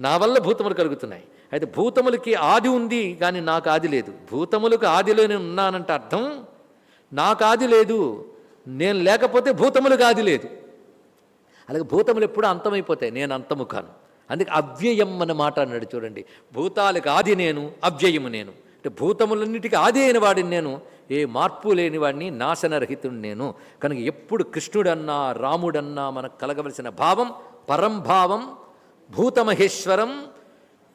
నా వల్ల భూతములు కలుగుతున్నాయి. అయితే భూతములకి ఆది ఉంది కానీ నాకు ఆది లేదు. భూతములకు ఆదిలో నేను ఉన్నానంటే అర్థం నాకు ఆది లేదు నేను లేకపోతే భూతములకు ఆది లేదు. అలాగే భూతములు ఎప్పుడూ అంతమైపోతాయి నేను అంతము కాను. అందుకే అవ్యయం అన్న మాట అన్నాడు చూడండి. భూతాలకు ఆది నేను అవ్యయము నేను. అంటే భూతములన్నిటికీ ఆది అయిన వాడిని నేను ఏ మార్పు లేనివాడిని నాశనరహితుడు నేను. కనుక ఎప్పుడు కృష్ణుడన్నా రాముడన్నా మనకు కలగవలసిన భావం పరంభావం భూతమహేశ్వరం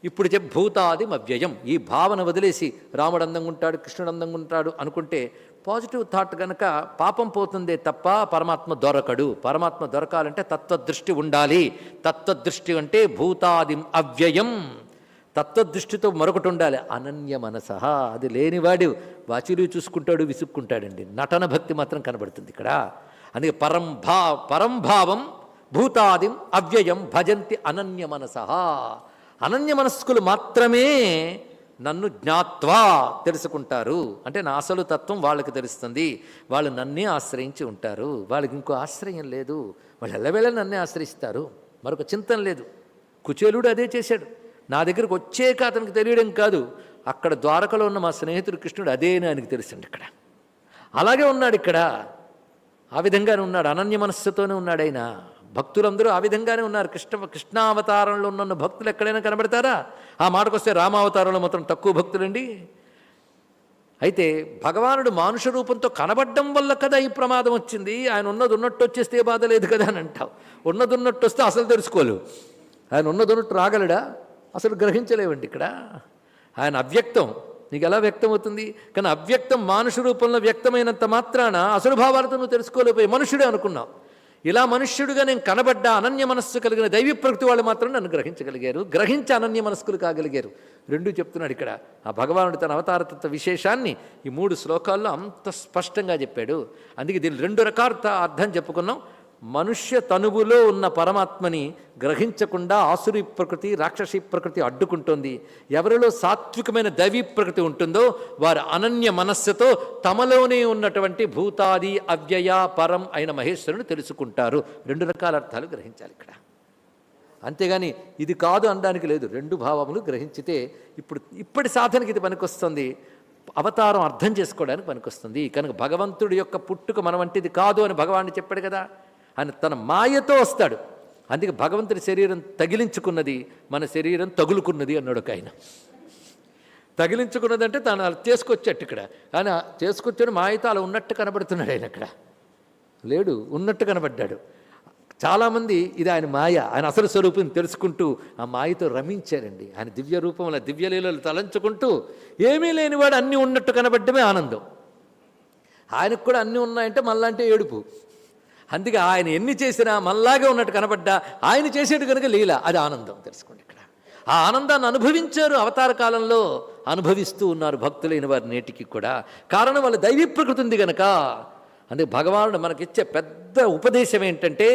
ఇప్పుడు చెప్ భూతాదిం అవ్యయం ఈ భావన వదిలేసి రాముడు అందంగా ఉంటాడు కృష్ణుడు అందంగా ఉంటాడు అనుకుంటే పాజిటివ్ థాట్ కనుక పాపం పోతుందే తప్ప పరమాత్మ దొరకడు. పరమాత్మ దొరకాలంటే తత్వదృష్టి ఉండాలి. తత్వదృష్టి అంటే భూతాదిం అవ్యయం తత్వదృష్టితో మరొకటి ఉండాలి. అనన్య మనస. అది లేనివాడు వాచిలు చూసుకుంటాడు విసుక్కుంటాడండి. నటన భక్తి మాత్రం కనబడుతుంది ఇక్కడ. అందుకే పరంభా పరంభావం భూతాదిం అవ్యయం భజంతి అనన్య మనస. అనన్య మనస్కులు మాత్రమే నన్ను జ్ఞాత్వా తెలుసుకుంటారు. అంటే నా అసలు తత్వం వాళ్ళకి తెలుస్తుంది. వాళ్ళు నన్నే ఆశ్రయించి ఉంటారు. వాళ్ళకి ఇంకో ఆశ్రయం లేదు. వాళ్ళు ఎల్లవేళ నన్నే ఆశ్రయిస్తారు. మరొక చింతన లేదు. కుచేలుడు అదే చేశాడు. నా దగ్గరకు వచ్చేక అతనికి తెలియడం కాదు. అక్కడ ద్వారకలో ఉన్న మా స్నేహితుడు కృష్ణుడు అదే అని ఆయనకు తెలుసండి ఇక్కడ. అలాగే ఉన్నాడు ఇక్కడ. ఆ విధంగానే ఉన్నాడు. అనన్య మనస్సుతోనే ఉన్నాడు ఆయన. భక్తులందరూ ఆ విధంగానే ఉన్నారు. కృష్ణ కృష్ణావతారంలో ఉన్న భక్తులు ఎక్కడైనా కనబడతారా? ఆ మాటకొస్తే రామావతారంలో మాత్రం తక్కువ భక్తులండి. అయితే భగవానుడు మానుష రూపంతో కనబడడం వల్ల కదా ఈ ప్రమాదం వచ్చింది? ఆయన ఉన్నది ఉన్నట్టు వచ్చేస్తే బాధ లేదు కదా అని అంటావు. ఉన్నది ఉన్నట్టు వస్తే అసలు తెలుసుకోలేవు. ఆయన ఉన్నది ఉన్నట్టు రాగలడా? అసలు గ్రహించలేవండి ఇక్కడ. ఆయన అవ్యక్తం. నీకు ఎలా వ్యక్తం అవుతుంది కానీ అవ్యక్తం మానుష రూపంలో వ్యక్తమైనంత మాత్రాన అసలు భావాలతో నువ్వు తెలుసుకోలేకపోయి మనుషుడే అనుకున్నావు. ఇలా మనుష్యుడిగా నేను కనబడ్డా అనన్య మనస్సు కలిగిన దైవీ ప్రకృతి వాళ్ళు మాత్రం నన్ను గ్రహించగలిగారు. గ్రహించి అనన్య మనస్కులు కాగలిగారు. రెండూ చెప్తున్నాడు ఇక్కడ. ఆ భగవానుడు తన అవతారతత్వ విశేషాన్ని ఈ మూడు శ్లోకాల్లో అంత స్పష్టంగా చెప్పాడు. అందుకే దీని రెండు రకాల అర్థం చెప్పుకున్నాం. మనుష్య తనువులో ఉన్న పరమాత్మని గ్రహించకుండా ఆసురి ప్రకృతి రాక్షసి ప్రకృతి అడ్డుకుంటుంది. ఎవరిలో సాత్వికమైన దైవీ ప్రకృతి ఉంటుందో వారు అనన్య మనస్సుతో తమలోనే ఉన్నటువంటి భూతాది అవ్యయ పరం అయిన మహేశ్వరుని తెలుసుకుంటారు. రెండు రకాల అర్థాలు గ్రహించాలి ఇక్కడ. అంతేగాని ఇది కాదు అనడానికి లేదు. రెండు భావములు గ్రహించితే ఇప్పుడు ఇప్పటి సాధనకి ఇది పనికొస్తుంది. అవతారం అర్థం చేసుకోవడానికి పనికొస్తుంది. కనుక భగవంతుడి యొక్క పుట్టుక మన వంటిది కాదు అని భగవాన్ని చెప్పాడు కదా. ఆయన తన మాయతో వస్తాడు. అందుకే భగవంతుడి శరీరం తగిలించుకున్నది మన శరీరం తగులుకున్నది అన్నాడు ఒక ఆయన. తగిలించుకున్నదంటే తను అలా చేసుకొచ్చాడు ఇక్కడ. కానీ చేసుకొచ్చాడు మాయతో అలా ఉన్నట్టు కనబడుతున్నాడు ఆయన అక్కడ. లేడు ఉన్నట్టు కనబడ్డాడు. చాలామంది ఇది ఆయన మాయ ఆయన అసలు స్వరూపం తెలుసుకుంటూ ఆ మాయతో రమించారండి. ఆయన దివ్య రూపంలో దివ్యలీలలు తలంచుకుంటూ ఏమీ లేనివాడు అన్నీ ఉన్నట్టు కనబడ్డమే ఆనందం. ఆయనకు కూడా అన్నీ ఉన్నాయంటే మళ్ళంటే ఏడుపు. అందుకే ఆయన ఎన్ని చేసినా మళ్ళాగే ఉన్నట్టు కనబడ్డా ఆయన చేసేటు కనుక లీల. అది ఆనందం తెలుసుకోండి ఇక్కడ. ఆ ఆనందాన్ని అనుభవించారు అవతార కాలంలో అనుభవిస్తూ ఉన్నారు భక్తులైన వారి నేటికి కూడా. కారణం వాళ్ళ దైవీ ప్రకృతి ఉంది గనక. అందుకే భగవానుడు మనకిచ్చే పెద్ద ఉపదేశం ఏంటంటే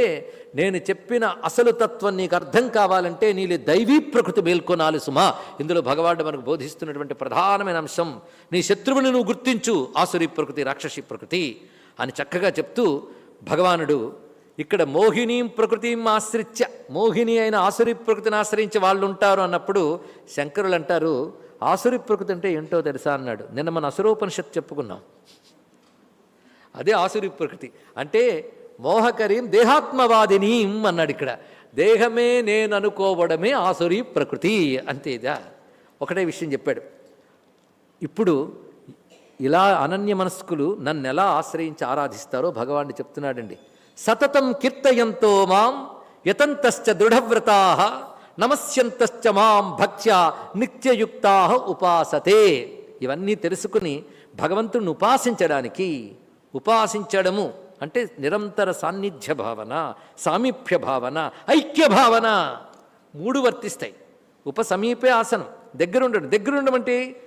నేను చెప్పిన అసలు తత్వం నీకు అర్థం కావాలంటే నీలి దైవీ ప్రకృతి మేల్కొనాలి సుమా. ఇందులో భగవానుడు మనకు బోధిస్తున్నటువంటి ప్రధానమైన అంశం నీ శత్రువుని నువ్వు గుర్తించు ఆసురి ప్రకృతి రాక్షసి ప్రకృతి అని చక్కగా చెప్తూ భగవానుడు ఇక్కడ మోహినీం ప్రకృతిం ఆశ్రిత్య మోహిని అయిన ఆసురి ప్రకృతిని ఆశ్రయించి వాళ్ళు ఉంటారు అన్నప్పుడు శంకరులు అంటారు ఆసురి ప్రకృతి అంటే ఏంటో తెలుసా అన్నాడు. నిన్న మన అసురోపనిషత్తు చెప్పుకున్నాం. అదే ఆసురి ప్రకృతి. అంటే మోహకరీం దేహాత్మవాదినీం అన్నాడు ఇక్కడ. దేహమే నేను అనుకోవడమే ఆసురి ప్రకృతి అంతేదా ఒకటే విషయం చెప్పాడు. ఇప్పుడు ఇలా అనన్య మనస్కులు నన్ను ఎలా ఆశ్రయించి ఆరాధిస్తారో భగవాన్ని చెప్తున్నాడండి. సతతం కీర్తయంతో మాం యతంతశ్చ దృఢవ్రతా నమస్యంతశ్చ మాం భక్త్య నిత్యయుక్తా ఉపాసతే. ఇవన్నీ తెలుసుకుని భగవంతుడిని ఉపాసించడానికి ఉపాసించడము అంటే నిరంతర సాన్నిధ్య భావన సామీప్య భావన ఐక్య భావన మూడు వర్తిస్తాయి. ఉపసమీపే ఆసనం దగ్గరుండడం దగ్గరుండమంటే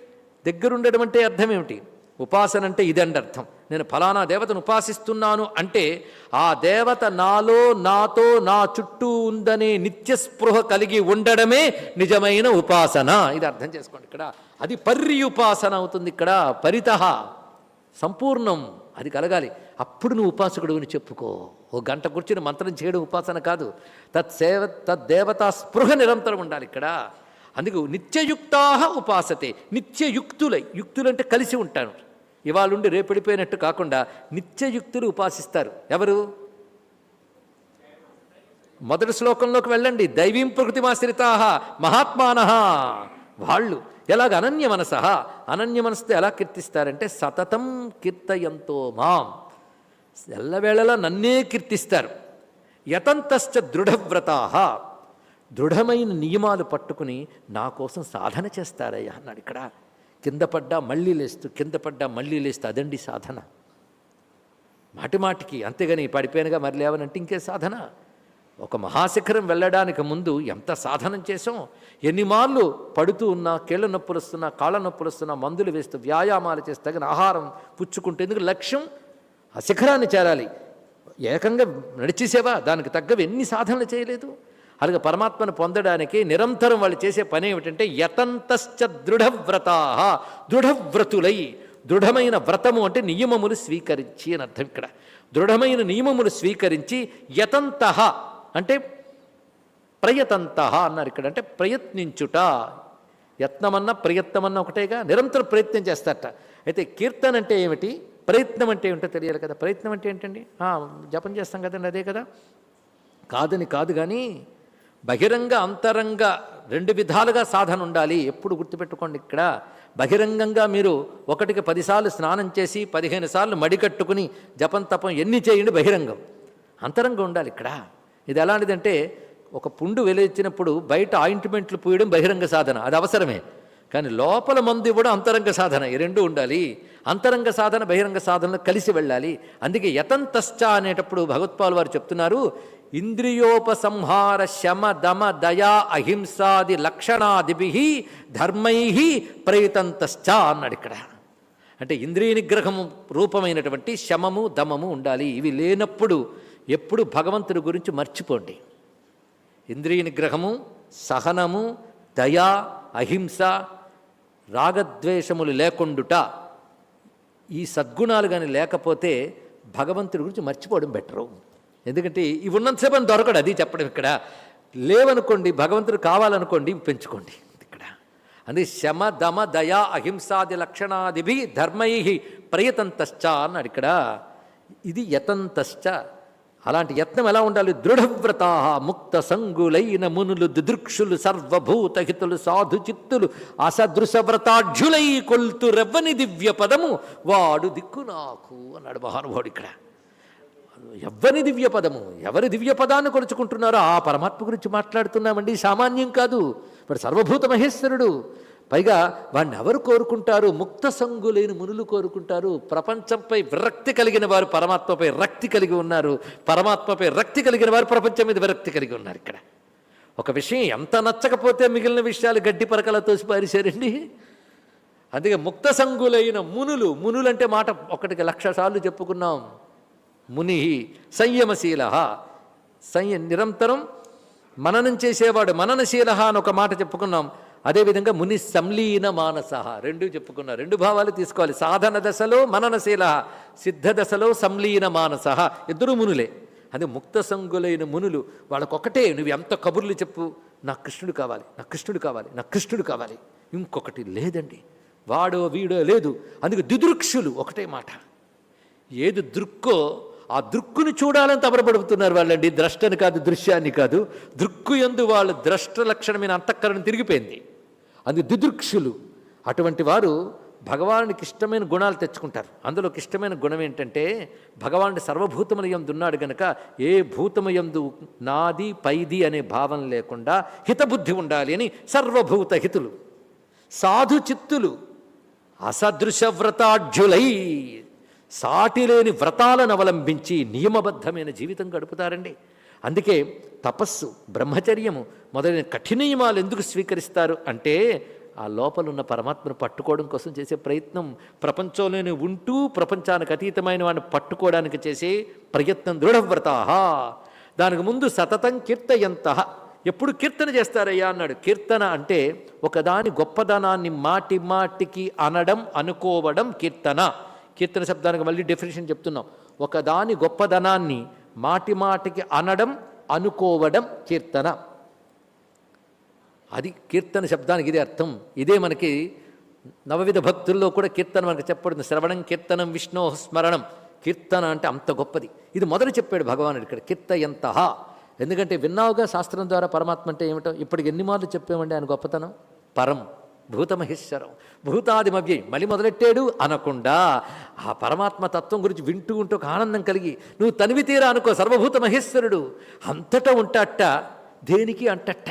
దగ్గరుండడం అంటే అర్థం ఏమిటి? ఉపాసన అంటే ఇదండి అర్థం నేను ఫలానా దేవతను ఉపాసిస్తున్నాను అంటే ఆ దేవత నాలో నాతో నా చుట్టూ ఉందనే నిత్యస్పృహ కలిగి ఉండడమే నిజమైన ఉపాసన. ఇది అర్థం చేసుకోండి ఇక్కడ. అది పర్యుపాసన అవుతుంది ఇక్కడ. పరితః. సంపూర్ణం. అది కలగాలి. అప్పుడు నువ్వు ఉపాసకుడు అని చెప్పుకో. ఓ గంట కూర్చుని మంత్రం చేయడం ఉపాసన కాదు. తత్సేవ తద్దేవతా స్పృహ నిరంతరం ఉండాలి ఇక్కడ. అందుకు నిత్యయుక్తా ఉపాసతే. నిత్యయుక్తులై. యుక్తులంటే కలిసి ఉంటాను. ఇవాళుండి రేపెడిపోయినట్టు కాకుండా నిత్యయుక్తులు ఉపాసిస్తారు. ఎవరు? మొదటి శ్లోకంలోకి వెళ్ళండి. దైవీం ప్రకృతిమాశ్రితాహ మహాత్మాన. వాళ్ళు ఎలాగ అనన్య మనస? అనన్య మనసుతో ఎలా కీర్తిస్తారంటే సతతం కీర్తయంతో మాం. ఎల్లవేళలా నన్నే కీర్తిస్తారు. యతంతశ్చ దృఢవ్రతా. దృఢమైన నియమాలు పట్టుకుని నా కోసం సాధన చేస్తారయ్యా అన్నాడు ఇక్కడ. కింద పడ్డా మళ్ళీ లేస్తూ కింద పడ్డా మళ్ళీ లేస్తూ అదండి సాధన. మాటి మాటికి అంతేగాని పడిపోయానుగా మరి లేవనంటే ఇంకే సాధన. ఒక మహాశిఖరం వెళ్ళడానికి ముందు ఎంత సాధనం చేసాం ఎన్ని మార్లు పడుతూ ఉన్నా కీళ్ళ నొప్పులు వస్తున్నా కాళ్ళ నొప్పులు వస్తున్నా మందులు వేస్తూ వ్యాయామాలు చేస్తే తగిన ఆహారం పుచ్చుకుంటే ఎందుకు లక్ష్యం? ఆ శిఖరాన్ని చేరాలి. ఏకంగా నడిచేసేవా? దానికి తగ్గవి ఎన్ని సాధనలు చేయలేదు? అలాగే పరమాత్మను పొందడానికి నిరంతరం వాళ్ళు చేసే పని ఏమిటంటే యతంతశ్చ దృఢవ్రతా దృఢవ్రతులై దృఢమైన వ్రతము అంటే నియమములు స్వీకరించి అని అర్థం ఇక్కడ. దృఢమైన నియమములు స్వీకరించి యతంత అంటే ప్రయతంత అన్నారు ఇక్కడ. అంటే ప్రయత్నించుట. యత్నమన్నా ప్రయత్నమన్నా ఒకటేగా నిరంతరం ప్రయత్నం చేస్తారట. అయితే కీర్తన అంటే ఏమిటి? ప్రయత్నం అంటే ఏమిటో తెలియాలి కదా. ప్రయత్నం అంటే ఏంటండి? జపం చేస్తాం కదండి అదే కదా. కాదని కాదు కానీ బహిరంగ అంతరంగ రెండు విధాలుగా సాధన ఉండాలి. ఎప్పుడు గుర్తుపెట్టుకోండి ఇక్కడ. బహిరంగంగా మీరు ఒకటికి పదిసార్లు స్నానం చేసి పదిహేను సార్లు మడికట్టుకుని జపం తపం ఎన్ని చేయండి బహిరంగం. అంతరంగం ఉండాలి ఇక్కడ. ఇది ఎలాంటిదంటే ఒక పుండు వెలిచినప్పుడు బయట ఆయింట్మెంట్లు పూయడం బహిరంగ సాధన. అది అవసరమే. కానీ లోపల మందు ఇవ్వడం అంతరంగ సాధన. ఈ రెండు ఉండాలి. అంతరంగ సాధన బహిరంగ సాధనలు కలిసి వెళ్ళాలి. అందుకే యతంతశ్చ అనేటప్పుడు భగవత్పాల్ వారు చెప్తున్నారు ఇంద్రియోపసంహార శమ దమ దయా అహింసాది లక్షణాదిభి ధర్మై ప్రయుతంతశ్చ అన్నాడు ఇక్కడ. అంటే ఇంద్రియ నిగ్రహము రూపమైనటువంటి శమము దమము ఉండాలి. ఇవి లేనప్పుడు ఎప్పుడు భగవంతుడి గురించి మర్చిపోండి. ఇంద్రియ నిగ్రహము సహనము దయా అహింస రాగద్వేషములు లేకుండుట ఈ సద్గుణాలు కానీ లేకపోతే భగవంతుడి గురించి మర్చిపోవడం బెటరు. ఎందుకంటే ఇవి ఉన్నంతసేపు అని దొరకడు అది చెప్పడం ఇక్కడ. లేవనుకోండి భగవంతుడు కావాలనుకోండి పెంచుకోండి. ఇక్కడ. అందుకే శమ దమ దయా అహింసాది లక్షణాదిభి ధర్మై ప్రయతంతశ్చ అన్నాడు ఇక్కడ. ఇది యతంతశ్చ. అలాంటి యత్నం ఎలా ఉండాలి? దృఢవ్రత ముక్త సంగులైన మునులు దిదృక్షులు సర్వభూతహితులు సాధుచిత్తులు సాధు చిత్తులు కొల్తు రెవ్వని దివ్య పదము వాడు దిక్కు నాకు అన్నాడు మహానుభావుడు ఇక్కడ. ఎవరి దివ్య పదము? ఎవరి దివ్య పదాన్ని కొలుచుకుంటున్నారో ఆ పరమాత్మ గురించి మాట్లాడుతున్నామండి. సామాన్యం కాదు. ఇప్పుడు సర్వభూత మహేశ్వరుడు. పైగా వాడిని ఎవరు కోరుకుంటారు? ముక్త సంగులైన మునులు కోరుకుంటారు. ప్రపంచంపై విరక్తి కలిగిన వారు పరమాత్మపై రక్తి కలిగి ఉన్నారు. పరమాత్మపై రక్తి కలిగిన వారు ప్రపంచం మీద విరక్తి కలిగి ఉన్నారు ఇక్కడ. ఒక విషయం ఎంత నచ్చకపోతే మిగిలిన విషయాలు గడ్డి పరకల తోసి పారిశారండి. అందుకే ముక్త సంగులైన మునులు మునులంటే మాట ఒకటికి లక్ష సార్లు చెప్పుకున్నాం. ముని సంయమశీల సంయ నిరంతరం మననం చేసేవాడు మననశీల అని ఒక మాట చెప్పుకున్నాం. అదేవిధంగా ముని సంలీన మానస రెండు చెప్పుకున్నాం. రెండు భావాలు తీసుకోవాలి. సాధన దశలో మననశీల సిద్ధ దశలో సంలీన మానస ఇద్దరు మునులే. అదే ముక్త సంగులైన మునులు. వాళ్ళకొకటే నువ్వు ఎంత కబుర్లు చెప్పు. నా కృష్ణుడు కావాలి. నా కృష్ణుడు కావాలి. నాకు కృష్ణుడు కావాలి. ఇంకొకటి లేదండి. వాడో వీడో లేదు. అందుకే దిదృక్షులు ఒకటే మాట. ఏది దృక్కో ఆ దృక్కుని చూడాలని తపరపడుతున్నారు వాళ్ళండి. ద్రష్టని కాదు దృశ్యాన్ని కాదు. దృక్కు ఎందు వాళ్ళ ద్రష్ట లక్షణమైన అంతఃకరణ తిరిగిపోయింది. అది దిదృక్షులు. అటువంటి వారు భగవానికి ఇష్టమైన గుణాలు తెచ్చుకుంటారు. అందులోకి ఇష్టమైన గుణం ఏంటంటే భగవానుడి సర్వభూతముల యందు ఉన్నాడు గనక ఏ భూతమయందు నాది పైది అనే భావం లేకుండా హితబుద్ధి ఉండాలి అని సర్వభూత హితులు. సాధు చిత్తులు. అసదృశవ్రతాఢ్యులై సాటిలేని వ్రతాలను అవలంబించి నియమబద్ధమైన జీవితం గడుపుతారండి. అందుకే తపస్సు బ్రహ్మచర్యము మొదలైన కఠినయమాలు ఎందుకు స్వీకరిస్తారు అంటే ఆ లోపల ఉన్న పరమాత్మను పట్టుకోవడం కోసం చేసే ప్రయత్నం ప్రపంచంలోనే ఉంటూ ప్రపంచానికి అతీతమైన వాడిని పట్టుకోవడానికి చేసే ప్రయత్నం దృఢవ్రతాహ. దానికి ముందు సతతం కీర్తయంత. ఎప్పుడు కీర్తన చేస్తారయ్యా అన్నాడు. కీర్తన అంటే ఒకదాని గొప్పదనాన్ని మాటి మాటికి అనడం అనుకోవడం కీర్తన. కీర్తన శబ్దానికి మళ్ళీ డెఫినేషన్ చెప్తున్నాం. ఒకదాని గొప్పదనాన్ని మాటి మాటికి అనడం అనుకోవడం కీర్తన. అది కీర్తన శబ్దానికి ఇదే అర్థం. ఇదే మనకి నవవిధ భక్తుల్లో కూడా కీర్తన మనకు చెప్పబడింది. శ్రవణం కీర్తనం విష్ణు స్మరణం. కీర్తన అంటే అంత గొప్పది. ఇది మొదలు చెప్పాడు భగవానుడు ఇక్కడ కీర్తయంత. ఎందుకంటే విన్నావుగా శాస్త్రం ద్వారా పరమాత్మ అంటే ఏమిటో? ఇప్పటికి ఎన్ని మార్లు చెప్పామండి ఆయన గొప్పతనం? పరం. భూతమహేశ్వరం. భూతాదిమవ్యయం మళ్ళీ మొదలెట్టాడు అనకుండా ఆ పరమాత్మ తత్వం గురించి వింటూ ఉంటూ ఒక ఆనందం కలిగి నువ్వు తనివి తీరా అనుకో సర్వభూత మహేశ్వరుడు అంతటా ఉంటాట దేనికి అంటట్ట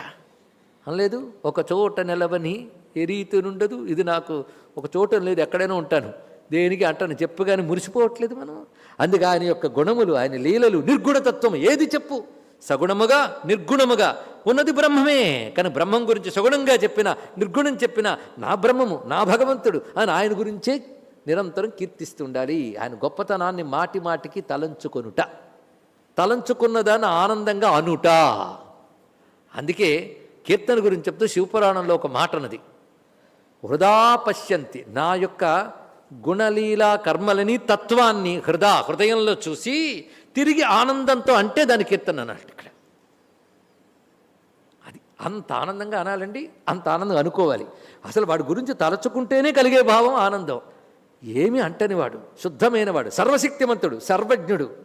అనలేదు ఒక చోట నిలవని ఏ ఇది నాకు ఒక చోట లేదు ఎక్కడైనా ఉంటాను. దేనికి అంటాను చెప్పు కానీ మురిసిపోవట్లేదు మనం. అందుకే ఆయన యొక్క గుణములు ఆయన లీలలు నిర్గుణతత్వం ఏది చెప్పు? సగుణముగా నిర్గుణముగా. ఉన్నది బ్రహ్మమే. కానీ బ్రహ్మం గురించి సగుణంగా చెప్పిన నిర్గుణం చెప్పిన నా బ్రహ్మము నా భగవంతుడు అని ఆయన గురించే నిరంతరం కీర్తిస్తుండాలి ఆయన గొప్పతనాన్ని మాటి మాటికి తలంచుకొనుట. తలంచుకున్నదాన్ని ఆనందంగా అనుట. అందుకే కీర్తన గురించి చెప్తూ శివపురాణంలో ఒక మాట హృదా పశ్యంతి. నా యొక్క గుణలీలా కర్మలని తత్వాన్ని హృదా హృదయంలో చూసి తిరిగి ఆనందంతో అంటే దాని కీర్తన అన్నాడు ఇక్కడ. అది అంత ఆనందంగా అనాలండి అంత ఆనందం అనుకోవాలి. అసలు వాడి గురించి తలచుకుంటేనే కలిగే భావం ఆనందం. ఏమి అంటని వాడు శుద్ధమైనవాడు సర్వశక్తిమంతుడు సర్వజ్ఞుడు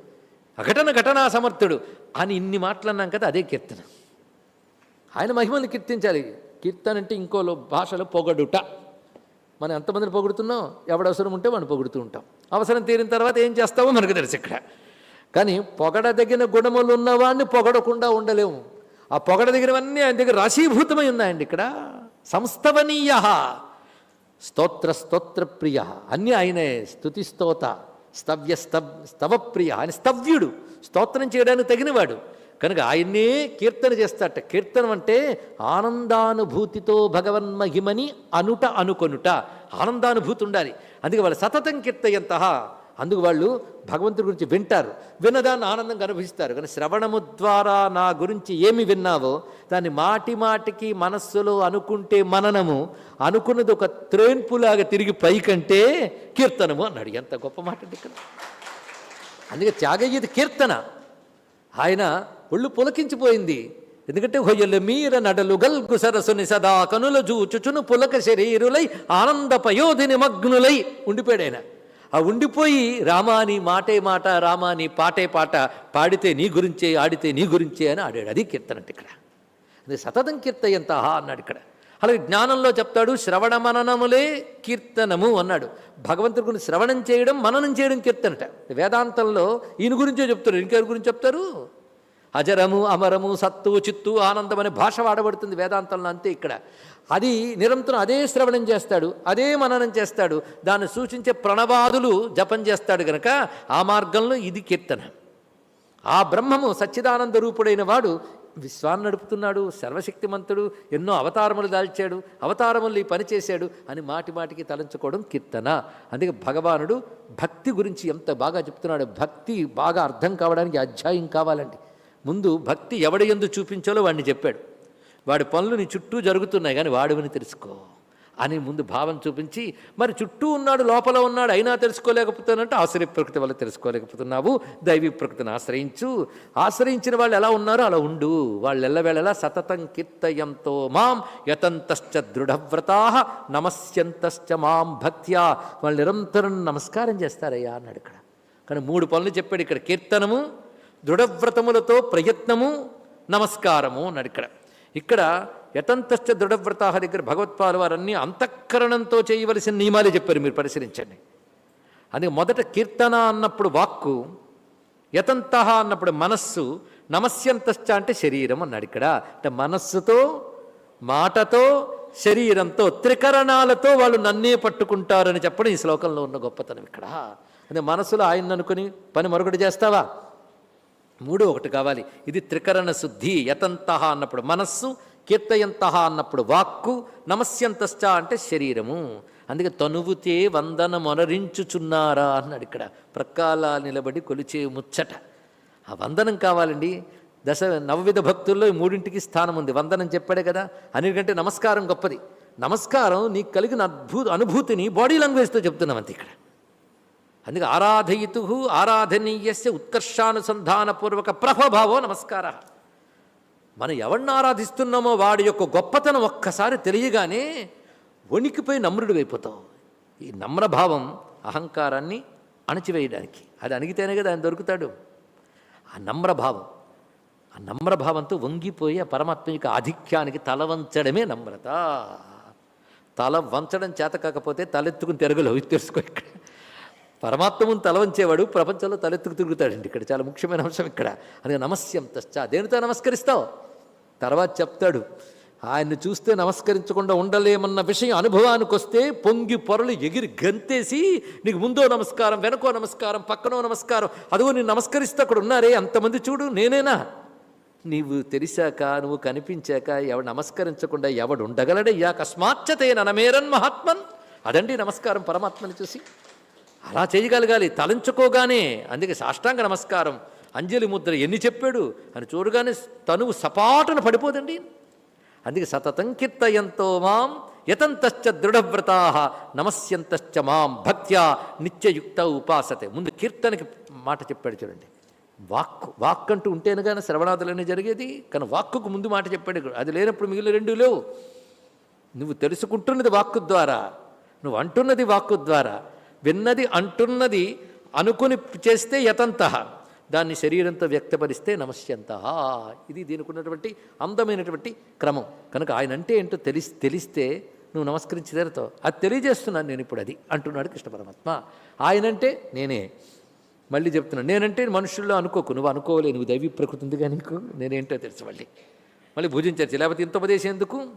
అఘటన ఘటనా సమర్థుడు అని ఇన్ని మాటలన్నాం కదా అదే కీర్తన. ఆయన మహిమను కీర్తించాలి. కీర్తన అంటే ఇంకో భాషలో పొగడుట. మనం ఎంతమందిని పొగుడుతున్నాం? ఎవడ అవసరం ఉంటే మనం పొగుడుతూ ఉంటాం. అవసరం తీరిన తర్వాత ఏం చేస్తావో మనకు తెలుసు ఇక్కడ. కానీ పొగడదగిన గుణములు ఉన్నవాడిని పొగడకుండా ఉండలేము. ఆ పొగడదగినవన్నీ ఆయన దగ్గర రాశీభూతమై ఉన్నాయండి ఇక్కడ. సంస్థవనీయ స్తోత్ర స్తోత్ర ప్రియ. అన్నీ ఆయనే స్థుతి స్తోత స్తవ్య స్తవ్ స్తవప్రియ ఆయన స్తవ్యుడు. స్తోత్రం చేయడానికి తగినవాడు. కనుక ఆయన్నే కీర్తన చేస్తాట. కీర్తనం అంటే ఆనందానుభూతితో భగవన్మహిమని అనుట అనుకొనుట. ఆనందానుభూతి ఉండాలి. అందుకే వాళ్ళు సతతం కీర్తయంత. అందుకు వాళ్ళు భగవంతుడి గురించి వింటారు. విన్నదాన్ని ఆనందంగా అనుభవిస్తారు. కానీ శ్రవణము ద్వారా నా గురించి ఏమి విన్నావో దాన్ని మాటి మాటికి మనస్సులో అనుకుంటే మననము అనుకున్నది ఒక త్రేన్పులాగా తిరిగి పైకంటే కీర్తనము అన్నాడు ఎంత గొప్ప మాట ఇక్కడ. అందుకే త్యాగయ్యది కీర్తన. ఆయన ఒళ్ళు పులకించిపోయింది. ఎందుకంటే హొయ్యలు మీర నడలు గల్గు సరస్సుని సదా కనుల జూచుచును పులక శరీరులై ఆనంద పయోధిని మగ్నులై ఉండిపోయాడు ఆయన. ఆ ఉండిపోయి రామాని మాటే మాట రామాని పాటే పాట పాడితే నీ గురించే ఆడితే నీ గురించే అని ఆడాడు. అది కీర్తన అంటే ఇక్కడ. అది సతతం కీర్తయంత అన్నాడు ఇక్కడ. అలాగే జ్ఞానంలో చెప్తాడు శ్రవణ మననములే కీర్తనము అన్నాడు. భగవంతుడి గురించి శ్రవణం చేయడం మననం చేయడం కీర్తనట. వేదాంతంలో ఈయన గురించే చెప్తారు ఇంకెవరి గురించి చెప్తారు? అజరము అమరము సత్తు చిత్తు ఆనందం అనే భాష వాడబడుతుంది వేదాంతంలో అంతే ఇక్కడ. అది నిరంతరం అదే శ్రవణం చేస్తాడు అదే మననం చేస్తాడు. దాన్ని సూచించే ప్రణవాదులు జపం చేస్తాడు గనక ఆ మార్గంలో ఇది కీర్తన. ఆ బ్రహ్మము సచ్చిదానంద రూపుడైన వాడు విశ్వాన్ని నడుపుతున్నాడు సర్వశక్తిమంతుడు ఎన్నో అవతారములు దాల్చాడు అవతారములు ఈ పని చేశాడు అని మాటి మాటికి తలంచుకోవడం కీర్తన. అందుకే భగవానుడు భక్తి గురించి ఎంత బాగా చెప్తున్నాడు భక్తి బాగా అర్థం కావడానికి అధ్యాయం కావాలండి. ముందు భక్తి ఎవడ ఎందు చూపించాలో వాడిని చెప్పాడు. వాడి పనులు నీ చుట్టూ జరుగుతున్నాయి కానీ వాడివని తెలుసుకో అని ముందు భావం చూపించి మరి చుట్టూ ఉన్నాడు లోపల ఉన్నాడు అయినా తెలుసుకోలేకపోతానంటే ఆశ్రయ ప్రకృతి వల్ల తెలుసుకోలేకపోతున్నావు దైవీ ప్రకృతిని ఆశ్రయించు. ఆశ్రయించిన వాళ్ళు ఎలా ఉన్నారో అలా ఉండు. వాళ్ళు ఎల్లవేళలా సతతం కీర్తయంతో మాం యతంతశ్చ దృఢవ్రతా నమస్యంతశ్చ మాం భక్త్యా. వాళ్ళు నిరంతరం నమస్కారం చేస్తారయ్యా అన్నాడు ఇక్కడ. కానీ మూడు పనులు చెప్పాడు ఇక్కడ. కీర్తనము దృఢవ్రతములతో ప్రయత్నము నమస్కారము అన్నాడు ఇక్కడ. ఇక్కడ యతంతశ్చ దృఢవ్రత దగ్గర భగవత్పాలు వారన్నీ అంతఃకరణంతో చేయవలసిన నియమాలే చెప్పారు మీరు పరిశీలించండి. అందుకే మొదట కీర్తన అన్నప్పుడు వాక్కు యతంత అన్నప్పుడు మనస్సు నమస్యంతశ్చ అంటే శరీరం అన్నాడు ఇక్కడ. అంటే మనస్సుతో మాటతో శరీరంతో త్రికరణాలతో వాళ్ళు నన్నే పట్టుకుంటారని చెప్పడం ఈ శ్లోకంలో ఉన్న గొప్పతనం ఇక్కడ. అంటే మనసులో ఆయన అనుకుని పని మరొకటి చేస్తావా? మూడు ఒకటి కావాలి. ఇది త్రికరణ శుద్ధి యతంత అన్నప్పుడు మనస్సు కీర్తయంత అన్నప్పుడు వాక్కు నమస్యంతశ్చ అంటే శరీరము. అందుకే తనువుతే వందన మొనరించుచున్నారా అన్నాడు ఇక్కడ. ప్రకాల నిలబడి కొలిచే ముచ్చట. ఆ వందనం కావాలండి. దశ నవవిధ భక్తుల్లో ఈ మూడింటికి స్థానం ఉంది. వందనం చెప్పాడే కదా. అన్నిటికంటే నమస్కారం గొప్పది. నమస్కారం నీకు కలిగిన అద్భుత అనుభూతిని బాడీ లాంగ్వేజ్తో చెప్తున్నాం అంతే ఇక్కడ. అందుకే ఆరాధయితు ఆరాధనీయస్య ఉత్కర్షానుసంధానపూర్వక ప్రభభావో నమస్కార. మనం ఎవరిని ఆరాధిస్తున్నామో వాడి యొక్క గొప్పతనం ఒక్కసారి తెలియగానే వణికిపోయి నమ్రుడు అయిపోతావు ఈ నమ్రభావం అహంకారాన్ని అణచివేయడానికి. అది అణిగితేనే కదా ఆయన దొరుకుతాడు. ఆ నమ్రభావం ఆ నమ్రభావంతో వంగిపోయి ఆ పరమాత్మ యొక్క ఆధిక్యానికి తల వంచడమే నమ్రత. తల వంచడం చేత కాకపోతే తలెత్తుకుని తిరగలు ఇది తెలుసుకో ఇక్కడ. పరమాత్మను తలవంచేవాడు ప్రపంచంలో తలెత్తుకు తిరుగుతాడండి. ఇక్కడ చాలా ముఖ్యమైన అంశం ఇక్కడ. అని నమస్యం తశ్చా. దేనితో నమస్కరిస్తావు? తర్వాత చెప్తాడు. ఆయన్ని చూస్తే నమస్కరించకుండా ఉండలేమన్న విషయం అనుభవానికి వస్తే పొంగి పొరలు ఎగిరి గంతేసి నీకు ముందో నమస్కారం వెనకో నమస్కారం పక్కనో నమస్కారం అదిగో నేను నమస్కరిస్తే అక్కడ ఉన్నారే అంతమంది చూడు నేనేనా? నీవు తెలిసాక నువ్వు కనిపించాక ఎవడు నమస్కరించకుండా ఎవడు ఉండగలడయ్యా? అకస్మాచ్చతే ననమేరన్ మహాత్మన్. అదండి నమస్కారం పరమాత్మని చూసి. అలా చేయగలగాలి. తలంచుకోగానే అందుకే సాష్టాంగ నమస్కారం. అంజలి ముద్ర ఎన్ని చెప్పాడు? అని చూడగానే తనువు సపాటున పడిపోదండి. అందుకే సతతం కీర్తయంతో మాం యతంతశ్చ దృఢవ్రతా నమస్యంతశ్చ మాం భక్త్యా నిత్యయుక్త ఉపాసతే. ముందు కీర్తనకి మాట చెప్పాడు చూడండి. వాక్కు వాక్ అంటూ ఉంటేనే కానీ శ్రవణాదులనే జరిగేది. కానీ వాక్కుకు ముందు మాట చెప్పాడు. అది లేనప్పుడు మిగిలిన రెండు లేవు. నువ్వు తెలుసుకుంటున్నది వాక్కు ద్వారా. నువ్వు అంటున్నది వాక్కు ద్వారా. విన్నది అంటున్నది అనుకుని చేస్తే యతంత. దాన్ని శరీరంతో వ్యక్తపరిస్తే నమస్యంత. ఇది దీనికి ఉన్నటువంటి అందమైనటువంటి క్రమం. కనుక ఆయన అంటే ఏంటో తెలిసి తెలిస్తే నువ్వు నమస్కరించి అది తెలియజేస్తున్నాను నేను ఇప్పుడు అది అంటున్నాడు కృష్ణ పరమాత్మ. ఆయనంటే నేనే. మళ్ళీ చెప్తున్నాను నేనంటే మనుషుల్లో అనుకోకు. నువ్వు అనుకోలే నువ్వు దైవీ ప్రకృతి ఉందిగా నీకు? నేనేంటో తెలుసు మళ్ళీ. మళ్ళీ భుజించచ్చు. లేకపోతే ఇంత ఉపదేశం ఎందుకు?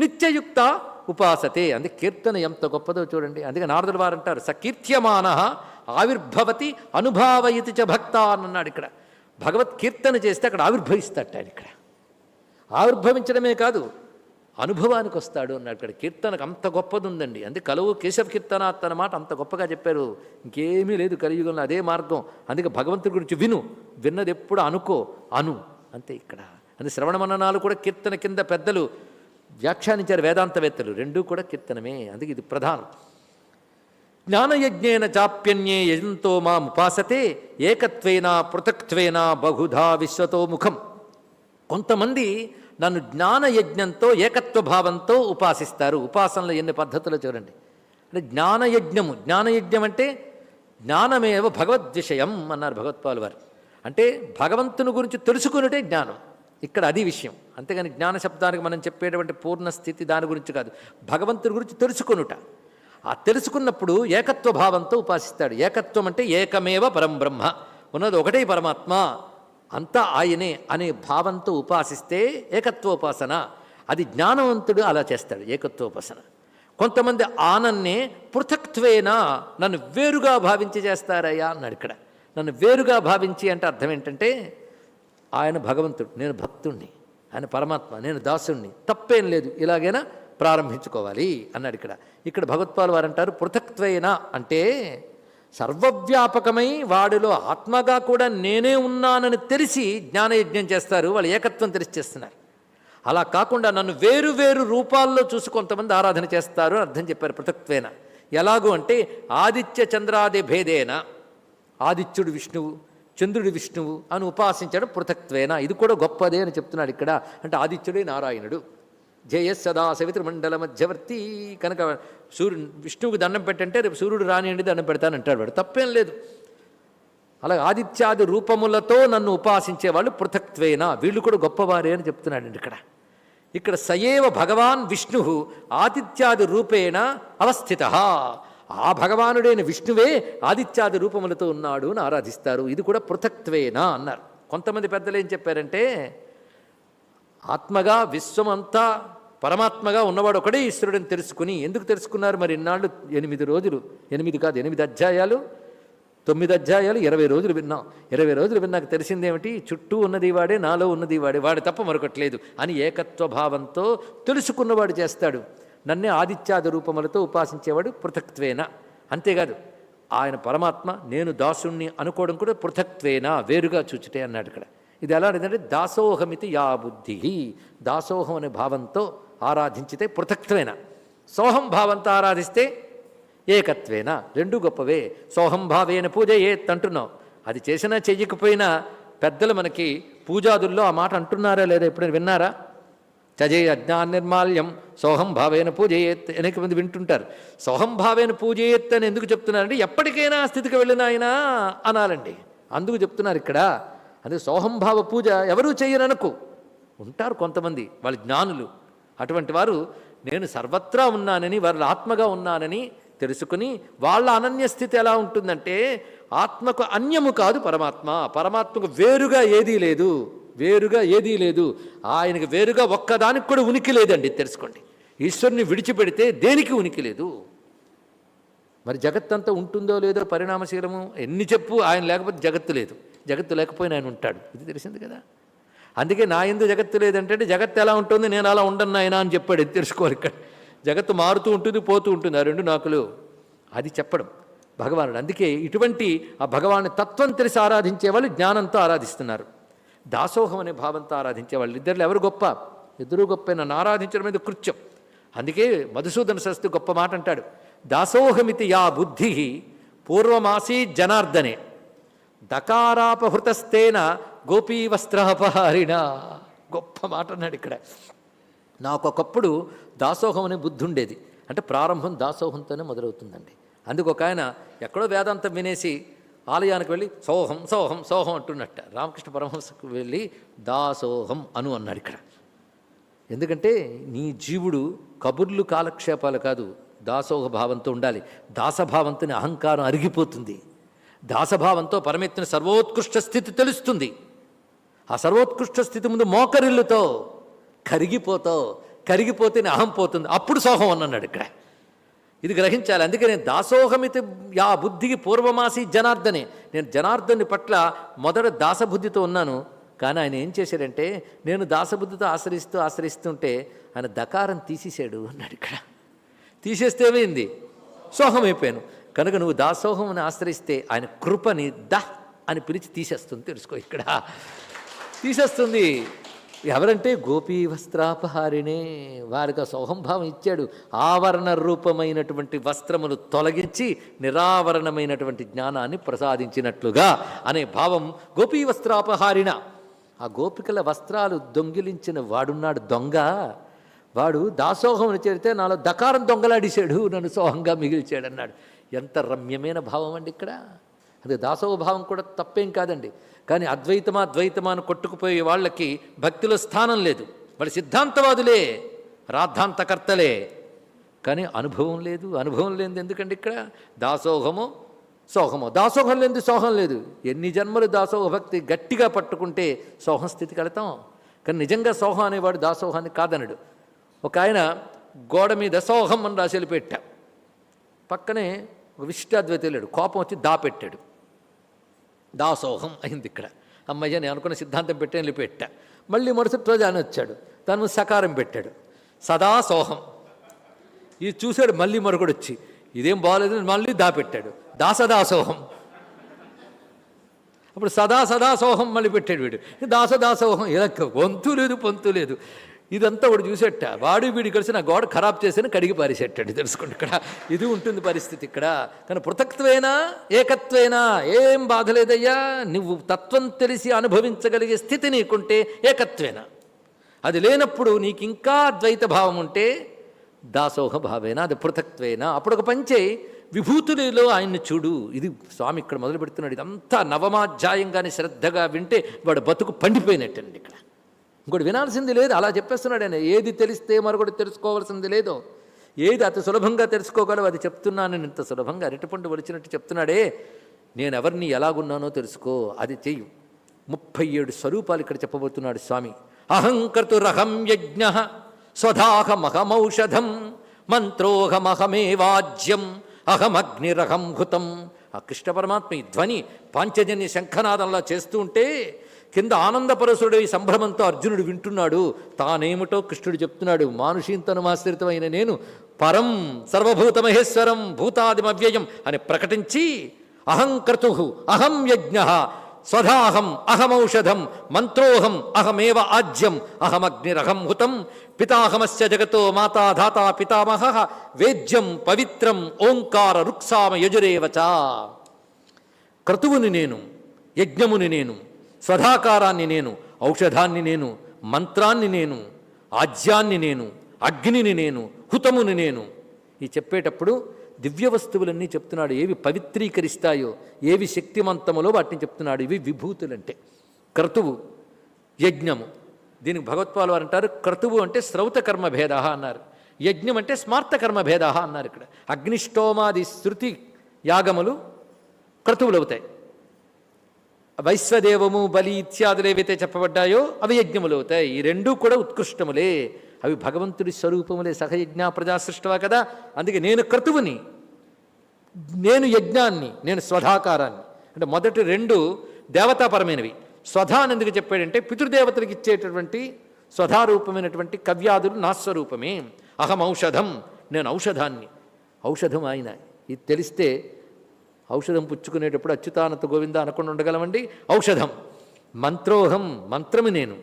నిత్యయుక్త ఉపాసతే. అందుకే కీర్తన ఎంత గొప్పదో చూడండి. అందుకే నారదుల వారు అంటారు సకీర్త్యమాన ఆవిర్భవతి అనుభావయతి చ భక్త అని అన్నాడు ఇక్కడ. భగవత్ కీర్తన చేస్తే అక్కడ ఆవిర్భవిస్తాట ఆయన ఇక్కడ. ఆవిర్భవించడమే కాదు అనుభవానికి వస్తాడు అన్నాడు ఇక్కడ. కీర్తనకు అంత గొప్పది ఉందండి అందుకే కలువు కేశవ కీర్తన అన్న మాట అంత గొప్పగా చెప్పారు. ఇంకేమీ లేదు కలియుగంలో అదే మార్గం. అందుకే భగవంతుడి గురించి విను. విన్నది ఎప్పుడు అనుకో అను. అంతే ఇక్కడ. అందుకే శ్రవణ మననాలు కూడా కీర్తన కింద పెద్దలు వ్యాఖ్యానించారు వేదాంతవేత్తలు. రెండూ కూడా కీర్తనమే. అందుకే ఇది ప్రధానం. జ్ఞానయజ్ఞేన చాప్యన్యే యజంతో మాం ఉపాసతే ఏకత్వేనా పృథక్త్వేనా బహుధా విశ్వతో ముఖం. కొంతమంది నన్ను జ్ఞానయజ్ఞంతో ఏకత్వ భావంతో ఉపాసిస్తారు. ఉపాసనలో ఎన్ని పద్ధతులు చూడండి. అంటే జ్ఞానయజ్ఞము. జ్ఞానయజ్ఞం అంటే జ్ఞానమేవ భగవద్విషయం అన్నారు భగవత్పాల్ వారు. అంటే భగవంతుని గురించి తెలుసుకున్నటే జ్ఞానం. ఇక్కడ అది విషయం. అంతేగాని జ్ఞాన శబ్దానికి మనం చెప్పేటువంటి పూర్ణ స్థితి దాని గురించి కాదు. భగవంతుడి గురించి తెలుసుకొనుట. ఆ తెలుసుకున్నప్పుడు ఏకత్వ భావంతో ఉపాసిస్తాడు. ఏకత్వం అంటే ఏకమేవ పరం బ్రహ్మ. ఉన్నది ఒకటే పరమాత్మ. అంతా ఆయనే అనే భావంతో ఉపాసిస్తే ఏకత్వోపాసన. అది జ్ఞానవంతుడు అలా చేస్తాడు ఏకత్వోపాసన. కొంతమంది ఆనన్నే పృథక్త్వేనా నన్ను వేరుగా భావించి చేస్తారయ్యా అన్నాడు ఇక్కడ. నన్ను వేరుగా భావించి అంటే అర్థం ఏంటంటే ఆయన భగవంతుడు నేను భక్తుణ్ణి ఆయన పరమాత్మ నేను దాసుణ్ణి తప్పేం లేదు ఇలాగైనా ప్రారంభించుకోవాలి అన్నాడు ఇక్కడ. ఇక్కడ భగవత్పాల్ వారు అంటారు పృథక్త్వేన అంటే సర్వవ్యాపకమై వాడిలో ఆత్మగా కూడా నేనే ఉన్నానని తెలిసి జ్ఞానయజ్ఞం చేస్తారు వాళ్ళు ఏకత్వం తెలిసి చేస్తున్నారు. అలా కాకుండా నన్ను వేరు వేరు రూపాల్లో చూసి కొంతమంది ఆరాధన చేస్తారు అర్థం చెప్పారు పృథక్త్వేన. ఎలాగూ అంటే ఆదిత్య చంద్రాది భేదేన ఆదిత్యుడు విష్ణువు చంద్రుడి విష్ణువు అని ఉపాసించడం పృథక్త్వేన. ఇది కూడా గొప్పదే అని చెప్తున్నాడు ఇక్కడ. అంటే ఆదిత్యుడే నారాయణుడు. జయ సదా సవితృ మధ్యవర్తి. కనుక సూర్యుడు విష్ణువుకి దండం పెట్టంటే రేపు సూర్యుడు రానియండి దండం పెడతానంటాడు వాడు. తప్పేం లేదు. అలాగే ఆదిత్యాది రూపములతో నన్ను ఉపాసించే వాళ్ళు పృథక్త్వేన. వీళ్ళు కూడా గొప్పవారే అని చెప్తున్నాడండి ఇక్కడ. ఇక్కడ సయేవ భగవాన్ విష్ణు ఆదిత్యాది రూపేణ అవస్థిత. ఆ భగవానుడైన విష్ణువే ఆదిత్యాది రూపములతో ఉన్నాడు అని ఆరాధిస్తారు. ఇది కూడా పృథక్త్వేనా అన్నారు. కొంతమంది పెద్దలు ఏం చెప్పారంటే ఆత్మగా విశ్వమంతా పరమాత్మగా ఉన్నవాడు ఒకడే ఈశ్వరుడని తెలుసుకుని ఎందుకు తెలుసుకున్నారు? మరి ఇన్నాళ్ళు ఎనిమిది రోజులు ఎనిమిది కాదు ఎనిమిది అధ్యాయాలు తొమ్మిది అధ్యాయాలు ఇరవై రోజులు విన్నాం. ఇరవై రోజులు విన్నాక తెలిసిందేమిటి? చుట్టూ ఉన్నది వాడే నాలో ఉన్నది వాడే వాడు తప్ప మరొకట్లేదు అని ఏకత్వ భావంతో తెలుసుకున్నవాడు చేస్తాడు. నన్నే ఆదిత్యాది రూపములతో ఉపాసించేవాడు పృథక్త్వేన. అంతేకాదు ఆయన పరమాత్మ నేను దాసుణ్ణి అనుకోవడం కూడా పృథక్త్వేన వేరుగా చూచుటే అన్నాడు ఇక్కడ. ఇది ఎలా అంటే దాసోహమితి యా బుద్ధి. దాసోహం అనే భావంతో ఆరాధించితే పృథక్త్వేన. సోహం భావంతో ఆరాధిస్తే ఏకత్వేన. రెండు గొప్పవే. సోహం భావేన పూజ ఏత్ అంటున్నాం. అది చేసినా చెయ్యకపోయినా పెద్దలు మనకి పూజాదుల్లో ఆ మాట అంటున్నారా లేదా ఎప్పుడైనా విన్నారా? త్యజే అజ్ఞాన నిర్మాల్యం సోహం భావేన పూజయేత్ అనేక మంది వింటుంటారు. సోహం భావేన పూజయేత్ అని ఎందుకు చెప్తున్నారంటే ఎప్పటికైనా ఆ స్థితికి వెళ్ళిన ఆయన అనాలండి. అందుకు చెప్తున్నారు ఇక్కడ. అందుకే సోహంభావ పూజ ఎవరూ చెయ్యరనుకో. ఉంటారు కొంతమంది వాళ్ళ జ్ఞానులు. అటువంటి వారు నేను సర్వత్రా ఉన్నానని వాళ్ళ ఆత్మగా ఉన్నానని తెలుసుకుని వాళ్ళ అనన్య స్థితి ఎలా ఉంటుందంటే ఆత్మకు అన్యము కాదు పరమాత్మ. పరమాత్మకు వేరుగా ఏదీ లేదు. వేరుగా ఏదీ లేదు. ఆయనకు వేరుగా ఒక్కదానికి కూడా ఉనికి లేదండి తెలుసుకోండి. ఈశ్వరుని విడిచిపెడితే దేనికి ఉనికి లేదు? మరి జగత్తంతా ఉంటుందో లేదో పరిణామశీలము? ఎన్ని చెప్పు ఆయన లేకపోతే జగత్తు లేదు. జగత్తు లేకపోయినా ఆయన ఉంటాడు. ఇది తెలిసింది కదా? అందుకే నా ఎందు జగత్తు లేదంటే జగత్తు ఎలా ఉంటుంది నేను అలా ఉండను ఆయన అని చెప్పాడు. ఇది తెలుసుకోవాలి ఇక్కడ. జగత్తు మారుతూ ఉంటుంది పోతూ ఉంటుంది. ఆ రెండు నాకులు అది చెప్పడం భగవానుడు. అందుకే ఇటువంటి ఆ భగవాను తత్వం తెలిసి ఆరాధించే వాళ్ళు జ్ఞానంతో ఆరాధిస్తున్నారు. దాసోహం అనే భావంతో ఆరాధించే వాళ్ళు ఇద్దరు ఎవరు గొప్ప? ఇద్దరు గొప్ప నన్ను ఆరాధించడం మీద కృత్యం. అందుకే మధుసూదన శాస్త్రి గొప్ప మాట అంటాడు. దాసోహమితి యా బుద్ధి పూర్వమాసీ జనార్దనే. దకారాపహృతస్తేన గోపీవస్త్రాపహారిణ గొప్ప మాట అన్నాడు ఇక్కడ. నాకు ఒకప్పుడు దాసోహం అనే బుద్ధి ఉండేది. అంటే ప్రారంభం దాసోహంతోనే మొదలవుతుందండి. అందుకు ఒక ఆయన ఎక్కడో వేదాంతం వినేసి ఆలయానికి వెళ్ళి సోహం సోహం సోహం అంటున్నట్ట. రామకృష్ణ పరమహంసకు వెళ్ళి దాసోహం అను అన్నాడు ఇక్కడ. ఎందుకంటే నీ జీవుడు కబుర్లు కాలక్షేపాలు కాదు దాసోహ భావంతో ఉండాలి. దాసభావంతోని అహంకారం అరిగిపోతుంది. దాసభావంతో పరమెత్తిన సర్వోత్కృష్ట స్థితి తెలుస్తుంది. ఆ సర్వోత్కృష్ట స్థితి ముందు మోకరిల్లుతో కరిగిపోతావు కరిగిపోతేనే అహం పోతుంది. అప్పుడు సోహం అన్నాడు ఇక్కడ. ఇది గ్రహించాలి. అందుకే నేను దాసోహమితి యా బుద్ధికి పూర్వమాసి జనార్దనే. నేను జనార్దని పట్ల మొదట దాసబుద్ధితో ఉన్నాను. కానీ ఆయన ఏం చేశాడంటే నేను దాసబుద్ధితో ఆశ్రయిస్తూ ఆశ్రయిస్తుంటే ఆయన దకారం తీసేసాడు అన్నాడు ఇక్కడ. తీసేస్తే ఏమైంది? సోహం అయిపోయాను కనుక నువ్వు దాసోహంని ఆశ్రయిస్తే ఆయన కృపని ద అని పిలిచి తీసేస్తుంది. తెలుసుకో ఇక్కడ. తీసేస్తుంది. ఎవరంటే గోపీ వస్త్రాపహారిణే వారికి సౌహంభావం ఇచ్చాడు. ఆవరణ రూపమైనటువంటి వస్త్రములు తొలగించి నిరావరణమైనటువంటి జ్ఞానాన్ని ప్రసాదించినట్లుగా అనే భావం గోపీ వస్త్రాపహారిణ ఆ గోపికల వస్త్రాలు దొంగిలించిన వాడున్నాడు దొంగ. వాడు దాసోహం చేరితే నాలో దకారం దొంగలాడిశాడు. నన్ను సోహంగా మిగిల్చాడు అన్నాడు ఎంత రమ్యమైన భావం అండి ఇక్కడ. అది దాసోహ భావం కూడా తప్పేం కాదండి. కానీ అద్వైతమా ద్వైతమా అని కొట్టుకుపోయే వాళ్ళకి భక్తిలో స్థానం లేదు. వాళ్ళు సిద్ధాంతవాదులే రాద్ధాంతకర్తలే. కానీ అనుభవం లేదు అనుభవం లేదు ఎందుకండి ఇక్కడ? దాసోహము సోహము. దాసోహం లేదు సోహం లేదు. ఎన్ని జన్మలు దాసోహ భక్తి గట్టిగా పట్టుకుంటే సోహం స్థితి కడతాం కానీ నిజంగా సోహం అనేవాడు దాసోహాన్ని కాదనడు. ఒక ఆయన గోడ మీద సోహం అని రాసి పెట్టా. పక్కనే ఒక విశిష్టాద్వైత వెళ్ళాడు. కోపం వచ్చి దాపెట్టాడు. దాసోహం అయింది ఇక్కడ. అమ్మయ్య నేను అనుకున్న సిద్ధాంతం పెట్టి వెళ్ళిపెట్టా మళ్ళీ మరుసటి రోజు ఆయన వచ్చాడు. తను సకారం పెట్టాడు. సదా సోహం ఇది చూశాడు మళ్ళీ మరొకడు వచ్చి. ఇదేం బాగలేదు అని మళ్ళీ దాపెట్టాడు. దాసదాసోహం. అప్పుడు సదా సదా సోహం మళ్ళీ పెట్టాడు వీడు. దాసదాసోహం ఇలా వంతు లేదు పొంతు లేదు. ఇదంతా వాడు చూసేట. వాడు వీడు కలిసి నా గోడ ఖరాబ్ చేసిన కడిగి పారేసేటండి. తెలుసుకోండి ఇక్కడ. ఇది ఉంటుంది పరిస్థితి ఇక్కడ. కానీ పృథక్త్వేనా ఏకత్వేనా ఏం బాధ లేదయ్యా? నువ్వు తత్వం తెలిసి అనుభవించగలిగే స్థితి నీకుంటే ఏకత్వేనా. అది లేనప్పుడు నీకు ఇంకా ద్వైత భావం ఉంటే దాసోహ భావేనా? అది పృథక్త్వేనా? అప్పుడు ఒక పంచే విభూతులలో ఆయన్ని చూడు. ఇది స్వామి ఇక్కడ మొదలు పెడుతున్నాడు ఇదంతా నవమాధ్యాయంగానే శ్రద్ధగా వింటే వాడు బతుకు పండిపోయినట్టండి ఇక్కడ. ఇంకోటి వినాల్సింది లేదు అలా చెప్పేస్తున్నాడు ఆయన. ఏది తెలిస్తే మరొకటి తెలుసుకోవాల్సింది లేదో. ఏది అతి సులభంగా తెలుసుకోగలవు అది చెప్తున్నాను నేను ఇంత సులభంగా అరటిపండు వలిచినట్టు చెప్తున్నాడే. నేను ఎవరిని ఎలాగున్నానో తెలుసుకో అది చెయ్యి. ముప్పై ఏడు స్వరూపాలు ఇక్కడ చెప్పబోతున్నాడు స్వామి. అహంకర్తురహం యజ్ఞ స్వధాహమహమౌషధం మంత్రోహమహమేవాజ్యం అహమగ్నిరహం హుతం. ఆ కృష్ణ పరమాత్మ ఈ ధ్వని పాంచజన్య శంఖనాదంలా చేస్తూ ఉంటే కింద ఆనందపరసుడై సంభ్రమంతో అర్జునుడు వింటున్నాడు. తానేమిటో కృష్ణుడు చెప్తున్నాడు. మానుషీంతనుమాశ్రితమైన నేను పరం సర్వభూతమహేశ్వరం భూతాదిమవ్యయం అని ప్రకటించి అహం అహం యజ్ఞ స్వధాహం అహమౌషధం మంత్రోహం అహమేవ ఆజ్యం అహమగ్నిరహం హుతం పితాహమస్య జగతో మాతా ధాతా పితామహ వేద్యం పవిత్రం ఓంకార రుక్సామ యజురేవచ క్రతువుని నేను యజ్ఞముని నేను స్వధాకారాన్ని నేను ఔషధాన్ని నేను మంత్రాన్ని నేను ఆజ్యాన్ని నేను అగ్నిని నేను హుతముని నేను. ఈ చెప్పేటప్పుడు దివ్య వస్తువులన్నీ చెప్తున్నాడు. ఏవి పవిత్రీకరిస్తాయో ఏవి శక్తిమంతములో వాటిని చెప్తున్నాడు. ఇవి విభూతులంటే క్రతువు యజ్ఞము. దీనికి భగవత్పాల్ వారు అంటారు క్రతువు అంటే శ్రౌత కర్మ భేద అన్నారు. యజ్ఞం అంటే స్మార్త కర్మ భేద అన్నారు ఇక్కడ. అగ్నిష్టోమాది శృతి యాగములు క్రతువులవుతాయి. వైశ్వదేవము బలి ఇత్యాదులు ఏవైతే చెప్పబడ్డాయో అవి యజ్ఞములు అవుతాయి. ఈ రెండూ కూడా ఉత్కృష్టములే. అవి భగవంతుడి స్వరూపములే సహయజ్ఞ ప్రజా సృష్టవా కదా? అందుకే నేను క్రతువుని నేను యజ్ఞాన్ని నేను స్వధాకారాన్ని. అంటే మొదటి రెండు దేవతాపరమైనవి. స్వధా అని ఎందుకు చెప్పాడంటే పితృదేవతలకు ఇచ్చేటటువంటి స్వధారూపమైనటువంటి కవ్యాదులు నా స్వరూపమే. అహం ఔషధం నేను ఔషధాన్ని. ఔషధం ఆయన. ఇది తెలిస్తే ఔషధం పుచ్చుకునేటప్పుడు అచ్యుతానంత గోవింద అనకుండా ఉండగలమండి? ఔషధం. మంత్రోహం మంత్రము నేను.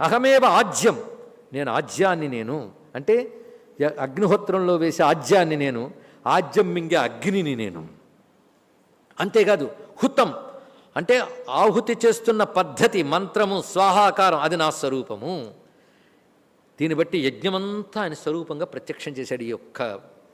అహమేవ ఆజ్యం. నేను ఆజ్యాన్ని నేను. అంటే అగ్నిహోత్రంలో వేసే ఆజ్యాన్ని నేను. ఆజ్యం మింగే అగ్నిని నేను. అంతేకాదు హుతం. అంటే ఆహుతి చేస్తున్న పద్ధతి మంత్రము స్వాహాకారం అది నా స్వరూపము. దీన్ని బట్టి యజ్ఞమంతా ఆయన స్వరూపంగా ప్రత్యక్షం చేశాడు ఈ యొక్క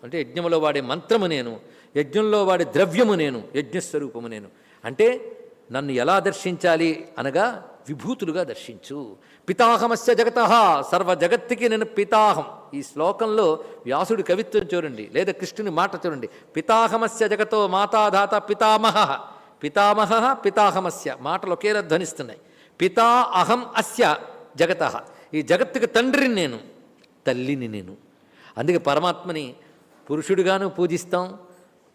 అంటే యజ్ఞములో వాడే మంత్రము నేను. యజ్ఞంలో వాడే ద్రవ్యము నేను యజ్ఞస్వరూపము నేను. అంటే నన్ను ఎలా దర్శించాలి అనగా విభూతులుగా దర్శించు. పితాహమస్య జగత సర్వ జగత్తుకి నేను పితాహం. ఈ శ్లోకంలో వ్యాసుడి కవిత్వం చూడండి లేదా కృష్ణుని మాట చూడండి. పితాహమస్య జగతో మాతాధాత పితామహ. పితామహ పితాహమస్య. మాటలు ఒకేలా ధ్వనిస్తున్నాయి. పితా అహం అస్య జగత. ఈ జగత్తుకి తండ్రిని నేను తల్లిని నేను. అందుకే పరమాత్మని పురుషుడిగాను పూజిస్తాం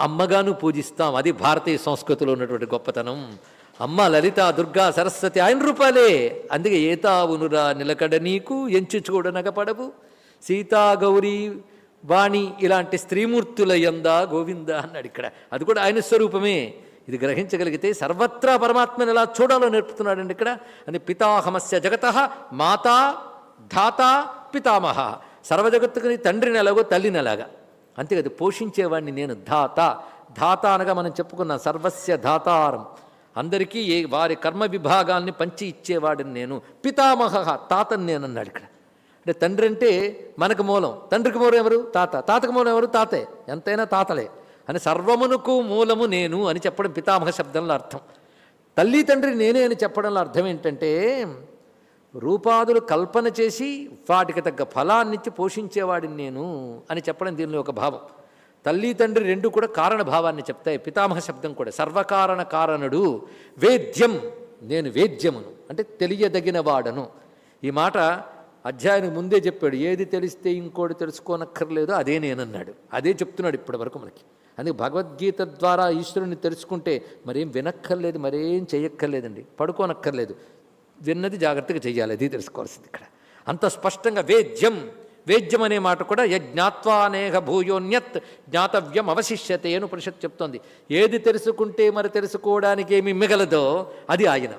అమ్మగాను పూజిస్తాం. అది భారతీయ సంస్కృతిలో ఉన్నటువంటి గొప్పతనం. అమ్మ లలిత దుర్గా సరస్వతి ఆయన రూపాలే. అందుకే ఏతావునురా నిలకడ నీకు ఎంచి నగపడవు. సీతా గౌరీ వాణి ఇలాంటి స్త్రీమూర్తుల యందా గోవింద అన్నాడు ఇక్కడ. అది కూడా ఆయన స్వరూపమే. ఇది గ్రహించగలిగితే సర్వత్రా పరమాత్మను ఎలా చూడాలో నేర్పుతున్నాడండి ఇక్కడ. అని పితాహమస్య జగత మాతా ధాత పితామహ. సర్వజగత్తుకుని తండ్రిని ఎలాగో తల్లిని ఎలాగా. అంతేకాదు పోషించేవాడిని నేను ధాత. ధాత అనగా మనం చెప్పుకున్నాం సర్వస్య ధాతారం. అందరికీ ఏ వారి కర్మ విభాగాల్ని పంచి ఇచ్చేవాడిని నేను. పితామహ తాతని నేను అన్నాడు ఇక్కడ. అంటే తండ్రి అంటే మనకు మూలం. తండ్రికి మూలం ఎవరు? తాత. తాతకు మూలం ఎవరు? తాతే. ఎంతైనా తాతలే. అని సర్వమునకు మూలము నేను అని చెప్పడం పితామహ శబ్దంలో అర్థం. తల్లి తండ్రి నేనే అని చెప్పడంలో అర్థం ఏంటంటే రూపాదులు కల్పన చేసి వాటికి తగ్గ ఫలాన్నిచ్చి పోషించేవాడిని నేను అని చెప్పడం దీనిలో ఒక భావం. తల్లి తండ్రి రెండు కూడా కారణభావాన్ని చెప్తాయి. పితామహ శబ్దం కూడా. సర్వకారణ కారణుడు వేద్యం. నేను వేద్యమును. అంటే తెలియదగిన వాడను ఈ మాట అధ్యాయుని ముందే చెప్పాడు. ఏది తెలిస్తే ఇంకోటి తెలుసుకోనక్కర్లేదో అదే నేనన్నాడు. అదే చెప్తున్నాడు ఇప్పటి వరకు మనకి. అందుకే భగవద్గీత ద్వారా ఈశ్వరుని తెలుసుకుంటే మరేం వినక్కర్లేదు మరేం చేయక్కర్లేదండి. పడుకోనక్కర్లేదు. విన్నది జాగ్రత్తగా చేయాలి అది తెలుసుకోవాల్సింది ఇక్కడ. అంత స్పష్టంగా వేద్యం. వేద్యం అనే మాట కూడా యజ్ఞాత్వానేహ భూయోన్యత్ జ్ఞాతవ్యం అవశిష్యతే అని ఉపనిషత్తు చెప్తోంది. ఏది తెలుసుకుంటే మరి తెలుసుకోవడానికి ఏమి మిగలదో అది ఆయన.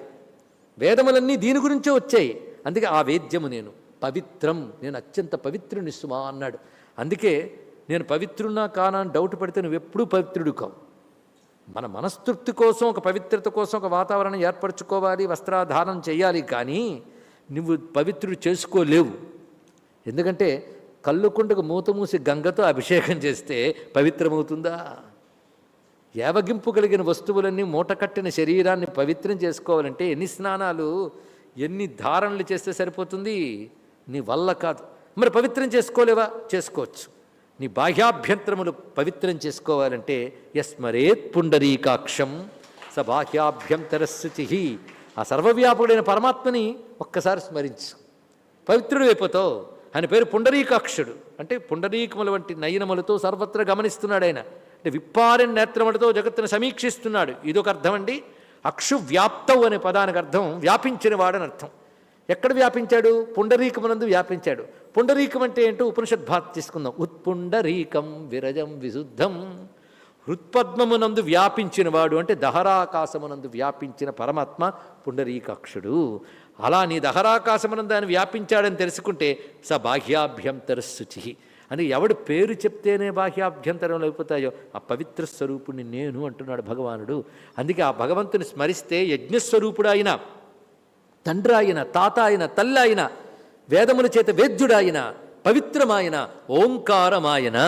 వేదములన్నీ దీని గురించే వచ్చాయి. అందుకే ఆ వేద్యము నేను. పవిత్రం. నేను అత్యంత పవిత్రుని సుమా అన్నాడు. అందుకే నేను పవిత్రున్నా కానా అని డౌట్ పడితే నువ్వు ఎప్పుడూ పవిత్రుడు కావు. మన మనస్తృప్తి కోసం ఒక పవిత్రత కోసం ఒక వాతావరణం ఏర్పరచుకోవాలి వస్త్రధారణం చేయాలి కానీ నువ్వు పవిత్రుడు చేసుకోలేవు. ఎందుకంటే కళ్ళుకుండకు మూత మూసి గంగతో అభిషేకం చేస్తే పవిత్రమవుతుందా? ఏవగింపు కలిగిన వస్తువులన్నీ మూటకట్టిన శరీరాన్ని పవిత్రం చేసుకోవాలంటే ఎన్ని స్నానాలు ఎన్ని ధారణలు చేస్తే సరిపోతుంది? నీ వల్ల కాదు. మరి పవిత్రం చేసుకోలేవా? చేసుకోవచ్చు. నీ బాహ్యాభ్యంతరములు పవిత్రం చేసుకోవాలంటే యస్మరేత్ పుండరీకాక్షం స బాహ్యాభ్యంతరస్థితి. ఆ సర్వవ్యాపకుడైన పరమాత్మని ఒక్కసారి స్మరించు. పవిత్రుడు అయిపోతావు. ఆయన పేరు పుండరీకాక్షుడు. అంటే పుండరీకముల వంటి నయనములతో సర్వత్రా గమనిస్తున్నాడు ఆయన. అంటే విప్పారిన నేత్రములతో జగత్తును సమీక్షిస్తున్నాడు. ఇదొక అర్థం అండి అక్షు వ్యాప్తవు అనే పదానికి అర్థం వ్యాపించిన వాడని అర్థం. ఎక్కడ వ్యాపించాడు? పుండరీకమునందు వ్యాపించాడు. పుండరీకం అంటే ఏంటో ఉపనిషద్భాత్ తీసుకుందాం. ఉత్పుండరీకం విరజం విశుద్ధం. హృత్పద్మమునందు వ్యాపించిన వాడు అంటే దహరాకాశమునందు వ్యాపించిన పరమాత్మ పుండరీకాక్షుడు. అలా నీ దహరాకాశమునందు ఆయన వ్యాపించాడని తెలుసుకుంటే స బాహ్యాభ్యంతర శుచి అని ఎవడు పేరు చెప్తేనే బాహ్యాభ్యంతరం అయిపోతాయో ఆ పవిత్ర స్వరూపుణ్ణి నేను అంటున్నాడు భగవానుడు. అందుకే ఆ భగవంతుని స్మరిస్తే యజ్ఞస్వరూపుడు ఆయన తండ్రి ఆయన తాత ఆయన తల్లి అయినా వేదముల చేత వేద్యుడాయన పవిత్రమాయన ఓంకారమాయన.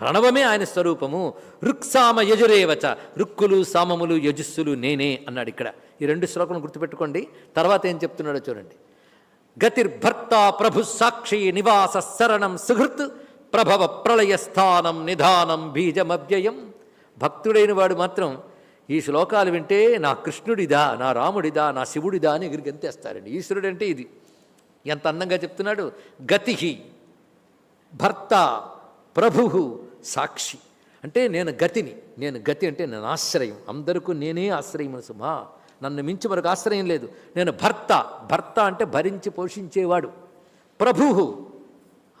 ప్రణవమే ఆయన స్వరూపము. రుక్సామ యజురేవచ రుక్కులు సామములు యజుస్సులు నేనే అన్నాడు ఇక్కడ. ఈ రెండు శ్లోకం గుర్తుపెట్టుకోండి. తర్వాత ఏం చెప్తున్నాడో చూడండి. గతిర్భర్త ప్రభు సాక్షి నివాస శరణం సుహృత్ ప్రభవ ప్రళయ స్థానం నిధానం బీజమవ్యయం. భక్తుడైన వాడు మాత్రం ఈ శ్లోకాలు వింటే నా కృష్ణుడిదా నా రాముడిదా నా శివుడిదా అని ఎగిరి గంతేస్తారండి ఈశ్వరుడు అంటే ఇది. ఎంత అందంగా చెప్తున్నాడు? గతి భర్త ప్రభు సాక్షి. అంటే నేను గతిని నేను గతి అంటే నేను ఆశ్రయం. అందరికీ నేనే ఆశ్రయం సుమా. నన్ను మించి మరొక ఆశ్రయం లేదు. నేను భర్త. భర్త అంటే భరించి పోషించేవాడు. ప్రభు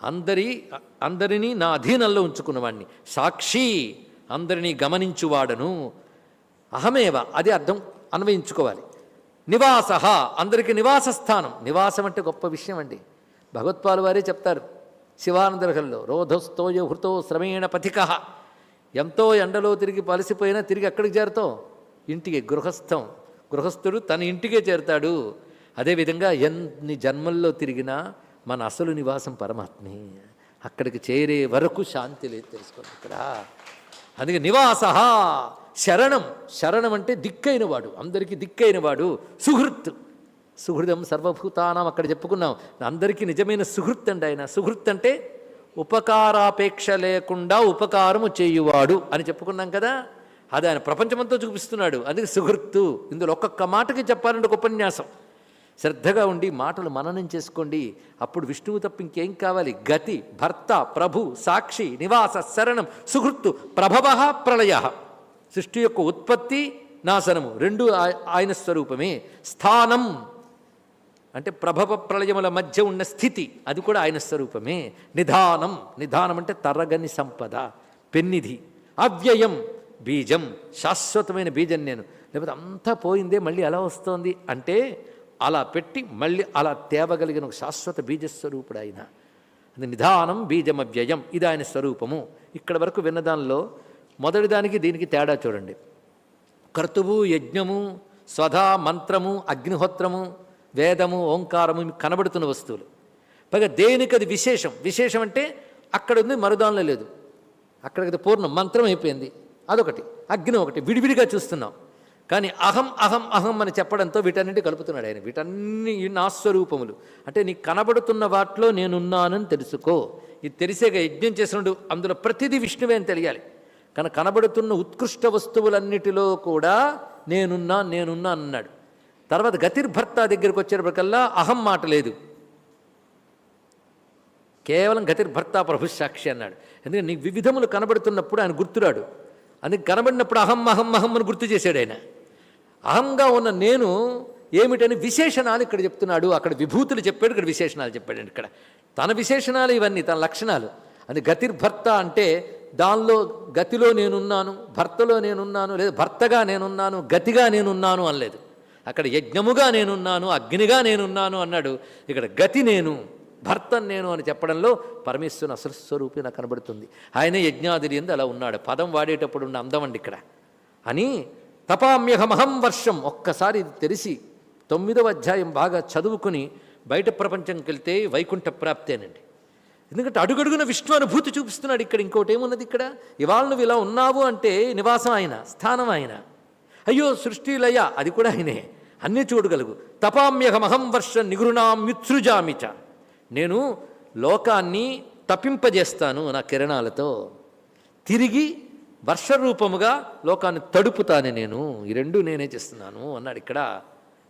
అందరి అందరినీ నా అధీనంలో ఉంచుకున్నవాడిని సాక్షి అందరినీ గమనించువాడను. అహమేవ అది అర్థం. అన్వయించుకోవాలి. నివాస. అందరికి నివాస స్థానం నివాసం అంటే గొప్ప విషయం అండి. భగవత్పాలు వారే చెప్తారు. శివానందరహల్లో రోధస్తోయ హృతో శ్రమేణ పథిక. ఎంతో ఎండలో తిరిగి పలసిపోయినా తిరిగి ఎక్కడికి చేరుతాం? ఇంటికి గృహస్థం. గృహస్థుడు తన ఇంటికే చేరుతాడు. అదేవిధంగా ఎన్ని జన్మల్లో తిరిగినా మన అసలు నివాసం పరమాత్మే. అక్కడికి చేరే వరకు శాంతి లేదు తెలుసుకోండి ఇక్కడ. అందుకే నివాస. శరణం. శరణం అంటే దిక్కైన వాడు అందరికీ దిక్కైన వాడు సుహృత్. సుహృదం సర్వభూతానం అక్కడ చెప్పుకున్నాం. అందరికీ నిజమైన సుహృత్ అండి ఆయన. సుహృత్ అంటే ఉపకారాపేక్ష లేకుండా ఉపకారము చేయువాడు అని చెప్పుకున్నాం కదా. అది ఆయన ప్రపంచమంతా చూపిస్తున్నాడు. అది సుహృత్తు. ఇందులో ఒక్కొక్క మాటకి చెప్పాలంటే ఒక ఉపన్యాసం. శ్రద్ధగా ఉండి మాటలు మననం చేసుకోండి. అప్పుడు విష్ణువు తప్ప ఇంకేం కావాలి? గతి భర్త ప్రభు సాక్షి నివాస శరణం సుహృత్తు ప్రభవ ప్రళయ. సృష్టి యొక్క ఉత్పత్తి నాశనము. రెండు ఆయన స్వరూపమే. స్థానం. అంటే ప్రభవ ప్రళయముల మధ్య ఉన్న స్థితి. అది కూడా ఆయన స్వరూపమే. నిధానం. నిధానం అంటే తరగని సంపద. పెన్నిధి. అవ్యయం. బీజం. శాశ్వతమైన బీజం నేను. లేకపోతే అంతా పోయిందే మళ్ళీ ఎలా వస్తోంది? అంటే అలా పెట్టి మళ్ళీ అలా తేవగలిగిన ఒక శాశ్వత బీజస్వరూపుడు ఆయన. అది నిధానం బీజం అవ్యయం ఇది ఆయన స్వరూపము. ఇక్కడ వరకు విన్నదానిలో మొదటి దానికి దీనికి తేడా చూడండి. కర్తువు యజ్ఞము స్వధా మంత్రము అగ్నిహోత్రము వేదము ఓంకారము కనబడుతున్న వస్తువులు. పైగా దేనికి అది విశేషం? విశేషం అంటే అక్కడ ఉంది మరుదానిలో లేదు. అక్కడికి పూర్ణం మంత్రం అయిపోయింది. అదొకటి. అగ్ని ఒకటి. విడివిడిగా చూస్తున్నాం. కానీ అహం అహం అహం అని చెప్పడంతో వీటన్నిటి కలుపుతున్నాడు ఆయన. వీటన్ని నా స్వరూపములు అంటే నీకు కనబడుతున్న వాటిలో నేనున్నానని తెలుసుకో. ఇది తెలిసేగా యజ్ఞం చేసినప్పుడు అందులో ప్రతిదీ విష్ణువే అని తెలియాలి. కానీ కనబడుతున్న ఉత్కృష్ట వస్తువులన్నిటిలో కూడా నేనున్నా నేనున్నా అన్నాడు. తర్వాత గతిర్భర్త దగ్గరికి వచ్చేటప్పటికల్లా అహం మాట లేదు. కేవలం గతిర్భర్త ప్రభు సాక్షి అన్నాడు. ఎందుకంటే నీకు వివిధములు కనబడుతున్నప్పుడు ఆయన గుర్తురాడు. అందుకు కనబడినప్పుడు అహం అహం అహం అని గుర్తు చేశాడు ఆయన. అహంగా ఉన్న నేను ఏమిటని విశేషణాలు ఇక్కడ చెప్తున్నాడు. అక్కడ విభూతులు చెప్పాడు ఇక్కడ విశేషణాలు చెప్పాడు. ఇక్కడ తన విశేషణాలు ఇవన్నీ తన లక్షణాలు. అది గతిర్భర్త అంటే దానిలో గతిలో నేనున్నాను భర్తలో నేనున్నాను లేదా భర్తగా నేనున్నాను గతిగా నేనున్నాను అనలేదు. అక్కడ యజ్ఞముగా నేనున్నాను అగ్నిగా నేనున్నాను అన్నాడు. ఇక్కడ గతి నేను భర్త నేను అని చెప్పడంలో పరమేశ్వరుని అసలు స్వరూపి నాకు కనబడుతుంది. ఆయనే యజ్ఞాదిరి ఎందు అలా ఉన్నాడు. పదం వాడేటప్పుడు ఉన్న అందం అండి ఇక్కడ. అని తపామ్యహమహం వర్షం ఒక్కసారి ఇది తెలిసి తొమ్మిదవ అధ్యాయం బాగా చదువుకుని బయట ప్రపంచంకి వెళ్తే వైకుంఠ ప్రాప్తేనండి. ఎందుకంటే అడుగడుగున విష్ణు అనుభూతి చూపిస్తున్నాడు ఇక్కడ. ఇంకోటి ఏమున్నది ఇక్కడ? ఇవాళ నువ్వు ఇలా ఉన్నావు అంటే నివాసం ఆయన స్థానం ఆయన. అయ్యో సృష్టి లయ అది కూడా ఆయనే. అన్నీ చూడగలుగు. తపామ్యహమహం వర్ష నిగృణామ్యుత్సృజామిచ నేను లోకాన్ని తప్పింపజేస్తాను నా కిరణాలతో. తిరిగి వర్షరూపముగా లోకాన్ని తడుపుతాను నేను. ఈ రెండు నేనే చేస్తున్నాను అన్నాడు ఇక్కడ.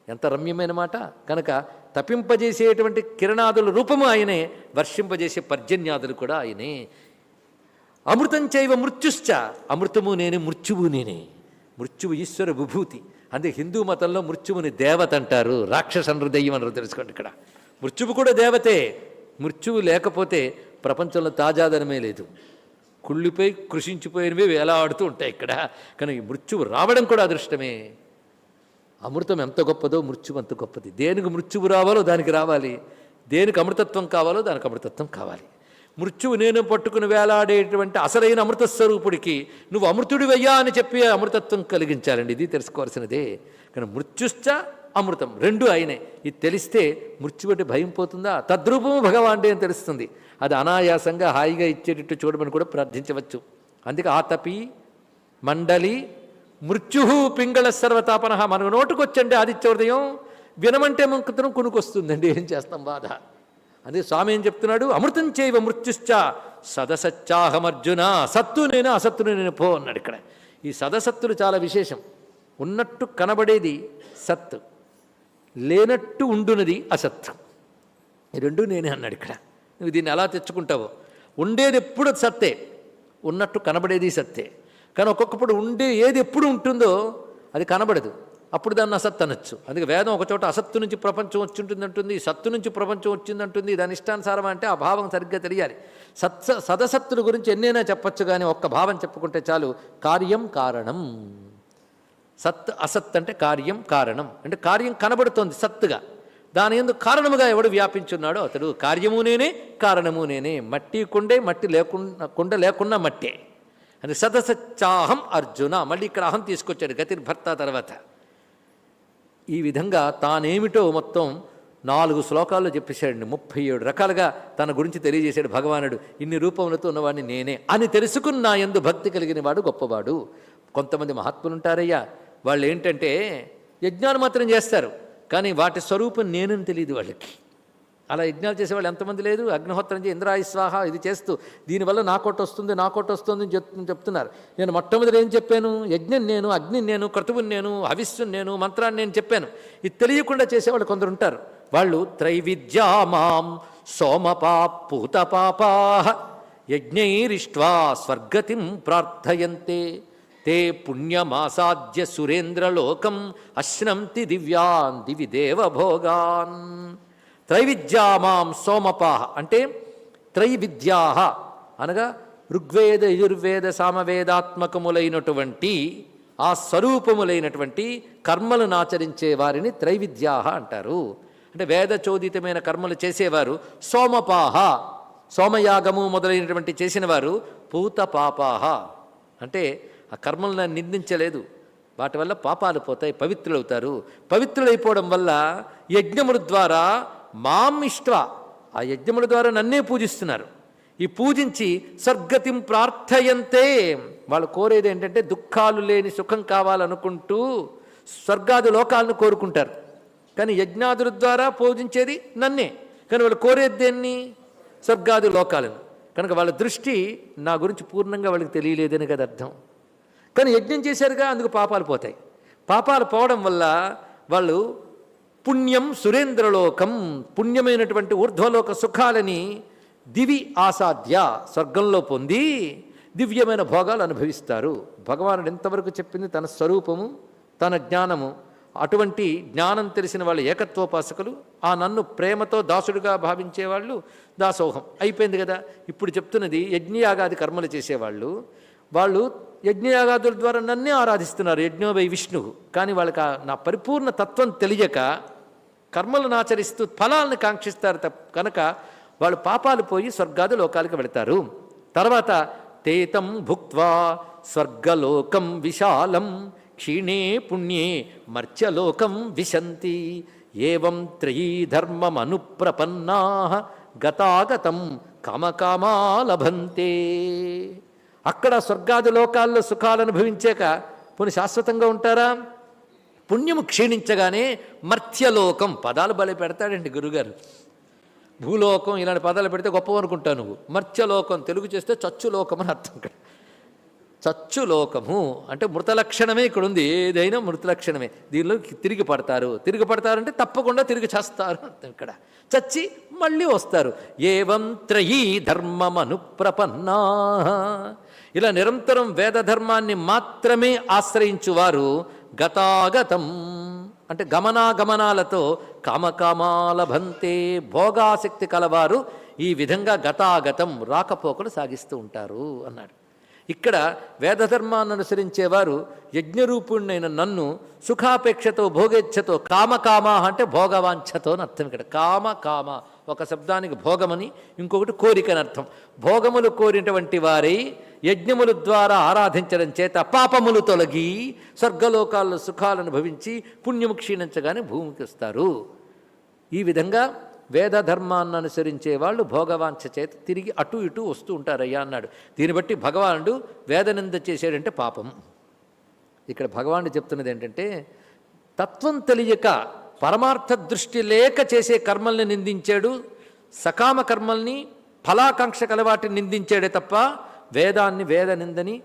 ఎంత రమ్యమైన మాట. కనుక తప్పింపజేసేటువంటి కిరణాదుల రూపము ఆయనే వర్షింపజేసే పర్జన్యాదులు కూడా ఆయనే. అమృతం చైవ మృత్యుశ్చ అమృతము నేనే మృత్యువు నేనే. మృత్యువు ఈశ్వర విభూతి. అందుకే హిందూ మతంలో మృత్యువుని దేవత అంటారు. రాక్షస హృదయం అన్నారు తెలుసుకోండి ఇక్కడ. మృత్యువు కూడా దేవతే. మృత్యువు లేకపోతే ప్రపంచంలో తాజాదనమే లేదు. కుళ్ళిపోయి కృషించిపోయినవి వేలాడుతూ ఉంటాయి ఇక్కడ. కానీ మృత్యువు రావడం కూడా అదృష్టమే. అమృతం ఎంత గొప్పదో మృత్యువు అంత గొప్పది. దేనికి మృత్యువు రావాలో దానికి రావాలి. దేనికి అమృతత్వం కావాలో దానికి అమృతత్వం కావాలి. మృత్యువు నేను పట్టుకుని వేలాడేటువంటి అసలైన అమృత స్వరూపుడికి నువ్వు అమృతుడివయ్యా అని చెప్పి అమృతత్వం కలిగించాలండి. ఇది తెలుసుకోవాల్సినదే. కానీ మృత్యుశ్చ అమృతం రెండు అయినాయి. ఇది తెలిస్తే మృత్యు అంటే భయం పోతుందా? తద్రూపము భగవాండే అని తెలుస్తుంది. అది అనాయాసంగా హాయిగా ఇచ్చేటట్టు చూడమని కూడా ప్రార్థించవచ్చు. అందుకే ఆతపి మండలి మృత్యు పింగళ సర్వతాపన మన నోటుకొచ్చండి ఆదిత్య హృదయం. వినమంటే ముంకుతనం కొనుకొస్తుందండి. ఏం చేస్తాం బాధ? అదే స్వామి ఏం చెప్తున్నాడు? అమృతం చేయవ మృత్యుశ్చ సదసత్యాహమర్జున సత్తు నేను అసత్తు నేను పో అన్నాడు ఇక్కడ. ఈ సదసత్తులు చాలా విశేషం. ఉన్నట్టు కనబడేది సత్ లేనట్టు ఉండునది అసత్తు. ఈ రెండు నేనే అన్నాడు ఇక్కడ. నువ్వు దీన్ని ఎలా తెచ్చుకుంటావో? ఉండేది ఎప్పుడు సత్తే. ఉన్నట్టు కనబడేది సత్తే. కానీ ఒక్కొక్కప్పుడు ఉండే ఏది ఎప్పుడు ఉంటుందో అది కనబడదు. అప్పుడు దాన్ని అసత్ అనొచ్చు. అందుకే వేదం ఒక చోట అసత్తు నుంచి ప్రపంచం వచ్చింటుందంటుంది సత్తు నుంచి ప్రపంచం వచ్చిందంటుంది దాని ఇష్టానుసారం అంటే ఆ భావం సరిగ్గా తెలియాలి. సత్స సదసత్తుల గురించి ఎన్నైనా చెప్పచ్చు కానీ ఒక్క భావం చెప్పుకుంటే చాలు కార్యం కారణం. సత్ అసత్ అంటే కార్యం కారణం. అంటే కార్యం కనబడుతోంది సత్తుగా. దాని ఎందుకు కారణముగా ఎవడు వ్యాపించున్నాడో అతడు కార్యము నేనే కారణము నేనే. మట్టి కుండే మట్టి లేకుండా కుండ లేకున్నా మట్టే. అని సదసచ్చాహం అర్జున. మళ్ళీ ఇక్కడ అహం తీసుకొచ్చాడు గతిర్భర్త తర్వాత. ఈ విధంగా తానేమిటో మొత్తం నాలుగు శ్లోకాల్లో చెప్పేశాడండి ముప్పై ఏడు రకాలుగా తన గురించి తెలియజేశాడు భగవానుడు. ఇన్ని రూపములతో ఉన్నవాడిని నేనే అని తెలుసుకున్న ఎందు భక్తి కలిగిన వాడు గొప్పవాడు. కొంతమంది మహాత్ములు ఉంటారయ్యా వాళ్ళు ఏంటంటే యజ్ఞాలు మాత్రం చేస్తారు. కానీ వాటి స్వరూపం నేనని తెలియదు వాళ్ళకి. అలా యజ్ఞాలు చేసేవాళ్ళు ఎంతమంది లేదు అగ్నిహోత్రం చేసి ఇంద్రాయి స్వాహ ఇది చేస్తూ దీనివల్ల నా కొట్టు వస్తుంది నా కొట్టు వస్తుంది అని చెప్తున్నారు. నేను మొట్టమొదటి ఏం చెప్పాను? యజ్ఞం నేను అగ్ని నేను క్రతువుని నేను హవిస్సుని నేను మంత్రాన్ని నేను చెప్పాను. ఇది తెలియకుండా చేసేవాళ్ళు కొందరు ఉంటారు. వాళ్ళు త్రైవిద్యామాం సోమపా పూతపాపా యజ్ఞైరిష్ట్వా స్వర్గతిం ప్రార్థయంతే. తే పుణ్యమాసాద్య సురేంద్రలోకం అశ్నంతి దివ్యాన్ దివి దేవభోగాన్ త్రైవిద్యామాం సోమపాహ అంటే త్రైవిద్యాహ అనగా ఋగ్వేద యజుర్వేద సామవేదాత్మకములైనటువంటి ఆ స్వరూపములైనటువంటి కర్మలను ఆచరించే వారిని త్రైవిద్యాహ అంటారు. అంటే వేదచోదితమైన కర్మలు చేసేవారు సోమపాహ సోమయాగము మొదలైనటువంటి చేసిన వారు పూత పాపాహ అంటే ఆ కర్మలను నిందించలేదు. వాటి వల్ల పాపాలు పోతాయి పవిత్రులవుతారు. పవిత్రులైపోవడం వల్ల యజ్ఞముల ద్వారా మాం ఇష్ట ఆ యజ్ఞముల ద్వారా నన్నే పూజిస్తున్నారు. ఈ పూజించి స్వర్గతిం ప్రార్థయంతే. వాళ్ళు కోరేది ఏంటంటే దుఃఖాలు లేని సుఖం కావాలనుకుంటూ స్వర్గాది లోకాలను కోరుకుంటారు. కానీ యజ్ఞాదుల ద్వారా పూజించేది నన్నే. కానీ వాళ్ళు కోరేది దేన్ని? స్వర్గాది లోకాలను. కనుక వాళ్ళ దృష్టి నా గురించి పూర్ణంగా వాళ్ళకి తెలియలేదని కదా అర్థం. కానీ యజ్ఞం చేశారుగా అందుకు పాపాలు పోతాయి. పాపాలు పోవడం వల్ల వాళ్ళు పుణ్యం సురేంద్రలోకం పుణ్యమైనటువంటి ఊర్ధ్వలోక సుఖాలని దివి ఆసాధ్య స్వర్గంలో పొంది దివ్యమైన భోగాలు అనుభవిస్తారు. భగవానుడు ఎంతవరకు చెప్పింది? తన స్వరూపము తన జ్ఞానము. అటువంటి జ్ఞానం తెలిసిన వాళ్ళు ఏకత్వోపాసకులు. ఆ నన్ను ప్రేమతో దాసుడుగా భావించే వాళ్ళు దాసోహం. అయిపోయింది కదా? ఇప్పుడు చెప్తున్నది యజ్ఞయాగాది కర్మలు చేసేవాళ్ళు. వాళ్ళు యజ్ఞయాగాదుల ద్వారా నన్నే ఆరాధిస్తున్నారు యజ్ఞోవై విష్ణువు కానీ వాళ్ళకి నా పరిపూర్ణ తత్వం తెలియక కర్మలను ఆచరిస్తూ ఫలాలను కాంక్షిస్తారు కనుక వాళ్ళు పాపాలు పోయి స్వర్గాది లోకాలకు వెళతారు. తర్వాత తేతం భుక్వా స్వర్గలోకం విశాలం క్షీణే పుణ్యే మర్త్యలోకం విశంతి ఏవం త్రయీ ధర్మమనుప్రపన్నా గతాగతం కామకామా లభంతే అక్కడ స్వర్గాది లోకాల్లో సుఖాలు అనుభవించాక పోనీ శాశ్వతంగా ఉంటారా? పుణ్యము క్షీణించగానే మర్త్యలోకం. పదాలు బలి పెడతాడండి గురుగారు. భూలోకం ఇలాంటి పదాలు పెడితే గొప్ప అనుకుంటావు నువ్వు. మర్త్యలోకం తెలుగు చేస్తే చచ్చులోకం అని అర్థం ఇక్కడ. చచ్చులోకము అంటే మృత లక్షణమే ఇక్కడ ఉంది ఏదైనా మృత లక్షణమే దీనిలో తిరిగి పడతారు. తిరిగి పడతారంటే తప్పకుండా తిరిగి చేస్తారు అర్థం ఇక్కడ. చచ్చి మళ్ళీ వస్తారు. ఏవం త్రయీ ధర్మమను ప్రపన్నా. ఇలా నిరంతరం వేద ధర్మాన్ని మాత్రమే ఆశ్రయించువారు గతాగతం. అంటే గమనాగమనాలతో కామకామాలభంతే భోగాసక్తి కలవారు ఈ విధంగా గతాగతం రాకపోకలు సాగిస్తూ ఉంటారు అన్నాడు. ఇక్కడ వేదధర్మాన్ని అనుసరించేవారు యజ్ఞరూపుణ్ణైన నన్ను సుఖాపేక్షతో భోగేచ్ఛతో కామకామ అంటే భోగవాంఛతో అని అర్థం ఇక్కడ. కామ కామ ఒక శబ్దానికి భోగమని ఇంకొకటి కోరికని అర్థం. భోగములు కోరినటువంటి వారై యజ్ఞముల ద్వారా ఆరాధించడం చేత పాపములు తొలగి స్వర్గలోకాల్లో సుఖాలను భవించి పుణ్యము క్షీణించగానే భూమికి వస్తారు. ఈ విధంగా వేద ధర్మాన్ని అనుసరించే వాళ్ళు భోగవాంఛ చేత తిరిగి అటు ఇటు వస్తూ ఉంటారయ్యా అన్నాడు. దీన్ని బట్టి భగవానుడు వేదనింద చేశాడంటే పాపం. ఇక్కడ భగవానుడు చెప్తున్నది ఏంటంటే తత్వం తెలియక పరమార్థ దృష్టి లేక చేసే కర్మల్ని నిందించాడు. సకామ కర్మల్ని ఫలాకాంక్ష కలవాటిని నిందించాడే తప్ప వేదాన్ని వేద నిందని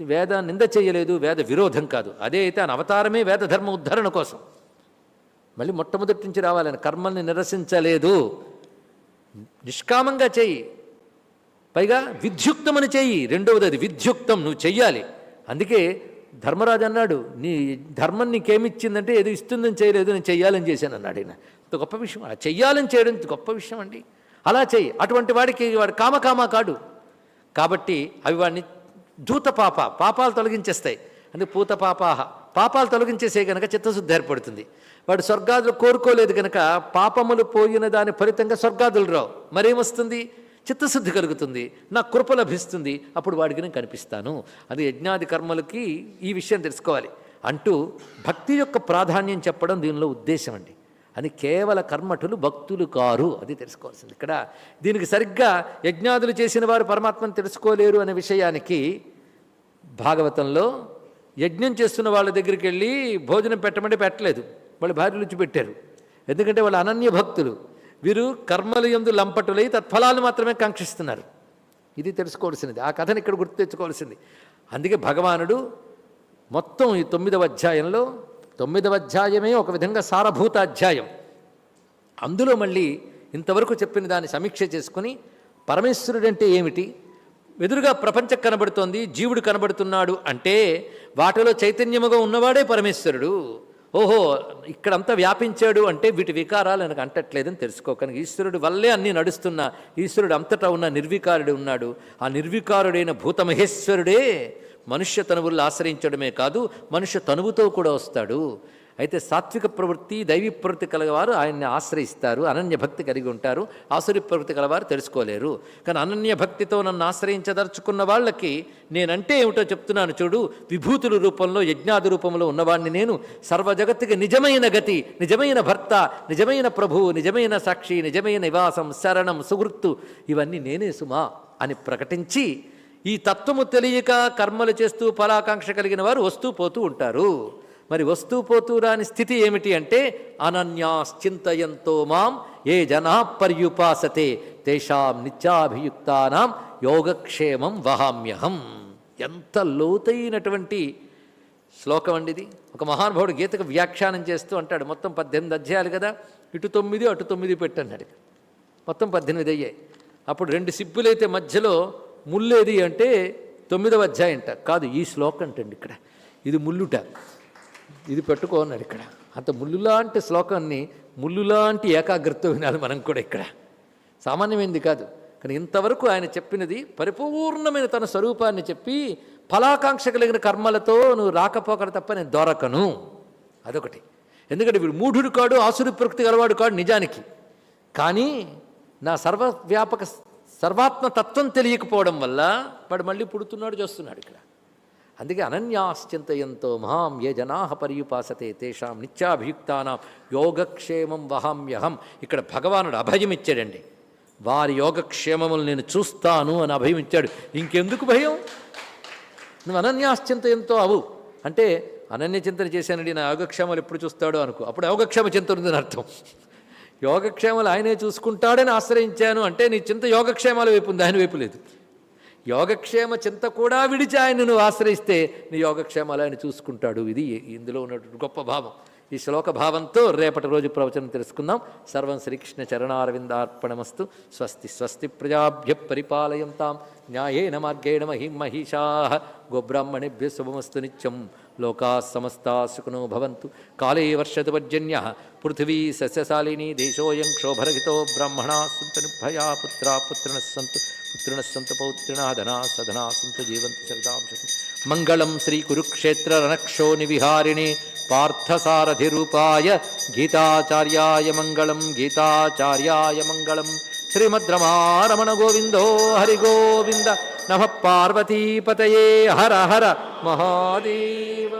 వేద నింద చేయలేదు వేద విరోధం కాదు. అదే అయితే ఆయన అవతారమే వేద ధర్మ ఉద్ధరణ కోసం. మళ్ళీ మొట్టమొదటి నుంచి రావాలని కర్మల్ని నిరసించలేదు. నిష్కామంగా చెయ్యి పైగా విద్యుక్తమని చెయ్యి రెండవది అది విద్యుక్తం నువ్వు చెయ్యాలి. అందుకే ధర్మరాజు అన్నాడు నీ ధర్మం నీకేమిచ్చిందంటే ఏదో ఇస్తుందని చేయలేదు నేను చెయ్యాలని చేశాను అన్నాడు ఆయన ఇంత గొప్ప విషయం. అలా చెయ్యాలని చేయడం గొప్ప విషయం అండి. అలా చెయ్యి అటువంటి వాడికి వాడు కామకామ కాడు. కాబట్టి అవి వాడిని దూత పాప పాపాలు తొలగించేస్తాయి. అంటే పూత పాపాహ. పాపాలు తొలగించేసే గనక చిత్తశుద్ధి ఏర్పడుతుంది. వాడు స్వర్గాదులు కోరుకోలేదు గనక పాపములు పోయిన దాని ఫలితంగా స్వర్గాదులు రావు. మరేమొస్తుంది? చిత్తశుద్ధి కలుగుతుంది. నా కృప లభిస్తుంది. అప్పుడు వాడికి నేను కనిపిస్తాను. అది యజ్ఞాది కర్మలకి ఈ విషయం తెలుసుకోవాలి. అంటూ భక్తి యొక్క ప్రాధాన్యం చెప్పడం దీనిలో ఉద్దేశం అండి. అని కేవల కర్మఠులు భక్తులు కారు అది తెలుసుకోవాల్సింది. ఇక్కడ దీనికి సరిగ్గా యజ్ఞాదులు చేసిన వారు పరమాత్మను తెలుసుకోలేరు అనే విషయానికి భాగవతంలో యజ్ఞం చేస్తున్న వాళ్ళ దగ్గరికి వెళ్ళి భోజనం పెట్టమంటే పెట్టలేదు. వాళ్ళు భార్య రుచి పెట్టారు. ఎందుకంటే వాళ్ళు అనన్య భక్తులు. వీరు కర్మలు ఎందు లంపటులై తత్ఫలాలు మాత్రమే కాంక్షిస్తున్నారు. ఇది తెలుసుకోవాల్సినది ఆ కథను ఇక్కడ గుర్తు తెచ్చుకోవాల్సింది. అందుకే భగవానుడు మొత్తం ఈ తొమ్మిదవ అధ్యాయంలో తొమ్మిదవ అధ్యాయమే ఒక విధంగా సారభూత అధ్యాయం. అందులో మళ్ళీ ఇంతవరకు చెప్పిన దాన్ని సమీక్ష చేసుకుని పరమేశ్వరుడంటే ఏమిటి? ఎదురుగా ప్రపంచం కనబడుతోంది జీవుడు కనబడుతున్నాడు అంటే వాటిలో చైతన్యముగా ఉన్నవాడే పరమేశ్వరుడు. ఓహో ఇక్కడంతా వ్యాపించాడు అంటే వీటి వికారాలు నాకు అంటట్లేదని తెలుసుకోకనుక ఈశ్వరుడు వల్లే అన్నీ నడుస్తున్నా ఈశ్వరుడు అంతటా ఉన్న నిర్వికారుడు ఉన్నాడు. ఆ నిర్వికారుడైన భూతమహేశ్వరుడే మనుష్య తనువుల్లో ఆశ్రయించడమే కాదు మనుష్య తనువుతో కూడా వస్తాడు. అయితే సాత్విక ప్రవృత్తి దైవీ ప్రవృత్తి కలవారు ఆయన్ని ఆశ్రయిస్తారు. అనన్య భక్తి కలిగి ఉంటారు. ఆసురి ప్రవృత్తి కలవారు తెలుసుకోలేరు. కానీ అనన్య భక్తితో నన్ను ఆశ్రయించదలుచుకున్న వాళ్ళకి నేనంటే ఏమిటో చెప్తున్నాను చూడు. విభూతుల రూపంలో యజ్ఞాది రూపంలో ఉన్నవాడిని నేను సర్వజగత్తుకి నిజమైన గతి నిజమైన భర్త నిజమైన ప్రభువు నిజమైన సాక్షి నిజమైన నివాసం శరణం సుహృత్తు ఇవన్నీ నేనే సుమా అని ప్రకటించి ఈ తత్వము తెలియక కర్మలు చేస్తూ ఫలాకాంక్ష కలిగిన వారు వస్తూ పోతూ ఉంటారు. మరి వస్తూ పోతూ రాని స్థితి ఏమిటి అంటే అనన్యాశ్చింతయంతో మాం ఏ జనా పర్యుపాసతే తేషాం నిత్యాభియుక్తానాం యోగక్షేమం వహామ్యహం. ఎంత లోతైనటువంటి శ్లోకం అండి ఇది. ఒక మహానుభావుడు గీతకు వ్యాఖ్యానం చేస్తూ అంటాడు మొత్తం పద్దెనిమిది అధ్యాయాలు కదా ఇటు తొమ్మిది అటు తొమ్మిది పెట్టన్నాడు. మొత్తం పద్దెనిమిది అయ్యాయి. అప్పుడు రెండు సిబ్బులైతే మధ్యలో ముల్లేది అంటే తొమ్మిదవ అధ్యాయంట. కాదు ఈ శ్లోకం అంటండి ఇక్కడ. ఇది ముల్లుట. ఇది పెట్టుకోన్నాడు ఇక్కడ. అంత ముల్లులాంటి శ్లోకాన్ని ముల్లులాంటి ఏకాగ్రత వినాలి మనం కూడా ఇక్కడ. సామాన్యమైనది కాదు. కానీ ఇంతవరకు ఆయన చెప్పినది పరిపూర్ణమైన తన స్వరూపాన్ని చెప్పి ఫలాకాంక్ష కలిగిన కర్మలతో నువ్వు రాకపోకడ తప్ప నేను దొరకను. అదొకటి. ఎందుకంటే వీడు మూఢుడు కాడు ఆసురి ప్రకృతి గలవాడు కాడు నిజానికి. కానీ నా సర్వవ్యాపక సర్వాత్మ తత్వం తెలియకపోవడం వల్ల వాడు మళ్ళీ పుడుతున్నాడు చేస్తున్నాడు ఇక్కడ. అందుకే అనన్యాశ్చింతయంతో మహాం ఏ జనా పర్యుపాసతే తేషాం నిత్యాభియుక్తానాం యోగక్షేమం వహామ్యహం ఇక్కడ భగవానుడు అభయం ఇచ్చాడండి వారి యోగక్షేమములు నేను చూస్తాను అని అభయం ఇచ్చాడు ఇంకెందుకు భయం? నువ్వు అనన్యాశ్చింతయంతో అవు. అంటే అనన్య చింతన చేశానండి నా యోగక్షేమాలు ఎప్పుడు చూస్తాడో అనుకో. అప్పుడు యోగక్షేమ చింతన ఉందని అర్థం. యోగక్షేమాలు ఆయనే చూసుకుంటాడని ఆశ్రయించాను అంటే నీ చింత యోగక్షేమాల వైపు ఉంది ఆయన వైపు లేదు. యోగక్షేమ చింత కూడా విడిచి ఆయన నువ్వు ఆశ్రయిస్తే నీ యోగక్షేమాలు ఆయన చూసుకుంటాడు. ఇది ఇందులో ఉన్నటువంటి గొప్ప భావం. ఈ శ్లోక భావంతో రేపటి రోజు ప్రవచనం తెలుసుకుందాం. సర్వం శ్రీకృష్ణ చరణారవిందార్పణమస్తు. స్వస్తి స్వస్తి ప్రజాభ్య పరిపాలయంతాం. న్యాయేన మార్గేణ మహిమహిషా గోబ్రాహ్మణేభ్య శుభమస్తు నిత్యం. లోకా సమస్తా సుఖనో భవంతు. కాళే వర్షతు పర్జన్య పృథివీ సస్యశాలిని దేశోయం క్షోభరహితో బ్రాహ్మణా సంతు నిర్భయా పుత్రా పుత్రిణः సంతు. పుత్రిణः సంతు పౌత్రిణः ధనా సధనా సంతు జీవంతు శరదాం మంగళం శ్రీ కురుక్షేత్ర రణక్షోని విహారిణి పార్థసారథిరూపాయ గీతాచార్యాయ మంగళం గీతాచార్యాయ మంగళం. శ్రీమద్రమారమణ గోవిందో హరి గోవింద నమ పార్వతీపతయే హర హర మహాదేవ